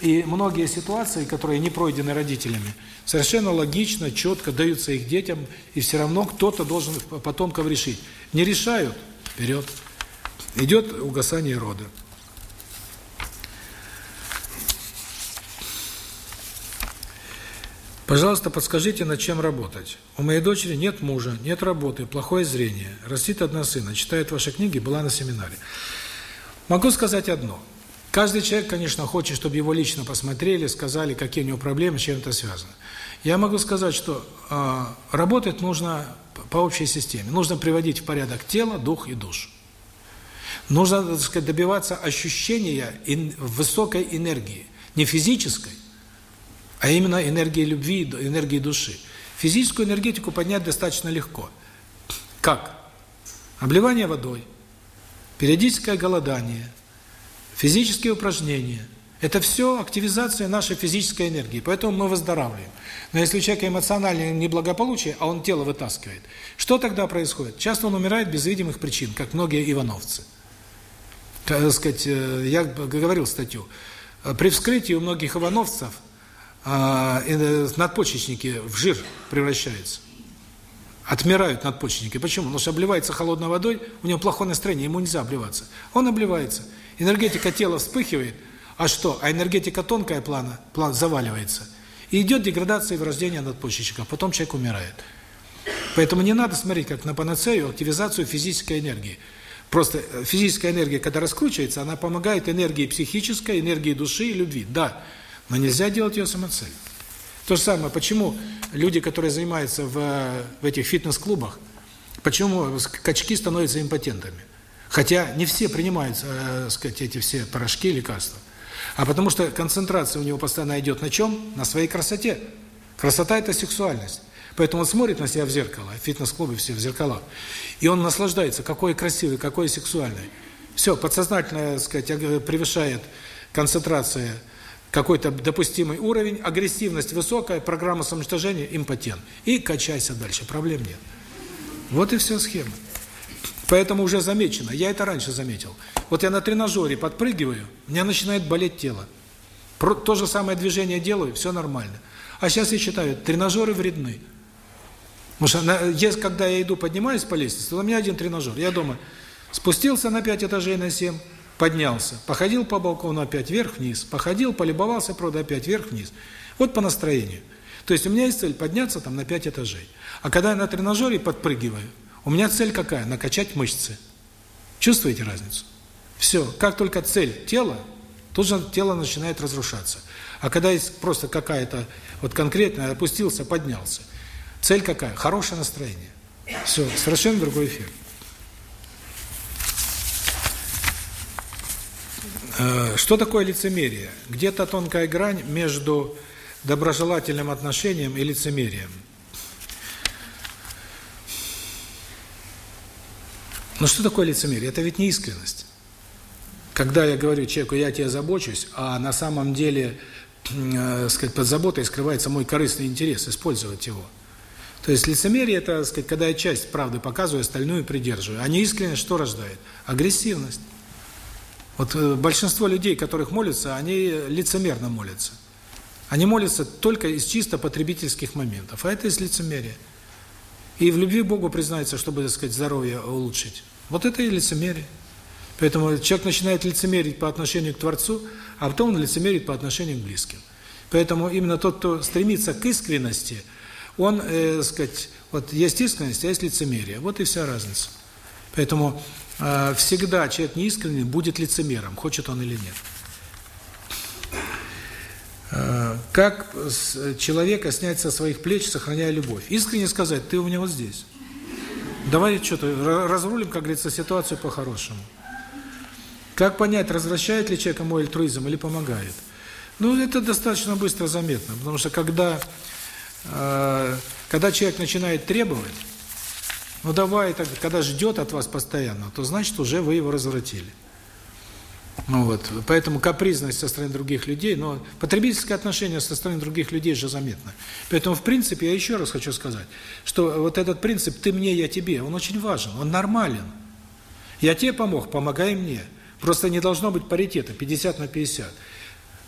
И многие ситуации, которые не пройдены родителями, совершенно логично, четко даются их детям, и все равно кто-то должен потомков решить. Не решают – вперед. Идет угасание рода. Пожалуйста, подскажите, над чем работать. У моей дочери нет мужа, нет работы, плохое зрение. Растит одна сына, читает ваши книги, была на семинаре. Могу сказать одно. Каждый человек, конечно, хочет, чтобы его лично посмотрели, сказали, какие у него проблемы, с чем это связано. Я могу сказать, что э, работать нужно по общей системе. Нужно приводить в порядок тело, дух и душу. Нужно, так сказать, добиваться ощущения высокой энергии. Не физической, а именно энергии любви, энергии души. Физическую энергетику поднять достаточно легко. Как? Обливание водой, периодическое голодание, физические упражнения. Это все активизация нашей физической энергии, поэтому мы выздоравливаем. Но если у человека эмоциональное неблагополучие, а он тело вытаскивает, что тогда происходит? Часто он умирает без видимых причин, как многие ивановцы. Так сказать, э, я говорил статью. При вскрытии у многих ивановцев а, э, надпочечники в жир превращаются. Отмирают надпочечники. Почему? Потому что обливается холодной водой, у него плохое настроение, ему нельзя обливаться. Он обливается. Энергетика тела вспыхивает, а что? А энергетика тонкая плана, план заваливается. И идет деградация и врождение надпочечников, потом человек умирает. Поэтому не надо смотреть как на панацею активизацию физической энергии. Просто э, физическая энергия, когда раскручивается, она помогает энергии психической, энергии души и любви. Да, но нельзя делать ее самоцелью. То же самое, почему люди, которые занимаются в, в этих фитнес-клубах, почему качки становятся импотентами? Хотя не все принимают, э, сказать, эти все порошки, лекарства. А потому что концентрация у него постоянно идет на чем? На своей красоте. Красота – это сексуальность. Поэтому он смотрит на себя в зеркало, фитнес-клубы все в зеркала, и он наслаждается, какой красивый, какой сексуальный. Все, подсознательно, так сказать, превышает концентрация какой-то допустимый уровень, агрессивность высокая, программа самоуничтожения, импотент. И качайся дальше, проблем нет. Вот и вся схема. Поэтому уже замечено, я это раньше заметил. Вот я на тренажере подпрыгиваю, у меня начинает болеть тело. То же самое движение делаю, все нормально. А сейчас я считаю, тренажеры вредны. Потому что есть, когда я иду, поднимаюсь по лестнице, у меня один тренажер. Я дома спустился на 5 этажей, на 7, поднялся, походил по балкону опять вверх-вниз, походил, полюбовался, правда, опять вверх-вниз. Вот по настроению. То есть у меня есть цель подняться там на 5 этажей. А когда я на тренажере подпрыгиваю, у меня цель какая? Накачать мышцы. Чувствуете разницу? Все. Как только цель тела, тут же тело начинает разрушаться. А когда есть просто какая-то вот конкретная, опустился, поднялся. Цель какая? Хорошее настроение. Все. Совершенно другой эффект. Э, что такое лицемерие? Где-то тонкая грань между доброжелательным отношением и лицемерием. Но что такое лицемерие? Это ведь не искренность. Когда я говорю человеку, я тебе забочусь, а на самом деле, э, сказать, под заботой скрывается мой корыстный интерес, использовать его. То есть лицемерие – это, сказать, когда я часть правды показываю, остальную придерживаю. А неискренность что рождает? Агрессивность. Вот э, большинство людей, которых молятся, они лицемерно молятся. Они молятся только из чисто потребительских моментов. А это из лицемерия. И в любви Богу признается, чтобы, так сказать, здоровье улучшить. Вот это и лицемерие. Поэтому человек начинает лицемерить по отношению к Творцу, а потом он лицемерит по отношению к близким. Поэтому именно тот, кто стремится к искренности, он, э, сказать, вот есть искренность, а есть лицемерие. Вот и вся разница. Поэтому э, всегда человек неискренний будет лицемером, хочет он или нет. Э, как с человека снять со своих плеч, сохраняя любовь? Искренне сказать, ты у меня вот здесь. Давай что-то разрулим, как говорится, ситуацию по-хорошему. Как понять, развращает ли человека мой альтруизм или помогает? Ну, это достаточно быстро заметно, потому что когда, э, когда человек начинает требовать, ну давай, так, когда ждет от вас постоянно, то значит уже вы его развратили. Ну вот, поэтому капризность со стороны других людей, но потребительское отношение со стороны других людей же заметно. Поэтому, в принципе, я еще раз хочу сказать, что вот этот принцип «ты мне, я тебе», он очень важен, он нормален. Я тебе помог, помогай мне. Просто не должно быть паритета, 50 на 50.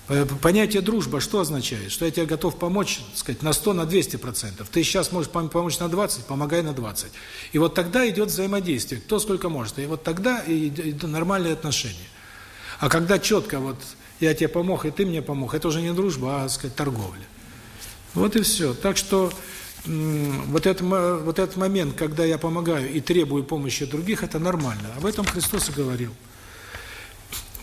Э, понятие дружба что означает? Что я тебе готов помочь, так сказать, на 100, на 200 процентов. Ты сейчас можешь помочь на 20, помогай на 20. И вот тогда идет взаимодействие, кто сколько может. И вот тогда и, и нормальные отношения. А когда четко вот я тебе помог, и ты мне помог, это уже не дружба, а, сказать, торговля. Вот и все. Так что вот этот, вот этот момент, когда я помогаю и требую помощи других, это нормально. Об этом Христос и говорил.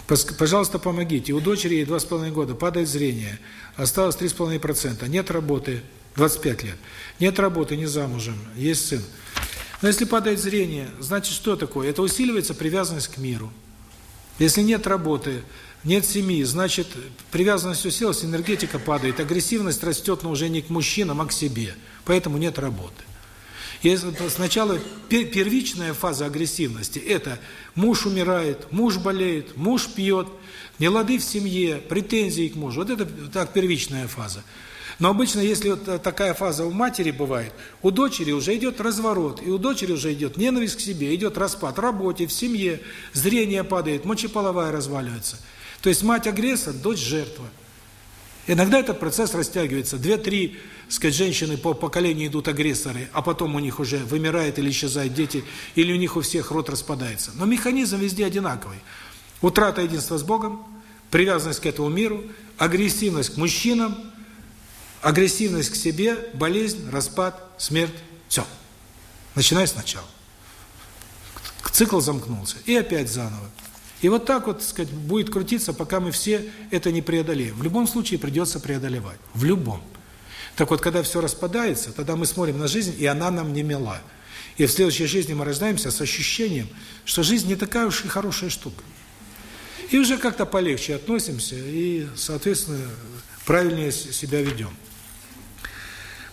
Пожалуйста, помогите. У дочери ей два с половиной года, падает зрение, осталось три с половиной процента, нет работы, 25 лет, нет работы, не замужем, есть сын. Но если падает зрение, значит что такое? Это усиливается привязанность к миру. Если нет работы, нет семьи, значит, привязанность усилилась, энергетика падает, агрессивность растет, но уже не к мужчинам, а к себе. Поэтому нет работы. И сначала первичная фаза агрессивности – это муж умирает, муж болеет, муж пьет, нелады в семье, претензии к мужу. Вот это так первичная фаза. Но обычно, если вот такая фаза у матери бывает, у дочери уже идет разворот, и у дочери уже идет ненависть к себе, идет распад в работе, в семье, зрение падает, мочеполовая разваливается. То есть мать агрессор, дочь жертва. Иногда этот процесс растягивается. Две-три, сказать, женщины по поколению идут агрессоры, а потом у них уже вымирает или исчезают дети, или у них у всех рот распадается. Но механизм везде одинаковый. Утрата единства с Богом, привязанность к этому миру, агрессивность к мужчинам, агрессивность к себе, болезнь, распад, смерть. Все. Начинай сначала. Цикл замкнулся. И опять заново. И вот так вот, так сказать, будет крутиться, пока мы все это не преодолеем. В любом случае придется преодолевать. В любом. Так вот, когда все распадается, тогда мы смотрим на жизнь, и она нам не мила. И в следующей жизни мы рождаемся с ощущением, что жизнь не такая уж и хорошая штука. И уже как-то полегче относимся и, соответственно, правильнее себя ведем.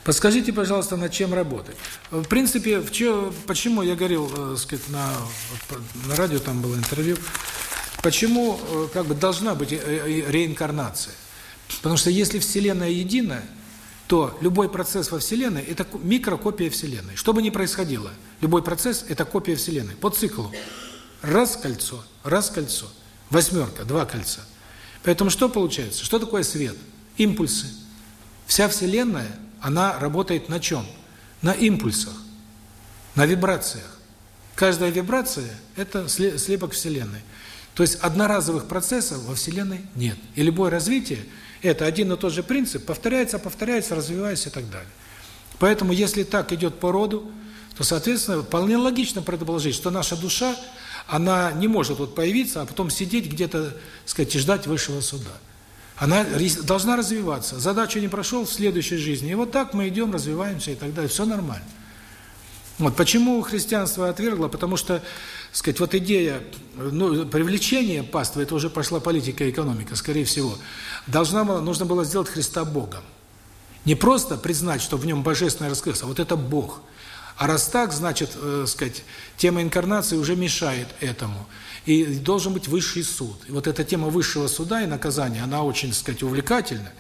Подскажите, пожалуйста, над чем работать. В принципе, в чё, почему я говорил, э, сказать, на, на радио там было интервью, почему э, как бы должна быть э, э, реинкарнация? Потому что если Вселенная единая, то любой процесс во Вселенной – это микрокопия Вселенной. Что бы ни происходило, любой процесс – это копия Вселенной. По циклу. Раз кольцо, раз кольцо. Восьмерка, два кольца. Поэтому что получается? Что такое свет? Импульсы. Вся Вселенная она работает на чем? На импульсах, на вибрациях. Каждая вибрация – это слепок Вселенной. То есть одноразовых процессов во Вселенной нет. И любое развитие – это один и тот же принцип, повторяется, повторяется, развиваясь и так далее. Поэтому если так идет по роду, то, соответственно, вполне логично предположить, что наша душа, она не может вот появиться, а потом сидеть где-то, сказать, и ждать высшего суда. Она должна развиваться. Задачу не прошел в следующей жизни. И вот так мы идем, развиваемся и так далее. Все нормально. Вот почему христианство отвергло? Потому что, сказать, вот идея ну, привлечения паствы, это уже пошла политика и экономика, скорее всего. Должна была, нужно было сделать Христа Богом. Не просто признать, что в нем божественное раскрылся, а вот это Бог. А раз так, значит, э, сказать, тема инкарнации уже мешает этому и должен быть высший суд. И вот эта тема высшего суда и наказания, она очень, так сказать, увлекательна.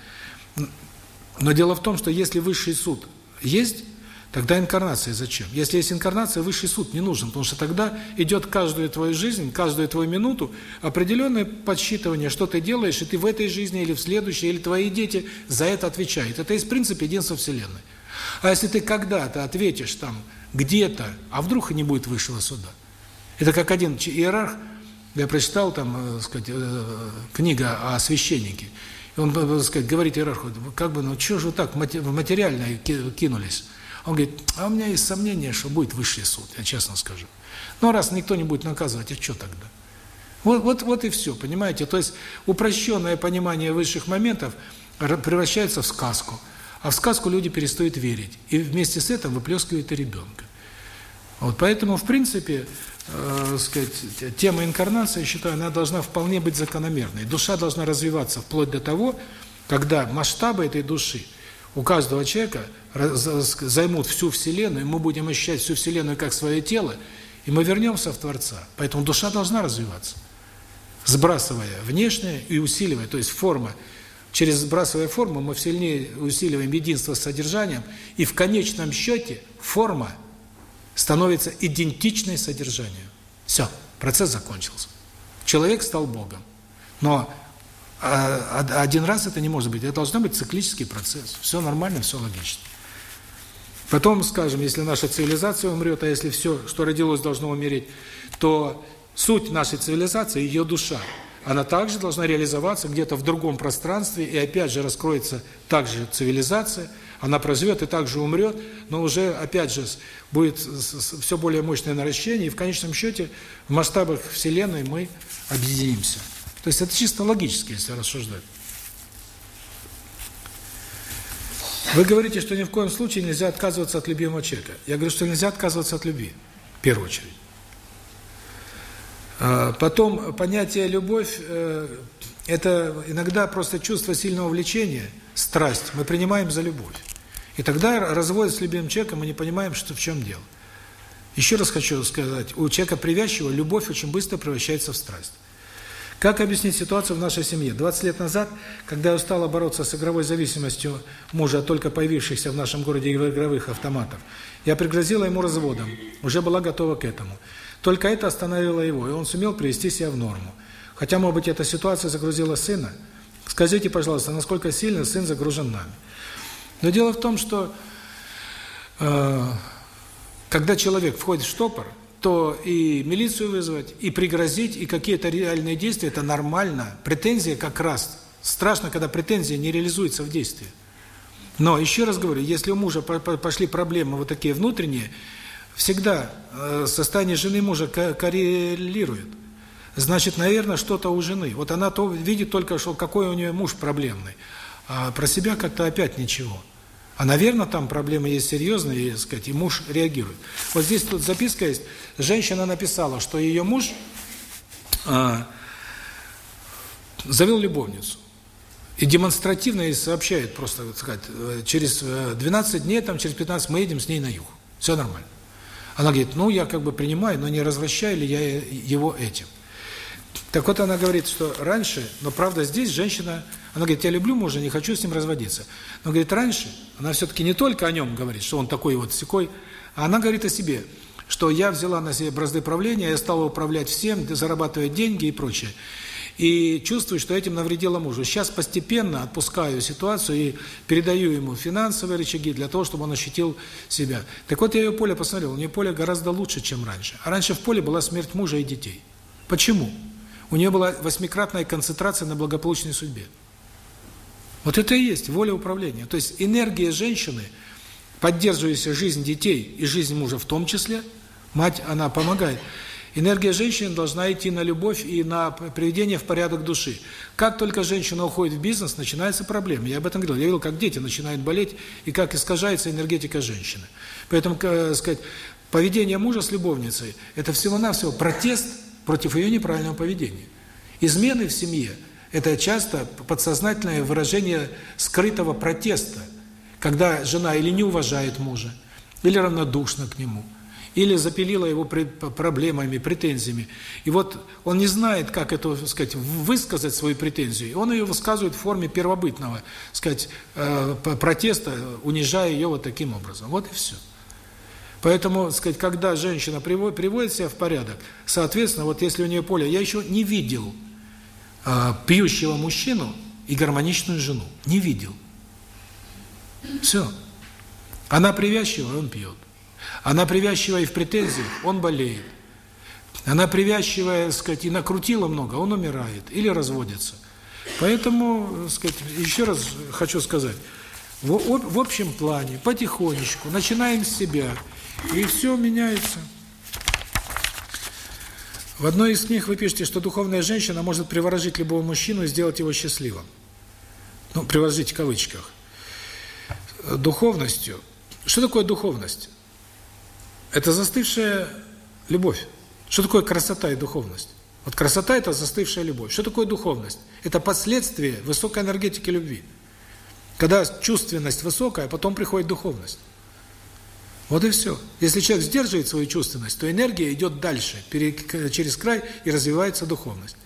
Но дело в том, что если высший суд есть, тогда инкарнация зачем? Если есть инкарнация, высший суд не нужен, потому что тогда идет каждую твою жизнь, каждую твою минуту определенное подсчитывание, что ты делаешь, и ты в этой жизни или в следующей, или твои дети за это отвечают. Это есть принцип единства Вселенной. А если ты когда-то ответишь там где-то, а вдруг и не будет высшего суда? Это как один иерарх я прочитал там, э, сказать, э, книга о священнике. И он, так сказать, говорит иерарху, как бы, ну что же вы так в материальное кинулись? Он говорит, а у меня есть сомнение, что будет высший суд, я честно скажу. Ну, раз никто не будет наказывать, а что тогда? Вот, вот, вот и все, понимаете? То есть упрощенное понимание высших моментов превращается в сказку. А в сказку люди перестают верить. И вместе с этим выплескивают и ребенка. Вот поэтому, в принципе, э, сказать, тема инкарнации, я считаю, она должна вполне быть закономерной. Душа должна развиваться вплоть до того, когда масштабы этой души у каждого человека займут всю Вселенную, и мы будем ощущать всю Вселенную как свое тело, и мы вернемся в Творца. Поэтому душа должна развиваться, сбрасывая внешнее и усиливая, то есть форма. Через сбрасывая форму мы сильнее усиливаем единство с содержанием, и в конечном счете форма – становится идентичной содержанию. Все, процесс закончился. Человек стал Богом. Но а, один раз это не может быть. Это должно быть циклический процесс. Все нормально, все логично. Потом, скажем, если наша цивилизация умрет, а если все, что родилось, должно умереть, то суть нашей цивилизации, ее душа, она также должна реализоваться где-то в другом пространстве, и опять же раскроется также цивилизация – она проживет и также умрет, но уже, опять же, будет все более мощное наращение, и в конечном счете в масштабах Вселенной мы объединимся. То есть это чисто логически, если рассуждать. Вы говорите, что ни в коем случае нельзя отказываться от любимого человека. Я говорю, что нельзя отказываться от любви, в первую очередь. А, потом понятие «любовь» э, – это иногда просто чувство сильного влечения, страсть, мы принимаем за любовь. И тогда разводят с любимым человеком, мы не понимаем, что в чем дело. Еще раз хочу сказать, у человека привязчивого любовь очень быстро превращается в страсть. Как объяснить ситуацию в нашей семье? 20 лет назад, когда я устала бороться с игровой зависимостью мужа, только появившихся в нашем городе игровых автоматов, я пригрозила ему разводом, уже была готова к этому. Только это остановило его, и он сумел привести себя в норму. Хотя, может быть, эта ситуация загрузила сына. Скажите, пожалуйста, насколько сильно сын загружен нами? Но дело в том, что э, когда человек входит в штопор, то и милицию вызвать, и пригрозить, и какие-то реальные действия – это нормально. Претензия как раз. Страшно, когда претензия не реализуется в действии. Но, еще раз говорю, если у мужа пошли проблемы вот такие внутренние, всегда э, состояние жены мужа коррелирует. Значит, наверное, что-то у жены. Вот она то видит только, что какой у нее муж проблемный а про себя как-то опять ничего. А, наверное, там проблемы есть серьезные, и, сказать, и муж реагирует. Вот здесь тут записка есть. Женщина написала, что ее муж, а, завел любовницу. И демонстративно ей сообщает просто, так сказать, э, через 12 э, дней, там, через 15 мы едем с ней на юг. Все нормально. Она говорит, ну, я как бы принимаю, но не развращаю ли я его этим. Так вот она говорит, что раньше, но правда здесь женщина, она говорит, я люблю мужа, не хочу с ним разводиться. Но говорит, раньше, она все-таки не только о нем говорит, что он такой вот секой, а она говорит о себе, что я взяла на себя бразды правления, я стала управлять всем, зарабатывать деньги и прочее и чувствую, что этим навредила мужу. Сейчас постепенно отпускаю ситуацию и передаю ему финансовые рычаги для того, чтобы он ощутил себя. Так вот, я ее поле посмотрел, у нее поле гораздо лучше, чем раньше. А раньше в поле была смерть мужа и детей. Почему? У нее была восьмикратная концентрация на благополучной судьбе. Вот это и есть воля управления. То есть энергия женщины, поддерживающая жизнь детей и жизнь мужа в том числе, мать, она помогает – Энергия женщины должна идти на любовь и на приведение в порядок души. Как только женщина уходит в бизнес, начинается проблема. Я об этом говорил. Я видел, как дети начинают болеть и как искажается энергетика женщины. Поэтому, э, сказать, поведение мужа с любовницей – это всего-навсего протест против ее неправильного поведения. Измены в семье – это часто подсознательное выражение скрытого протеста, когда жена или не уважает мужа, или равнодушна к нему – или запилила его проблемами, претензиями. И вот он не знает, как это, сказать, высказать свою претензию. Он ее высказывает в форме первобытного, сказать, э, протеста, унижая ее вот таким образом. Вот и все. Поэтому, сказать, когда женщина приводит, приводит себя в порядок, соответственно, вот если у нее поле, я еще не видел э, пьющего мужчину и гармоничную жену. Не видел. Все. Она привязчива, он пьет. Она привязчивая и в претензиях, он болеет. Она привязчивая, сказать, и накрутила много, он умирает или разводится. Поэтому, сказать, еще раз хочу сказать, в, в общем плане, потихонечку, начинаем с себя, и все меняется. В одной из книг вы пишете, что духовная женщина может приворожить любого мужчину и сделать его счастливым. Ну, приворожить в кавычках. Духовностью. Что такое духовность? это застывшая любовь. Что такое красота и духовность? Вот красота – это застывшая любовь. Что такое духовность? Это последствие высокой энергетики любви. Когда чувственность высокая, потом приходит духовность. Вот и все. Если человек сдерживает свою чувственность, то энергия идет дальше, через край, и развивается духовность.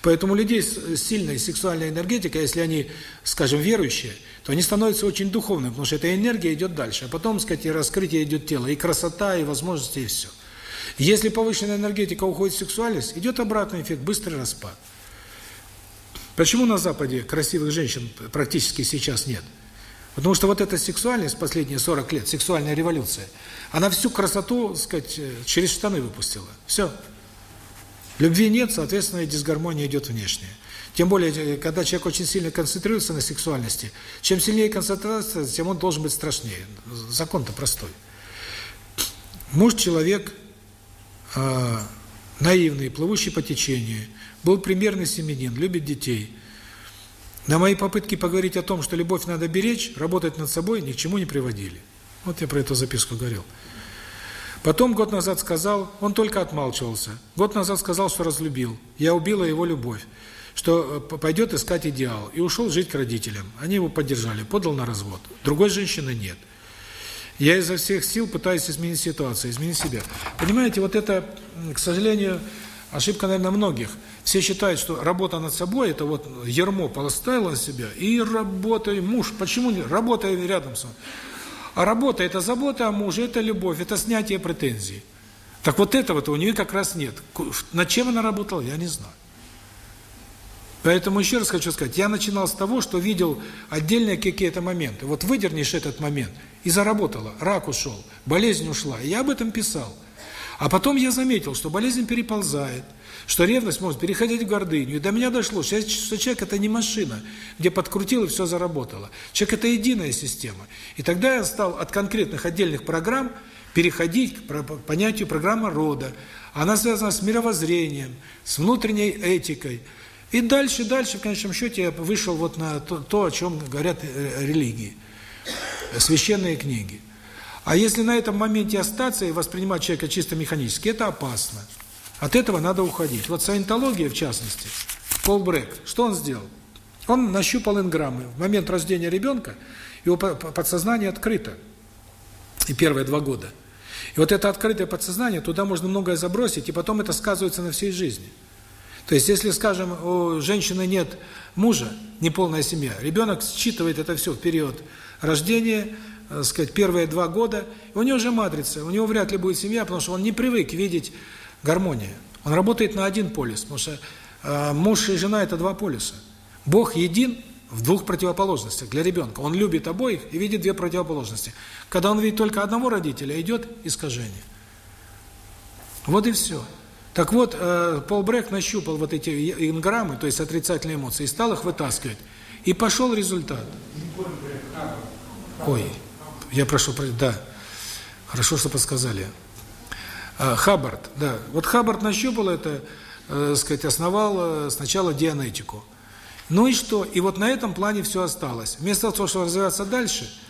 Поэтому людей с сильной сексуальной энергетикой, если они, скажем, верующие, то они становятся очень духовными, потому что эта энергия идет дальше. А потом, сказать, и раскрытие идет тела, и красота, и возможности, и все. Если повышенная энергетика уходит в сексуальность, идет обратный эффект, быстрый распад. Почему на Западе красивых женщин практически сейчас нет? Потому что вот эта сексуальность последние 40 лет, сексуальная революция, она всю красоту, сказать, э, через штаны выпустила. Все. Любви нет, соответственно, и дисгармония идет внешняя. Тем более, э, когда человек очень сильно концентрируется на сексуальности, чем сильнее концентрация, тем он должен быть страшнее. Закон-то простой. Муж человек э, наивный, плывущий по течению, был примерный семенин, любит детей. На мои попытки поговорить о том, что любовь надо беречь, работать над собой, ни к чему не приводили. Вот я про эту записку говорил. Потом год назад сказал, он только отмалчивался. Год назад сказал, что разлюбил. Я убила его любовь, что э, пойдет искать идеал. И ушел жить к родителям. Они его поддержали, подал на развод. Другой женщины нет. Я изо всех сил пытаюсь изменить ситуацию, изменить себя. Понимаете, вот это, к сожалению, ошибка, наверное, многих. Все считают, что работа над собой – это вот ермо поставила на себя и работай, муж. Почему не? Работай рядом с вами. А работа – это забота о муже, это любовь, это снятие претензий. Так вот этого-то у нее как раз нет. Над чем она работала, я не знаю. Поэтому еще раз хочу сказать, я начинал с того, что видел отдельные какие-то моменты. Вот выдернешь этот момент, и заработала, рак ушел, болезнь ушла. И я об этом писал. А потом я заметил, что болезнь переползает, что ревность может переходить в гордыню. И до меня дошло, что человек – это не машина, где подкрутил и все заработало. Человек – это единая система. И тогда я стал от конкретных отдельных программ переходить к понятию программа рода. Она связана с мировоззрением, с внутренней этикой. И дальше, дальше, в конечном счете, я вышел вот на то, то о чем говорят э, религии, священные книги. А если на этом моменте остаться и воспринимать человека чисто механически, это опасно. От этого надо уходить. Вот саентология, в частности, Пол Брэк, что он сделал? Он нащупал инграммы. В момент рождения ребенка его подсознание открыто. И первые два года. И вот это открытое подсознание, туда можно многое забросить, и потом это сказывается на всей жизни. То есть, если, скажем, у женщины нет мужа, неполная семья, ребенок считывает это все в период рождения, так сказать, первые два года, у него уже матрица, у него вряд ли будет семья, потому что он не привык видеть гармонию. Он работает на один полюс, потому что э, муж и жена – это два полюса. Бог един в двух противоположностях для ребенка. Он любит обоих и видит две противоположности. Когда он видит только одного родителя, идет искажение. Вот и все. Так вот, э, Пол Брек нащупал вот эти инграммы, то есть отрицательные эмоции, и стал их вытаскивать. И пошел результат. Ой, я прошу, да, хорошо, что подсказали. А, Хаббард, да. Вот Хаббард нащупал это, э, сказать, основал сначала дианетику. Ну и что? И вот на этом плане все осталось. Вместо того, чтобы развиваться дальше –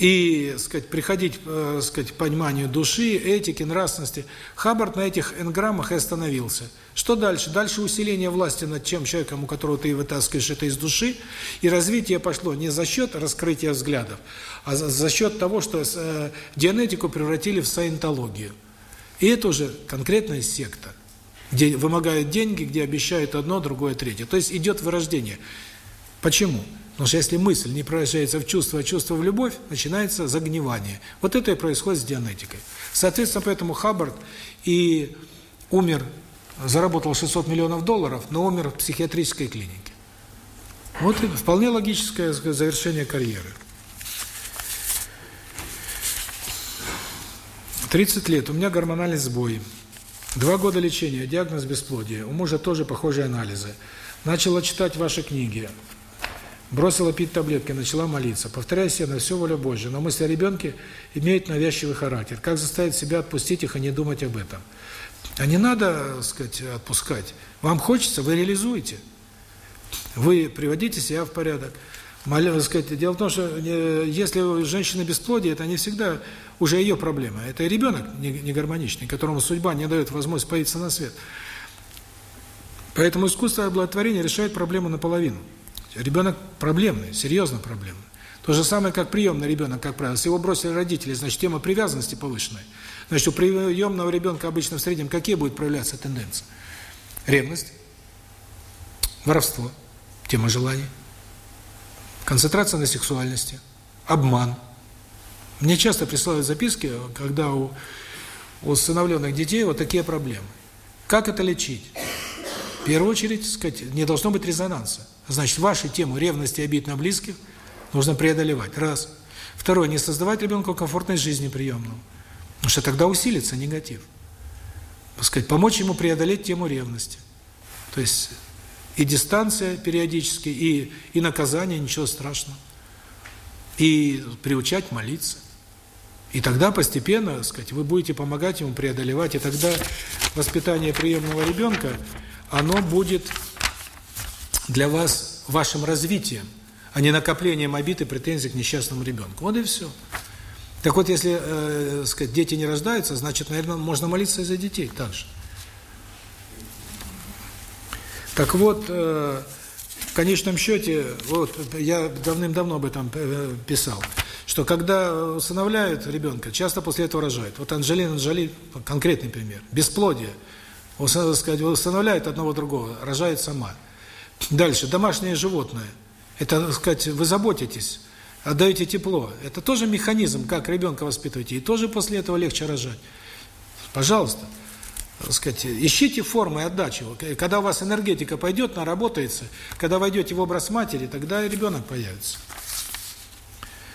и, сказать, приходить, э, сказать, к пониманию души, этики, нравственности. Хаббард на этих энграммах и остановился. Что дальше? Дальше усиление власти над тем человеком, у которого ты вытаскиваешь это из души, и развитие пошло не за счет раскрытия взглядов, а за, счет того, что э, превратили в саентологию. И это уже конкретная секта, где вымогают деньги, где обещают одно, другое, третье. То есть идет вырождение. Почему? Потому что если мысль не превращается в чувство, а чувство в любовь, начинается загнивание. Вот это и происходит с дианетикой. Соответственно, поэтому Хаббард и умер, заработал 600 миллионов долларов, но умер в психиатрической клинике. Вот вполне логическое завершение карьеры. 30 лет, у меня гормональный сбой. Два года лечения, диагноз бесплодия. У мужа тоже похожие анализы. Начала читать ваши книги. Бросила пить таблетки, начала молиться. Повторяя себе на все воля Божья. Но мысли о ребенке имеют навязчивый характер. Как заставить себя отпустить их и не думать об этом? А не надо, так сказать, отпускать. Вам хочется, вы реализуете. Вы приводите себя в порядок. Молю, сказать, дело в том, что э, если у женщины бесплодие, это не всегда уже ее проблема. Это и ребенок не гармоничный, которому судьба не дает возможность появиться на свет. Поэтому искусство оплодотворения решает проблему наполовину. Ребенок проблемный, серьезно проблемный. То же самое, как приемный ребенок, как правило. Если его бросили родители, значит, тема привязанности повышенная. Значит, у приемного ребенка обычно в среднем какие будут проявляться тенденции? Ревность, воровство, тема желаний, концентрация на сексуальности, обман. Мне часто присылают записки, когда у, усыновленных детей вот такие проблемы. Как это лечить? В первую очередь, сказать, не должно быть резонанса. Значит, вашу тему ревности и обид на близких нужно преодолевать. Раз. Второе, не создавать ребенку комфортной жизни приемного. Потому что тогда усилится негатив. Сказать, помочь ему преодолеть тему ревности. То есть и дистанция периодически, и, и наказание, ничего страшного. И приучать молиться. И тогда постепенно, сказать, вы будете помогать ему преодолевать, и тогда воспитание приемного ребенка – оно будет для вас вашим развитием, а не накоплением обид и претензий к несчастному ребенку. Вот и все. Так вот, если, э, сказать, дети не рождаются, значит, наверное, можно молиться за детей также. Так вот, э, в конечном счете, вот я давным-давно об этом э, писал, что когда усыновляют ребенка, часто после этого рожают. Вот Анжелина Джоли, конкретный пример, бесплодие – сказать, восстанавливает одного другого, рожает сама. Дальше, домашнее животное. Это, так сказать, вы заботитесь, отдаете тепло. Это тоже механизм, как ребенка воспитываете, и тоже после этого легче рожать. Пожалуйста, так сказать, ищите формы отдачи. Когда у вас энергетика пойдет, наработается, когда войдете в образ матери, тогда и ребенок появится.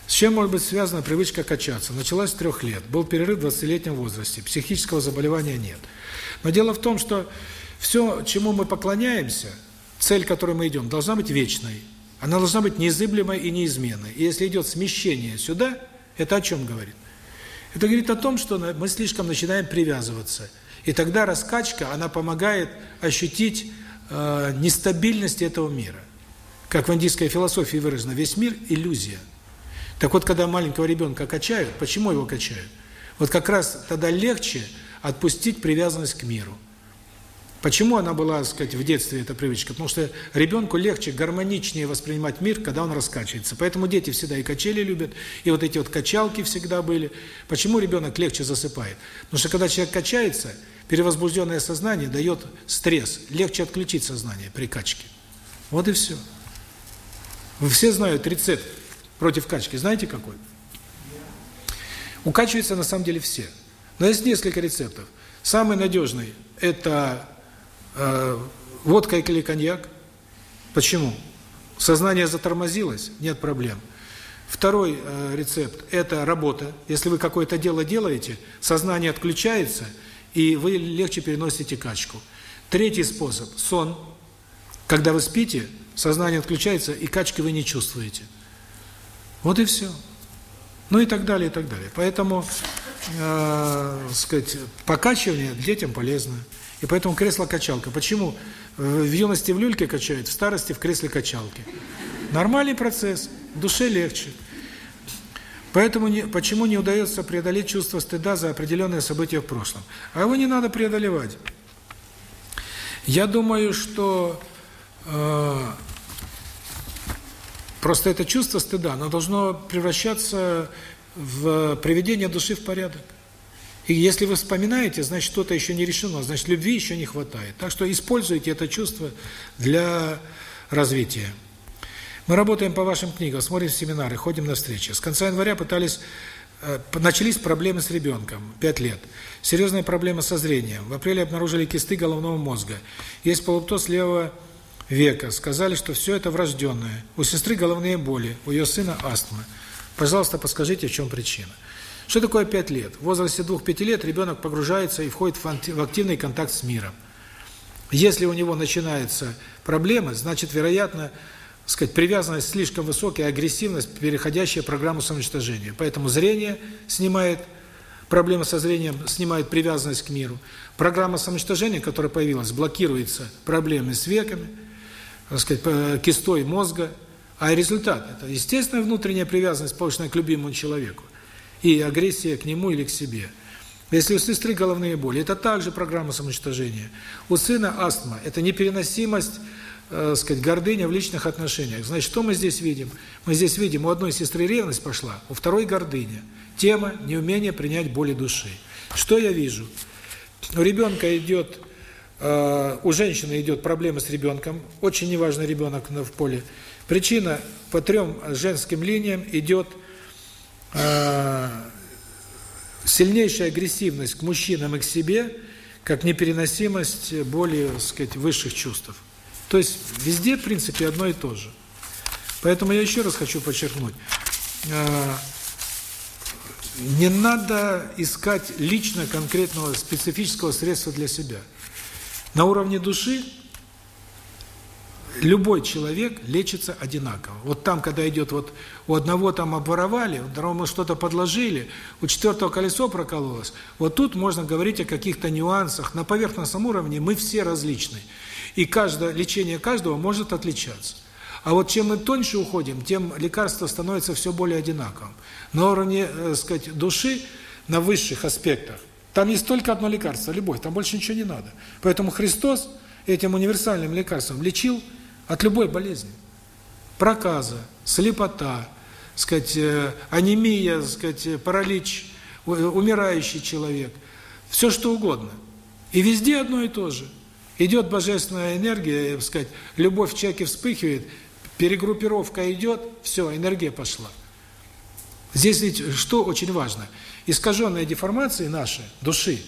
С чем может быть связана привычка качаться? Началась с трех лет. Был перерыв в 20-летнем возрасте. Психического заболевания нет. Но дело в том, что все, чему мы поклоняемся, цель, к которой мы идем, должна быть вечной. Она должна быть неизыблемой и неизменной. И если идет смещение сюда, это о чем говорит? Это говорит о том, что мы слишком начинаем привязываться. И тогда раскачка, она помогает ощутить э, нестабильность этого мира. Как в индийской философии выражено, весь мир – иллюзия. Так вот, когда маленького ребенка качают, почему его качают? Вот как раз тогда легче отпустить привязанность к миру. Почему она была, так сказать, в детстве, эта привычка? Потому что ребенку легче, гармоничнее воспринимать мир, когда он раскачивается. Поэтому дети всегда и качели любят, и вот эти вот качалки всегда были. Почему ребенок легче засыпает? Потому что когда человек качается, перевозбужденное сознание дает стресс, легче отключить сознание при качке. Вот и все. Вы все знают рецепт против качки. Знаете какой? Укачиваются на самом деле все. Но есть несколько рецептов. Самый надежный – это водка или коньяк. Почему? Сознание затормозилось, нет проблем. Второй э, рецепт – это работа. Если вы какое-то дело делаете, сознание отключается, и вы легче переносите качку. Третий способ – сон. Когда вы спите, сознание отключается, и качки вы не чувствуете. Вот и все. Ну и так далее, и так далее. Поэтому, э, сказать, покачивание детям полезно. И поэтому кресло-качалка. Почему в юности в люльке качают, в старости в кресле-качалке? Нормальный процесс, душе легче. Поэтому не, почему не удается преодолеть чувство стыда за определенные события в прошлом? А его не надо преодолевать. Я думаю, что э, просто это чувство стыда, оно должно превращаться в приведение души в порядок. И если вы вспоминаете, значит, что-то еще не решено, значит, любви еще не хватает. Так что используйте это чувство для развития. Мы работаем по вашим книгам, смотрим семинары, ходим на встречи. С конца января пытались э, начались проблемы с ребенком, 5 лет. Серьезная проблема со зрением. В апреле обнаружили кисты головного мозга. Есть полуптоз левого века. Сказали, что все это врожденное. У сестры головные боли, у ее сына астма. Пожалуйста, подскажите, в чем причина. Что такое 5 лет? В возрасте 2-5 лет ребенок погружается и входит в активный контакт с миром. Если у него начинаются проблемы, значит, вероятно, сказать, привязанность слишком высокая, агрессивность, переходящая программу самоуничтожения. Поэтому зрение снимает, проблемы со зрением снимает привязанность к миру. Программа самоуничтожения, которая появилась, блокируется проблемами с веками, сказать, кистой мозга. А результат – это естественная внутренняя привязанность, повышенная к любимому человеку и агрессия к нему или к себе. Если у сестры головные боли, это также программа самоуничтожения. У сына астма – это непереносимость, э, сказать, гордыня в личных отношениях. Значит, что мы здесь видим? Мы здесь видим, у одной сестры ревность пошла, у второй гордыня. Тема – неумение принять боли души. Что я вижу? У ребенка идет, э, у женщины идет проблема с ребенком, очень неважный ребенок в поле. Причина по трем женским линиям идет – сильнейшая агрессивность к мужчинам и к себе, как непереносимость более, так сказать, высших чувств. То есть везде, в принципе, одно и то же. Поэтому я еще раз хочу подчеркнуть, э, не надо искать лично конкретного специфического средства для себя. На уровне души любой человек лечится одинаково. Вот там, когда идет вот у одного там обворовали, у другого что-то подложили, у четвертого колесо прокололось, вот тут можно говорить о каких-то нюансах. На поверхностном уровне мы все различны. И каждое лечение каждого может отличаться. А вот чем мы тоньше уходим, тем лекарство становится все более одинаковым. На уровне, э, сказать, души, на высших аспектах, там есть только одно лекарство – любовь, там больше ничего не надо. Поэтому Христос этим универсальным лекарством лечил от любой болезни. Проказа, слепота, сказать, э, анемия, сказать, паралич, умирающий человек, все что угодно. И везде одно и то же. Идет божественная энергия, так сказать, любовь в человеке вспыхивает, перегруппировка идет, все, энергия пошла. Здесь ведь что очень важно? Искаженные деформации наши, души,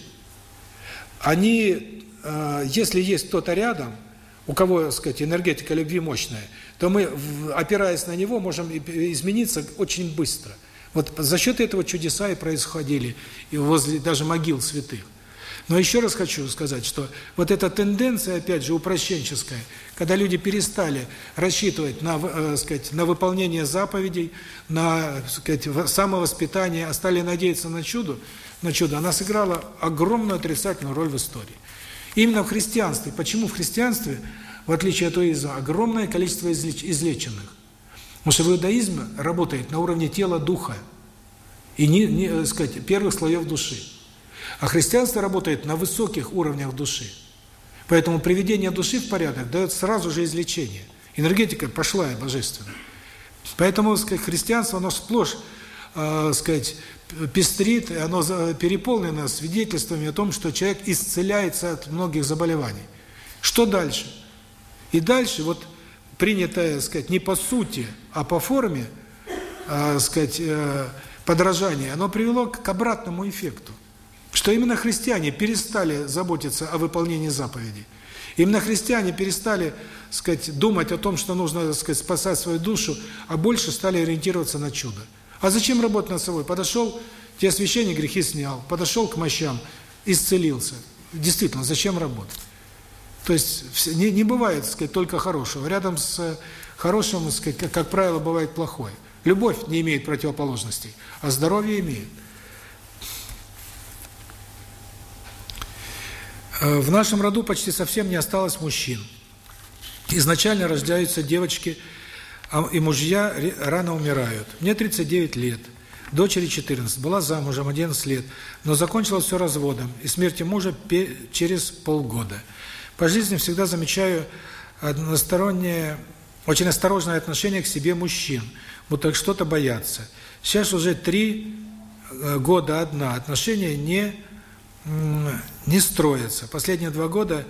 они, э, если есть кто-то рядом – у кого, так сказать, энергетика любви мощная, то мы, опираясь на него, можем измениться очень быстро. Вот за счет этого чудеса и происходили, и возле даже могил святых. Но еще раз хочу сказать, что вот эта тенденция, опять же, упрощенческая, когда люди перестали рассчитывать на, э, сказать, на выполнение заповедей, на сказать, самовоспитание, а стали надеяться на чудо, на чудо, она сыграла огромную отрицательную роль в истории. Именно в христианстве. Почему в христианстве, в отличие от иудаизма, огромное количество излеч излеченных? Потому что в работает на уровне тела, духа и, не, не э, сказать, первых слоев души. А христианство работает на высоких уровнях души. Поэтому приведение души в порядок дает сразу же излечение. Энергетика пошла и божественная. Поэтому, сказать, христианство, оно сплошь, э, сказать, пестрит, оно переполнено свидетельствами о том, что человек исцеляется от многих заболеваний. Что дальше? И дальше вот принятое, сказать, не по сути, а по форме, э, сказать, э, подражание, оно привело к обратному эффекту. Что именно христиане перестали заботиться о выполнении заповедей. Именно христиане перестали, сказать, думать о том, что нужно, сказать, спасать свою душу, а больше стали ориентироваться на чудо. А зачем работать над собой? Подошел, те священник грехи снял, подошел к мощам, исцелился. Действительно, зачем работать? То есть не, не бывает, сказать, только хорошего. Рядом с хорошим, сказать, как, как правило, бывает плохое. Любовь не имеет противоположностей, а здоровье имеет. Э, в нашем роду почти совсем не осталось мужчин. Изначально рождаются девочки, и мужья рано умирают. Мне 39 лет, дочери 14, была замужем 11 лет, но закончила все разводом и смертью мужа через полгода. По жизни всегда замечаю одностороннее, очень осторожное отношение к себе мужчин, будто что-то боятся. Сейчас уже три э, года одна, отношения не не строится. Последние два года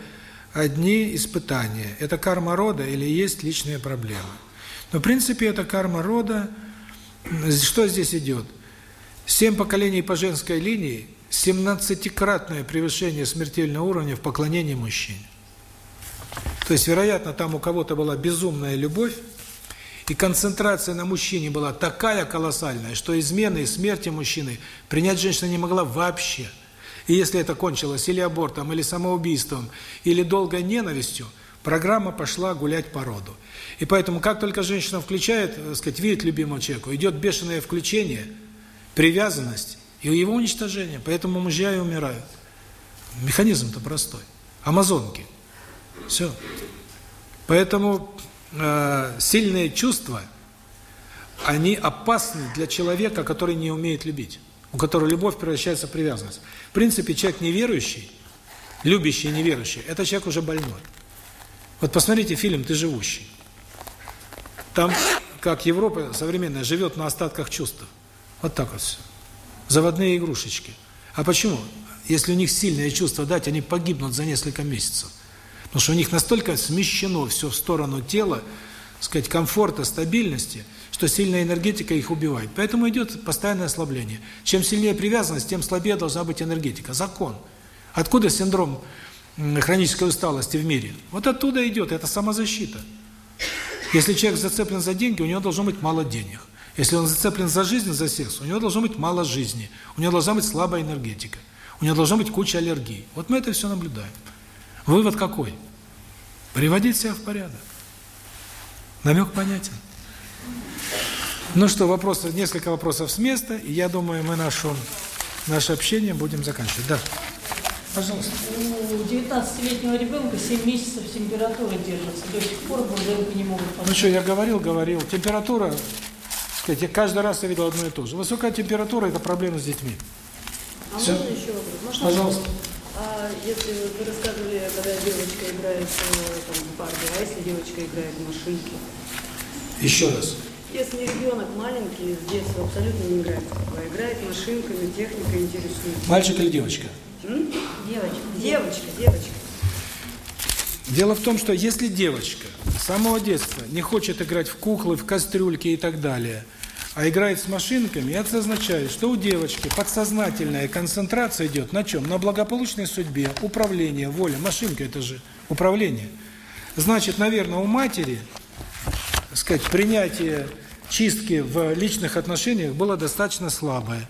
одни испытания. Это карма рода или есть личные проблемы? Но в принципе это карма рода. Что здесь идет? Семь поколений по женской линии, 17-кратное превышение смертельного уровня в поклонении мужчине. То есть, вероятно, там у кого-то была безумная любовь, и концентрация на мужчине была такая колоссальная, что измены и смерти мужчины принять женщина не могла вообще. И если это кончилось или абортом, или самоубийством, или долгой ненавистью, программа пошла гулять по роду. И поэтому, как только женщина включает, так сказать, видит любимого человека, идет бешеное включение, привязанность и его уничтожение. Поэтому мужья и умирают. Механизм-то простой. Амазонки. Все. Поэтому э, сильные чувства, они опасны для человека, который не умеет любить у которого любовь превращается в привязанность. В принципе, человек неверующий, любящий и неверующий, это человек уже больной. Вот посмотрите фильм «Ты живущий». Там, как Европа современная живет на остатках чувств. Вот так вот все. Заводные игрушечки. А почему? Если у них сильные чувства дать, они погибнут за несколько месяцев. Потому что у них настолько смещено все в сторону тела, сказать, комфорта, стабильности – что сильная энергетика их убивает. Поэтому идет постоянное ослабление. Чем сильнее привязанность, тем слабее должна быть энергетика. Закон. Откуда синдром хронической усталости в мире? Вот оттуда идет, это самозащита. Если человек зацеплен за деньги, у него должно быть мало денег. Если он зацеплен за жизнь, за секс, у него должно быть мало жизни. У него должна быть слабая энергетика. У него должна быть куча аллергий. Вот мы это все наблюдаем. Вывод какой? Приводить себя в порядок. Намек понятен. Ну что, вопросы, несколько вопросов с места, и я думаю, мы нашу, наше общение будем заканчивать. Да. Пожалуйста. У 19-летнего ребенка 7 месяцев температура держится, до сих пор бутылку не могут поставить. Ну что, я говорил, говорил, температура, сказать, я каждый раз я видел одно и то же. Высокая температура – это проблема с детьми. А Все? можно еще вопрос? Можно Пожалуйста. А если вы рассказывали, когда девочка играет э, там, в Барби, а если девочка играет в машинки? Еще раз. Если ребенок маленький, с детства абсолютно не играет а играет машинками, техникой интересуется. Мальчик или девочка? М? Девочка. Девочка, девочка. Дело в том, что если девочка с самого детства не хочет играть в куклы, в кастрюльки и так далее, а играет с машинками, это означает, что у девочки подсознательная концентрация идет на чем? На благополучной судьбе, управление, воля. Машинка – это же управление. Значит, наверное, у матери сказать, принятие чистки в личных отношениях было достаточно слабое.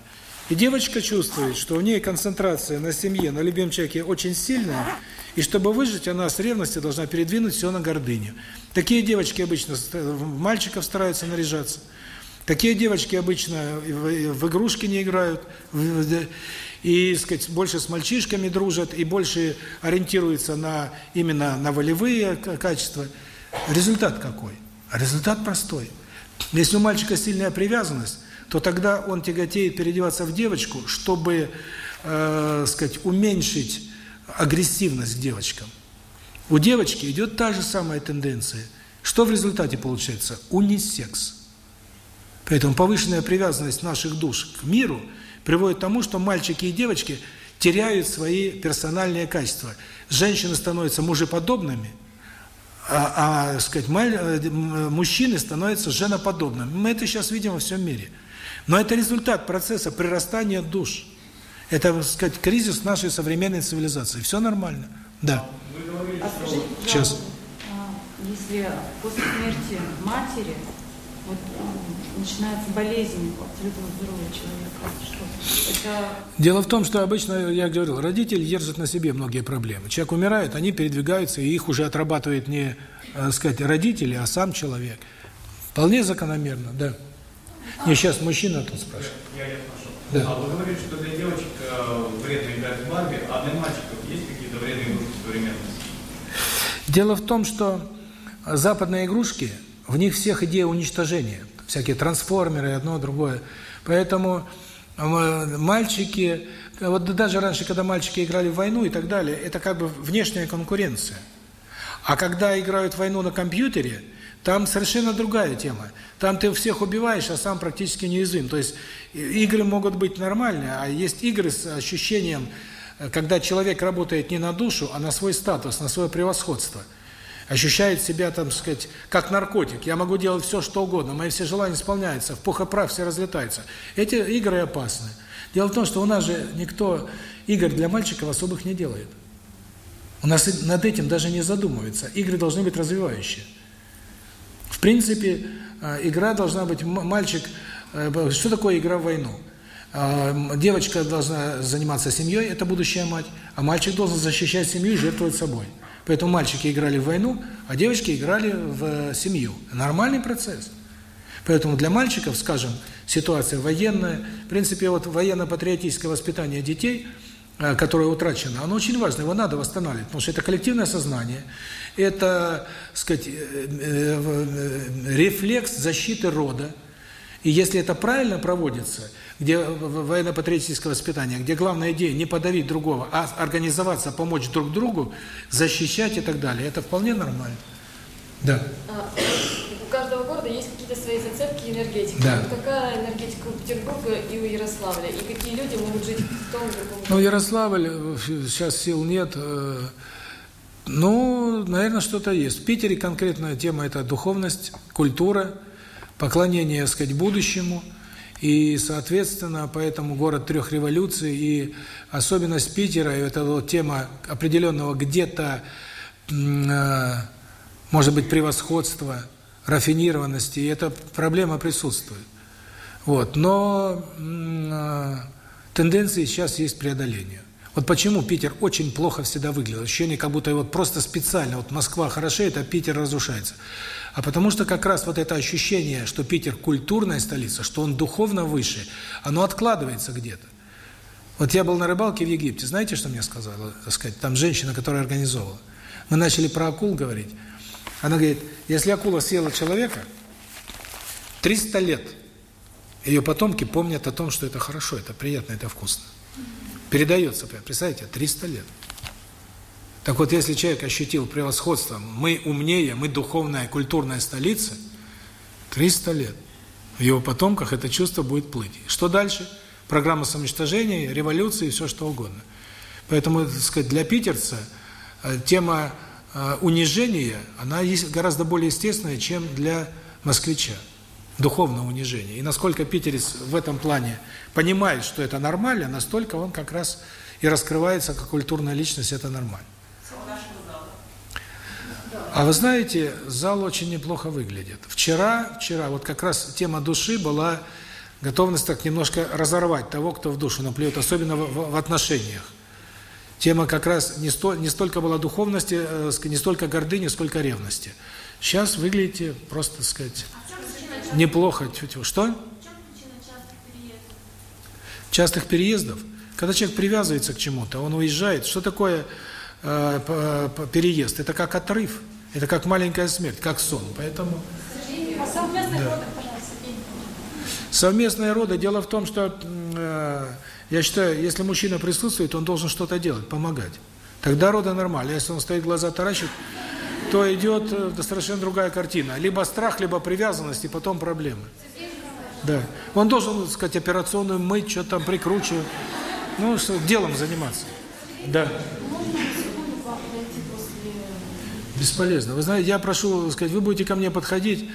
И девочка чувствует, что у нее концентрация на семье, на любимом человеке очень сильная, и чтобы выжить, она с ревности должна передвинуть все на гордыню. Такие девочки обычно в мальчиков стараются наряжаться. Такие девочки обычно в игрушки не играют, и, сказать, больше с мальчишками дружат, и больше ориентируются на именно на волевые качества. Результат какой? Результат простой. Если у мальчика сильная привязанность, то тогда он тяготеет переодеваться в девочку, чтобы, э, сказать, уменьшить агрессивность к девочкам. У девочки идет та же самая тенденция. Что в результате получается? Унисекс. Поэтому повышенная привязанность наших душ к миру приводит к тому, что мальчики и девочки теряют свои персональные качества. Женщины становятся мужеподобными, а, а сказать, маль, э, мужчины становятся женоподобными. Мы это сейчас видим во всем мире. Но это результат процесса прирастания душ. Это, так сказать, кризис нашей современной цивилизации. Все нормально. Да. А скажите, Сейчас. а, если после смерти матери вот м, начинается болезнь абсолютно здорового человека, что это Дело в том, что обычно, я говорил, родители держат на себе многие проблемы. Человек умирает, они передвигаются, и их уже отрабатывает не, так сказать, родители, а сам человек. Вполне закономерно, да. Не, сейчас мужчина тут спрашивает. Я нашел. Да. А вы говорите, что для девочек э, вредно играть в Барби, а для мальчиков есть какие-то вредные игрушки современные? Дело в том, что западные игрушки, в них всех идея уничтожения. Всякие трансформеры, одно, другое. Поэтому э, мальчики, вот даже раньше, когда мальчики играли в войну и так далее, это как бы внешняя конкуренция. А когда играют в войну на компьютере, там совершенно другая тема. Там ты всех убиваешь, а сам практически неуязвим. То есть и- игры могут быть нормальные, а есть игры с ощущением, э, когда человек работает не на душу, а на свой статус, на свое превосходство. Ощущает себя, там, сказать, как наркотик. Я могу делать все, что угодно, мои все желания исполняются, в пух и прах все разлетаются. Эти игры опасны. Дело в том, что у нас же никто игр для мальчиков особых не делает. У нас над этим даже не задумывается. Игры должны быть развивающие. В принципе, э, игра должна быть... Мальчик... э, Что такое игра в войну? М, Девочка должна заниматься семьей, это будущая мать, а мальчик должен защищать семью и жертвовать собой. Поэтому мальчики играли в войну, а девочки играли в э, семью. Нормальный процесс. Поэтому для мальчиков, скажем, ситуация военная, в принципе, вот военно-патриотическое воспитание детей, которое утрачено, оно очень важно, его надо восстанавливать, потому что это коллективное сознание, это, сказать, э, э, э, рефлекс защиты рода. И если это правильно проводится, где военно-патриотическое воспитание, где главная идея не подавить другого, а организоваться, помочь друг другу, защищать и так далее, это вполне нормально. Да. А, У каждого города есть какие-то свои зацепки и энергетика. Да. Вот какая энергетика у Петербурга и у Ярославля? И какие люди могут жить в том другом Ну, Ярославль, сейчас сил нет. Ну, наверное, что-то есть. В Питере конкретная тема – это духовность, культура, поклонение, так сказать, будущему. И, соответственно, поэтому город трех революций. И особенность Питера – это вот тема определенного где-то, э, может быть, превосходства, рафинированности. И эта проблема присутствует. Вот. Но э, тенденции сейчас есть преодоление. Вот почему Питер очень плохо всегда выглядел. Ощущение, как будто вот просто специально, вот Москва хорошеет, а Питер разрушается. А потому что как раз вот это ощущение, что Питер культурная столица, что он духовно выше, оно откладывается где-то. Вот я был на рыбалке в Египте, знаете, что мне сказала, так сказать, там женщина, которая организовывала. Мы начали про акул говорить. Она говорит, если акула съела человека, 300 лет ее потомки помнят о том, что это хорошо, это приятно, это вкусно. Передается, представляете, 300 лет. Так вот, если человек ощутил превосходство, мы умнее, мы духовная, культурная столица, 300 лет. В его потомках это чувство будет плыть. Что дальше? Программа самоуничтожения, революции, все что угодно. Поэтому, так сказать, для питерца э, тема э, унижения, она гораздо более естественная, чем для москвича. Духовного унижения. И насколько питерец в этом плане понимает, что это нормально, настолько он как раз и раскрывается как культурная личность, это нормально. А вы знаете, зал очень неплохо выглядит. Вчера, вчера, вот как раз тема души была готовность так немножко разорвать того, кто в душу наплюет, особенно в, в- отношениях. Тема как раз не, сто, не столько была духовности, э, не столько гордыни, сколько ревности. Сейчас выглядите просто, так сказать, неплохо. Что? Частых переездов? Когда человек привязывается к чему-то, он уезжает. Что такое э, переезд? Это как отрыв, это как маленькая смерть, как сон. Поэтому О совместных Да. родах, пожалуйста, совместные роды. Дело в том, что э, я считаю, если мужчина присутствует, он должен что-то делать, помогать. Тогда рода нормально. Если он стоит, глаза таращит, то идет э, совершенно другая картина. Либо страх, либо привязанность, и потом проблемы. Да. Он должен, так сказать, операционную мыть, что там прикручивать. Ну, что, делом заниматься. Да. Бесполезно. Вы знаете, я прошу сказать, вы будете ко мне подходить.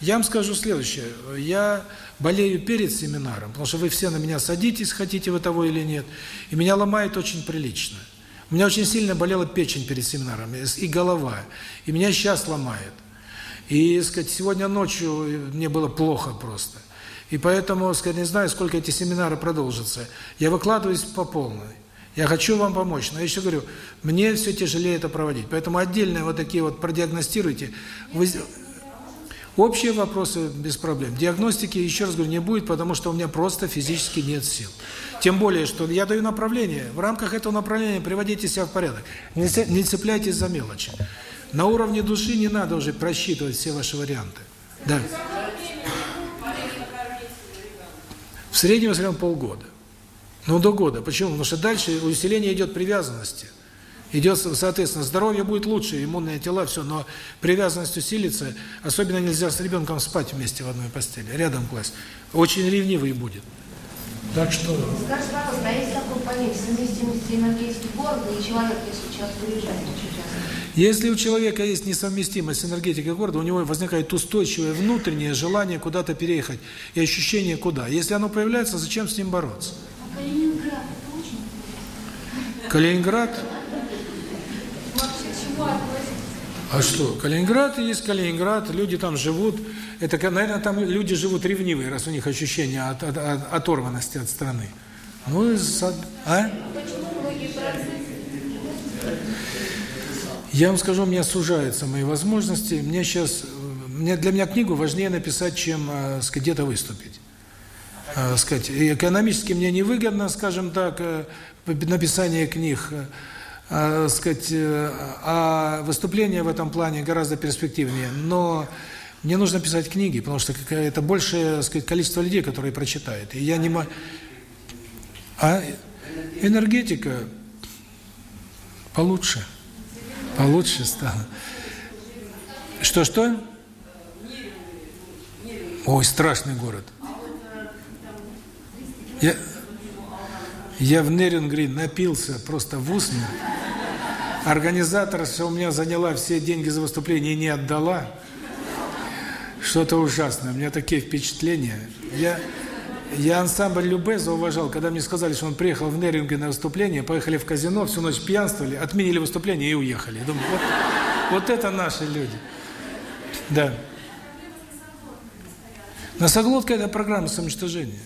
Я вам скажу следующее. Я болею перед семинаром, потому что вы все на меня садитесь, хотите вы того или нет, и меня ломает очень прилично. У меня очень сильно болела печень перед семинаром, и голова, и меня сейчас ломает. И, сказать, сегодня ночью мне было плохо просто. И поэтому, сказать, не знаю, сколько эти семинары продолжатся. Я выкладываюсь по полной. Я хочу вам помочь, но я еще говорю, мне все тяжелее это проводить. Поэтому отдельно вот такие вот продиагностируйте. Вы... Общие вопросы без проблем. Диагностики, еще раз говорю, не будет, потому что у меня просто физически нет сил. Тем более, что я даю направление. В рамках этого направления приводите себя в порядок. Не цепляйтесь за мелочи. На уровне души не надо уже просчитывать все ваши варианты. Да. В среднем, среднем полгода. Ну, до года. Почему? Потому что дальше усиление идет привязанности. Идет, соответственно, здоровье будет лучше, иммунные тела, все, но привязанность усилится. Особенно нельзя с ребенком спать вместе в одной постели, рядом класть. Очень ревнивый будет. Так что... Скажите, пожалуйста, а есть такой понятие совместимости энергетики города и человек, если сейчас уезжает очень часто? Если у человека есть несовместимость с энергетикой города, у него возникает устойчивое внутреннее желание куда-то переехать и ощущение куда. Если оно появляется, зачем с ним бороться? А Калининград это очень Калининград? А что? Калининград есть Калининград, люди там живут. Это, наверное, там люди живут ревнивые, раз у них ощущение от, от, от, оторванности от страны. Ну, и... А? Я вам скажу, у меня сужаются мои возможности. Мне сейчас, мне, для меня книгу важнее написать, чем э, где-то выступить. Э, сказать, экономически мне невыгодно, скажем так, э, написание книг. Э, сказать, э, а выступление в этом плане гораздо перспективнее. Но мне нужно писать книги, потому что это большее сказать, количество людей, которые прочитают. И я не могу... А энергетика получше. Получше стало. Что-что? Ой, страшный город. Я, я в Нерингри напился просто в усмерть. Организаторша у меня заняла все деньги за выступление и не отдала. Что-то ужасное. У меня такие впечатления. Я я ансамбль Любе зауважал, когда мне сказали, что он приехал в Неринге на выступление, поехали в казино, всю ночь пьянствовали, отменили выступление и уехали. Я думаю, вот, вот это наши люди. Да. Носоглотка – это программа самоуничтожения.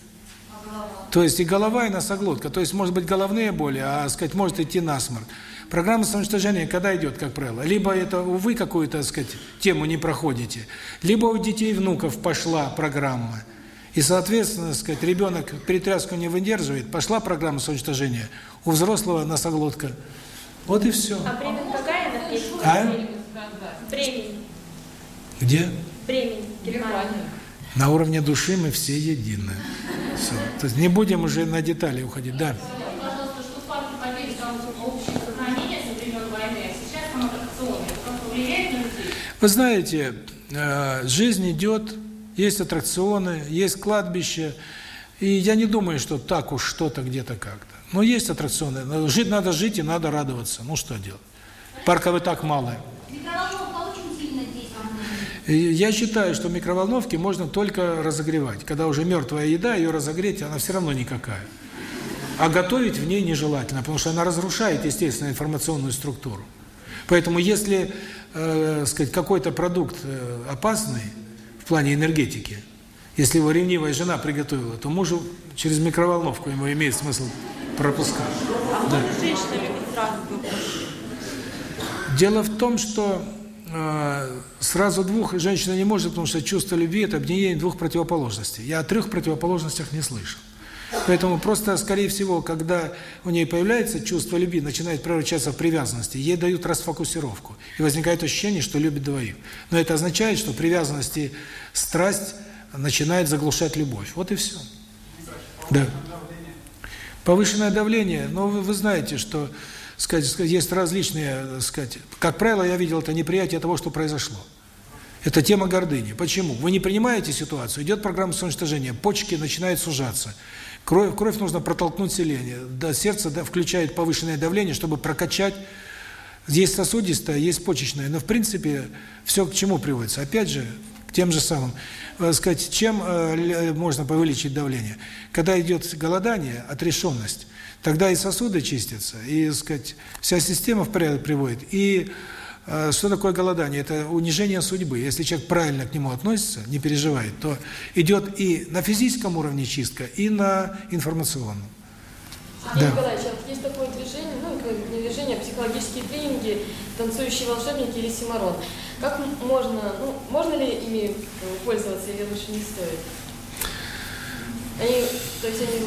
То есть и голова, и носоглотка. То есть, может быть, головные боли, а, сказать, может идти насморк. Программа самоуничтожения когда идет, как правило? Либо это вы какую-то, сказать, тему не проходите, либо у детей внуков пошла программа – и, соответственно, сказать, ребенок перетряску не выдерживает, пошла программа самоуничтожения, у взрослого носоглотка. Вот и все. А бремень какая энергетика? А? Бремень. Где? Бремень. Германия. На уровне души мы все едины. Все. То есть не будем уже на детали уходить. Да. А? Вы знаете, э, жизнь идет есть аттракционы, есть кладбище. И я не думаю, что так уж что-то где-то как-то. Но есть аттракционы. Жить надо жить и надо радоваться. Ну что делать? Парков и так мало. Я считаю, что микроволновки можно только разогревать. Когда уже мертвая еда, ее разогреть, она все равно никакая. А готовить в ней нежелательно, потому что она разрушает, естественно, информационную структуру. Поэтому если, э, сказать, какой-то продукт э, опасный, в плане энергетики. Если его ревнивая жена приготовила, то мужу через микроволновку ему имеет смысл пропускать. А да. женщина любит сразу двух Дело в том, что сразу двух женщина не может, потому что чувство любви – это объединение двух противоположностей. Я о трех противоположностях не слышу. Поэтому просто, скорее всего, когда у нее появляется чувство любви, начинает превращаться в привязанности, ей дают расфокусировку. И возникает ощущение, что любит двоих. Но это означает, что привязанность и страсть начинает заглушать любовь. Вот и все. Да. Повышенное давление. Но вы, вы знаете, что сказать, есть различные, э, сказать, как правило, я видел это неприятие того, что произошло. Это тема гордыни. Почему? Вы не принимаете ситуацию, идет программа самоуничтожения, почки начинают сужаться. Кровь, кровь нужно протолкнуть селение. Да, сердце да, включает повышенное давление, чтобы прокачать. Есть сосудистое, есть почечное. Но в принципе все к чему приводится? Опять же, к тем же самым. Э, сказать, чем э, можно повылечить давление? Когда идет голодание, отрешенность, тогда и сосуды чистятся, и сказать, вся система в порядок приводит. И э, что такое голодание? Это унижение судьбы. Если человек правильно к нему относится, не переживает, то идет и на физическом уровне чистка, и на информационном. Сергей да. Николаевич, а вот есть такое движение, ну, не движение, а психологические тренинги, танцующие волшебники или симарон. Как можно, ну, можно ли ими пользоваться или лучше не стоит? Они, то есть они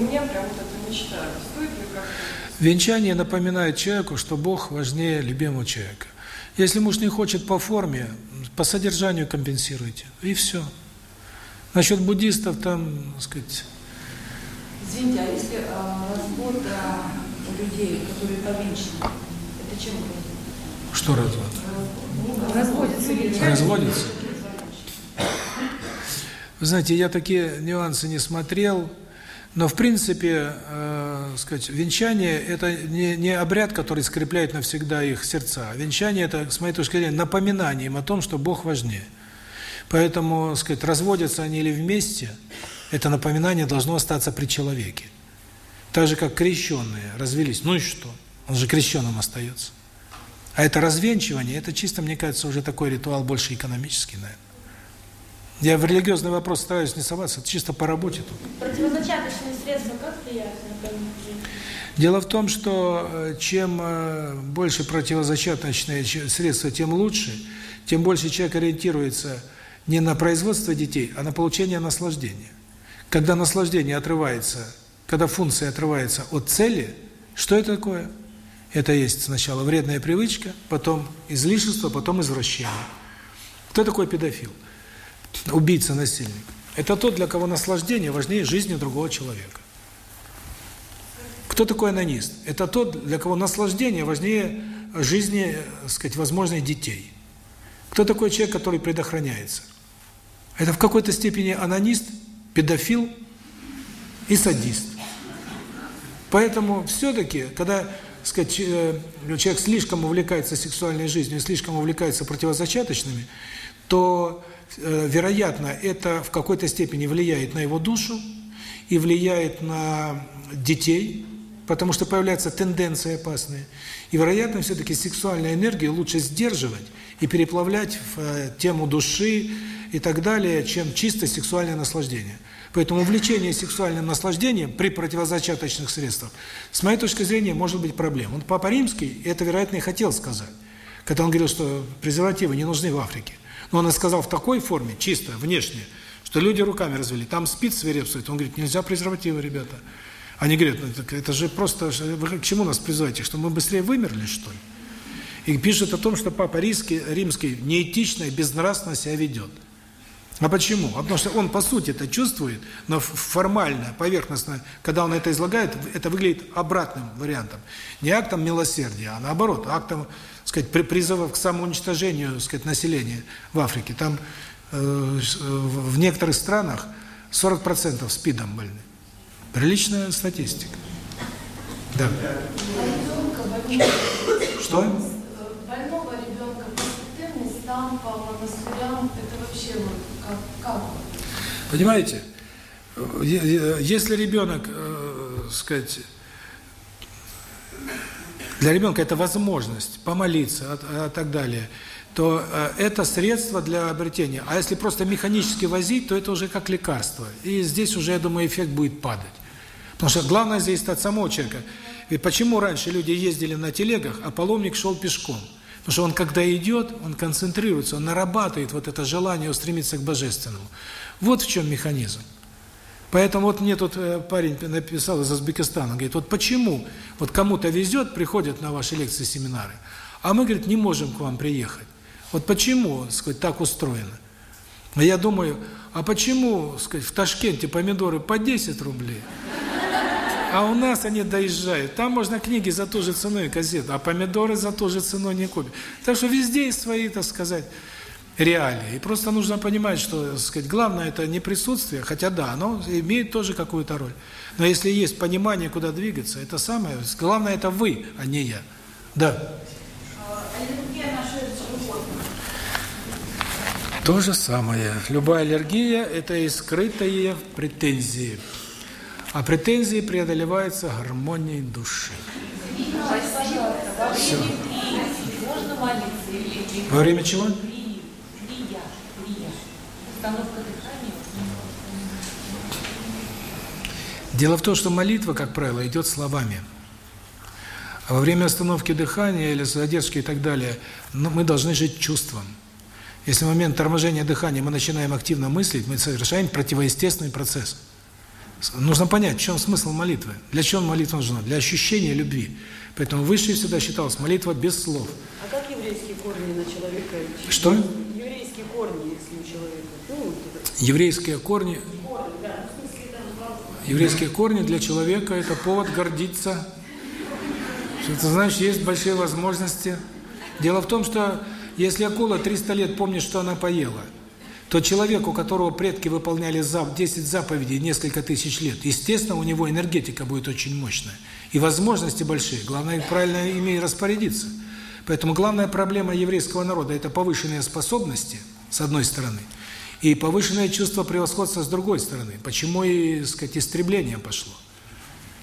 у меня прям вот это мечта. Стоит ли как-то... Венчание напоминает человеку, что Бог важнее любимого человека. Если муж не хочет по форме, по содержанию компенсируйте. И все. Насчет буддистов там, так сказать... Извините, а если а, развод а, людей, которые повенчаны, это чем грозит? Что развод? Разводится. Разводится. Вы знаете, я такие нюансы не смотрел, но в принципе, э, сказать, венчание это не не обряд, который скрепляет навсегда их сердца. Венчание это, с моей точки зрения, напоминанием о том, что Бог важнее. Поэтому, сказать, разводятся они или вместе, это напоминание должно остаться при человеке. Так же как крещенные развелись. Ну и что? Он же крещенным остается. А это развенчивание, это чисто, мне кажется, уже такой ритуал больше экономический, наверное. Я в религиозный вопрос стараюсь не соваться, чисто по работе тут. Противозачаточные средства как влияют на Дело в том, что э, чем э, больше противозачаточные средства, тем лучше, тем больше человек ориентируется не на производство детей, а на получение наслаждения. Когда наслаждение отрывается, когда функция отрывается от цели, что это такое? Это есть сначала вредная привычка, потом излишество, потом извращение. Кто такой педофил? Убийца, насильник. Это тот, для кого наслаждение важнее жизни другого человека. Кто такой анонист? Это тот, для кого наслаждение важнее жизни, так сказать, возможных детей. Кто такой человек, который предохраняется? Это в какой-то степени анонист, педофил и садист. Поэтому все-таки, когда сказать, э, человек слишком увлекается сексуальной жизнью, слишком увлекается противозачаточными, то, э, вероятно, это в какой-то степени влияет на его душу и влияет на детей, потому что появляются тенденции опасные. И, вероятно, все-таки сексуальную энергию лучше сдерживать и переплавлять в э, тему души и так далее, чем чисто сексуальное наслаждение. Поэтому увлечение сексуальным наслаждением при противозачаточных средствах, с моей точки зрения, может быть проблем. Он Папа Римский это, вероятно, и хотел сказать, когда он говорил, что презервативы не нужны в Африке. Но он это сказал в такой форме, чисто, внешне, что люди руками развели. Там спит свирепствует. Он говорит, нельзя презервативы, ребята. Они говорят, ну, это же просто, вы к чему нас призываете, что мы быстрее вымерли, что ли? И пишет о том, что Папа Римский, Римский неэтично и безнравственно себя ведет. А почему? А потому что он по сути это чувствует, но формально, поверхностно, когда он это излагает, это выглядит обратным вариантом. Не актом милосердия, а наоборот, актом, сказать, призыва к самоуничтожению, сказать, населения в Африке. Там э, в некоторых странах 40% СПИДом больны. Приличная статистика. Да. Что? Больного ребенка перспективность там по монастырям, это вообще Понимаете? Если ребенок, э, сказать, для ребенка это возможность помолиться, а, а так далее, то э, это средство для обретения. А если просто механически возить, то это уже как лекарство. И здесь уже, я думаю, эффект будет падать. Потому что главное здесь от самого человека. Ведь почему раньше люди ездили на телегах, а паломник шел пешком? Потому что он, когда идет, он концентрируется, он нарабатывает вот это желание устремиться к Божественному. Вот в чем механизм. Поэтому вот мне тут э, парень написал из Узбекистана, говорит, вот почему вот кому-то везет, приходят на ваши лекции, семинары, а мы, говорит, не можем к вам приехать. Вот почему, сказать, так устроено? А я думаю, а почему, сказать, в Ташкенте помидоры по 10 рублей, а у нас они доезжают. Там можно книги за ту же цену и газеты, а помидоры за ту же цену не купить. Так что везде свои, так сказать, реалии. И просто нужно понимать, что, сказать, главное это не присутствие, хотя да, оно имеет тоже какую-то роль. Но если есть понимание, куда двигаться, это самое, главное это вы, а не я. Да. То же самое. Любая аллергия – это и скрытые претензии. А претензии преодолеваются гармонией души. Все. Во время чего? Дело в том, что молитва, как правило, идет словами. А во время остановки дыхания или задержки и так далее, ну, мы должны жить чувством. Если в момент торможения дыхания мы начинаем активно мыслить, мы совершаем противоестественный процесс. Нужно понять, в чем смысл молитвы. Для чего молитва нужна? Для ощущения любви. Поэтому высшей всегда считалась молитва без слов. А как еврейские корни на человека? Что? Еврейские корни, если у человека. Ну, Еврейские корни. Еврейские корни для человека это повод гордиться. Ты знаешь, есть большие возможности. Дело в том, что если акула 300 лет помнит, что она поела, то человек, у которого предки выполняли 10 заповедей несколько тысяч лет, естественно, у него энергетика будет очень мощная. И возможности большие. Главное, правильно ими распорядиться. Поэтому главная проблема еврейского народа – это повышенные способности, с одной стороны, и повышенное чувство превосходства с другой стороны. Почему и, сказать, истребление пошло.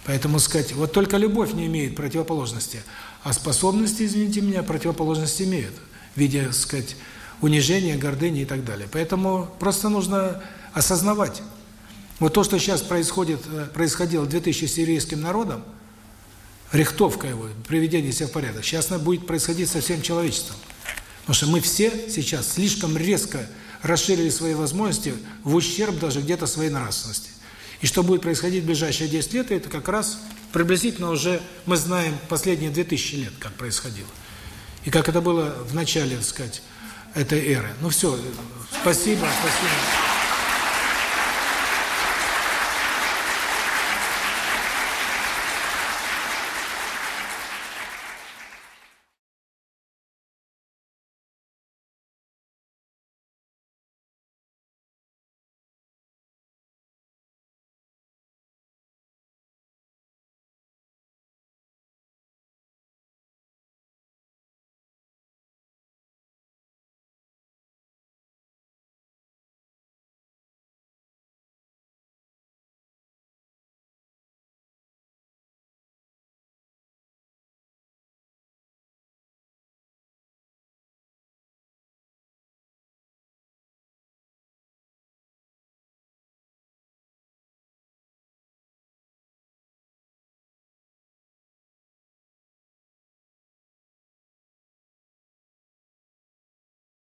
Поэтому, сказать, вот только любовь не имеет противоположности, а способности, извините меня, противоположности имеют в виде, сказать, унижения, гордыни и так далее. Поэтому просто нужно осознавать. Вот то, что сейчас происходит, э, происходило в 2000 с еврейским народом, рихтовка его, приведение себя в порядок, сейчас будет происходить со всем человечеством. Потому что мы все сейчас слишком резко расширили свои возможности в ущерб даже где-то своей нравственности. И что будет происходить в ближайшие 10 лет, это как раз приблизительно уже мы знаем последние 2000 лет, как происходило. И как это было в начале, так сказать, этой эры. Ну все, спасибо, спасибо.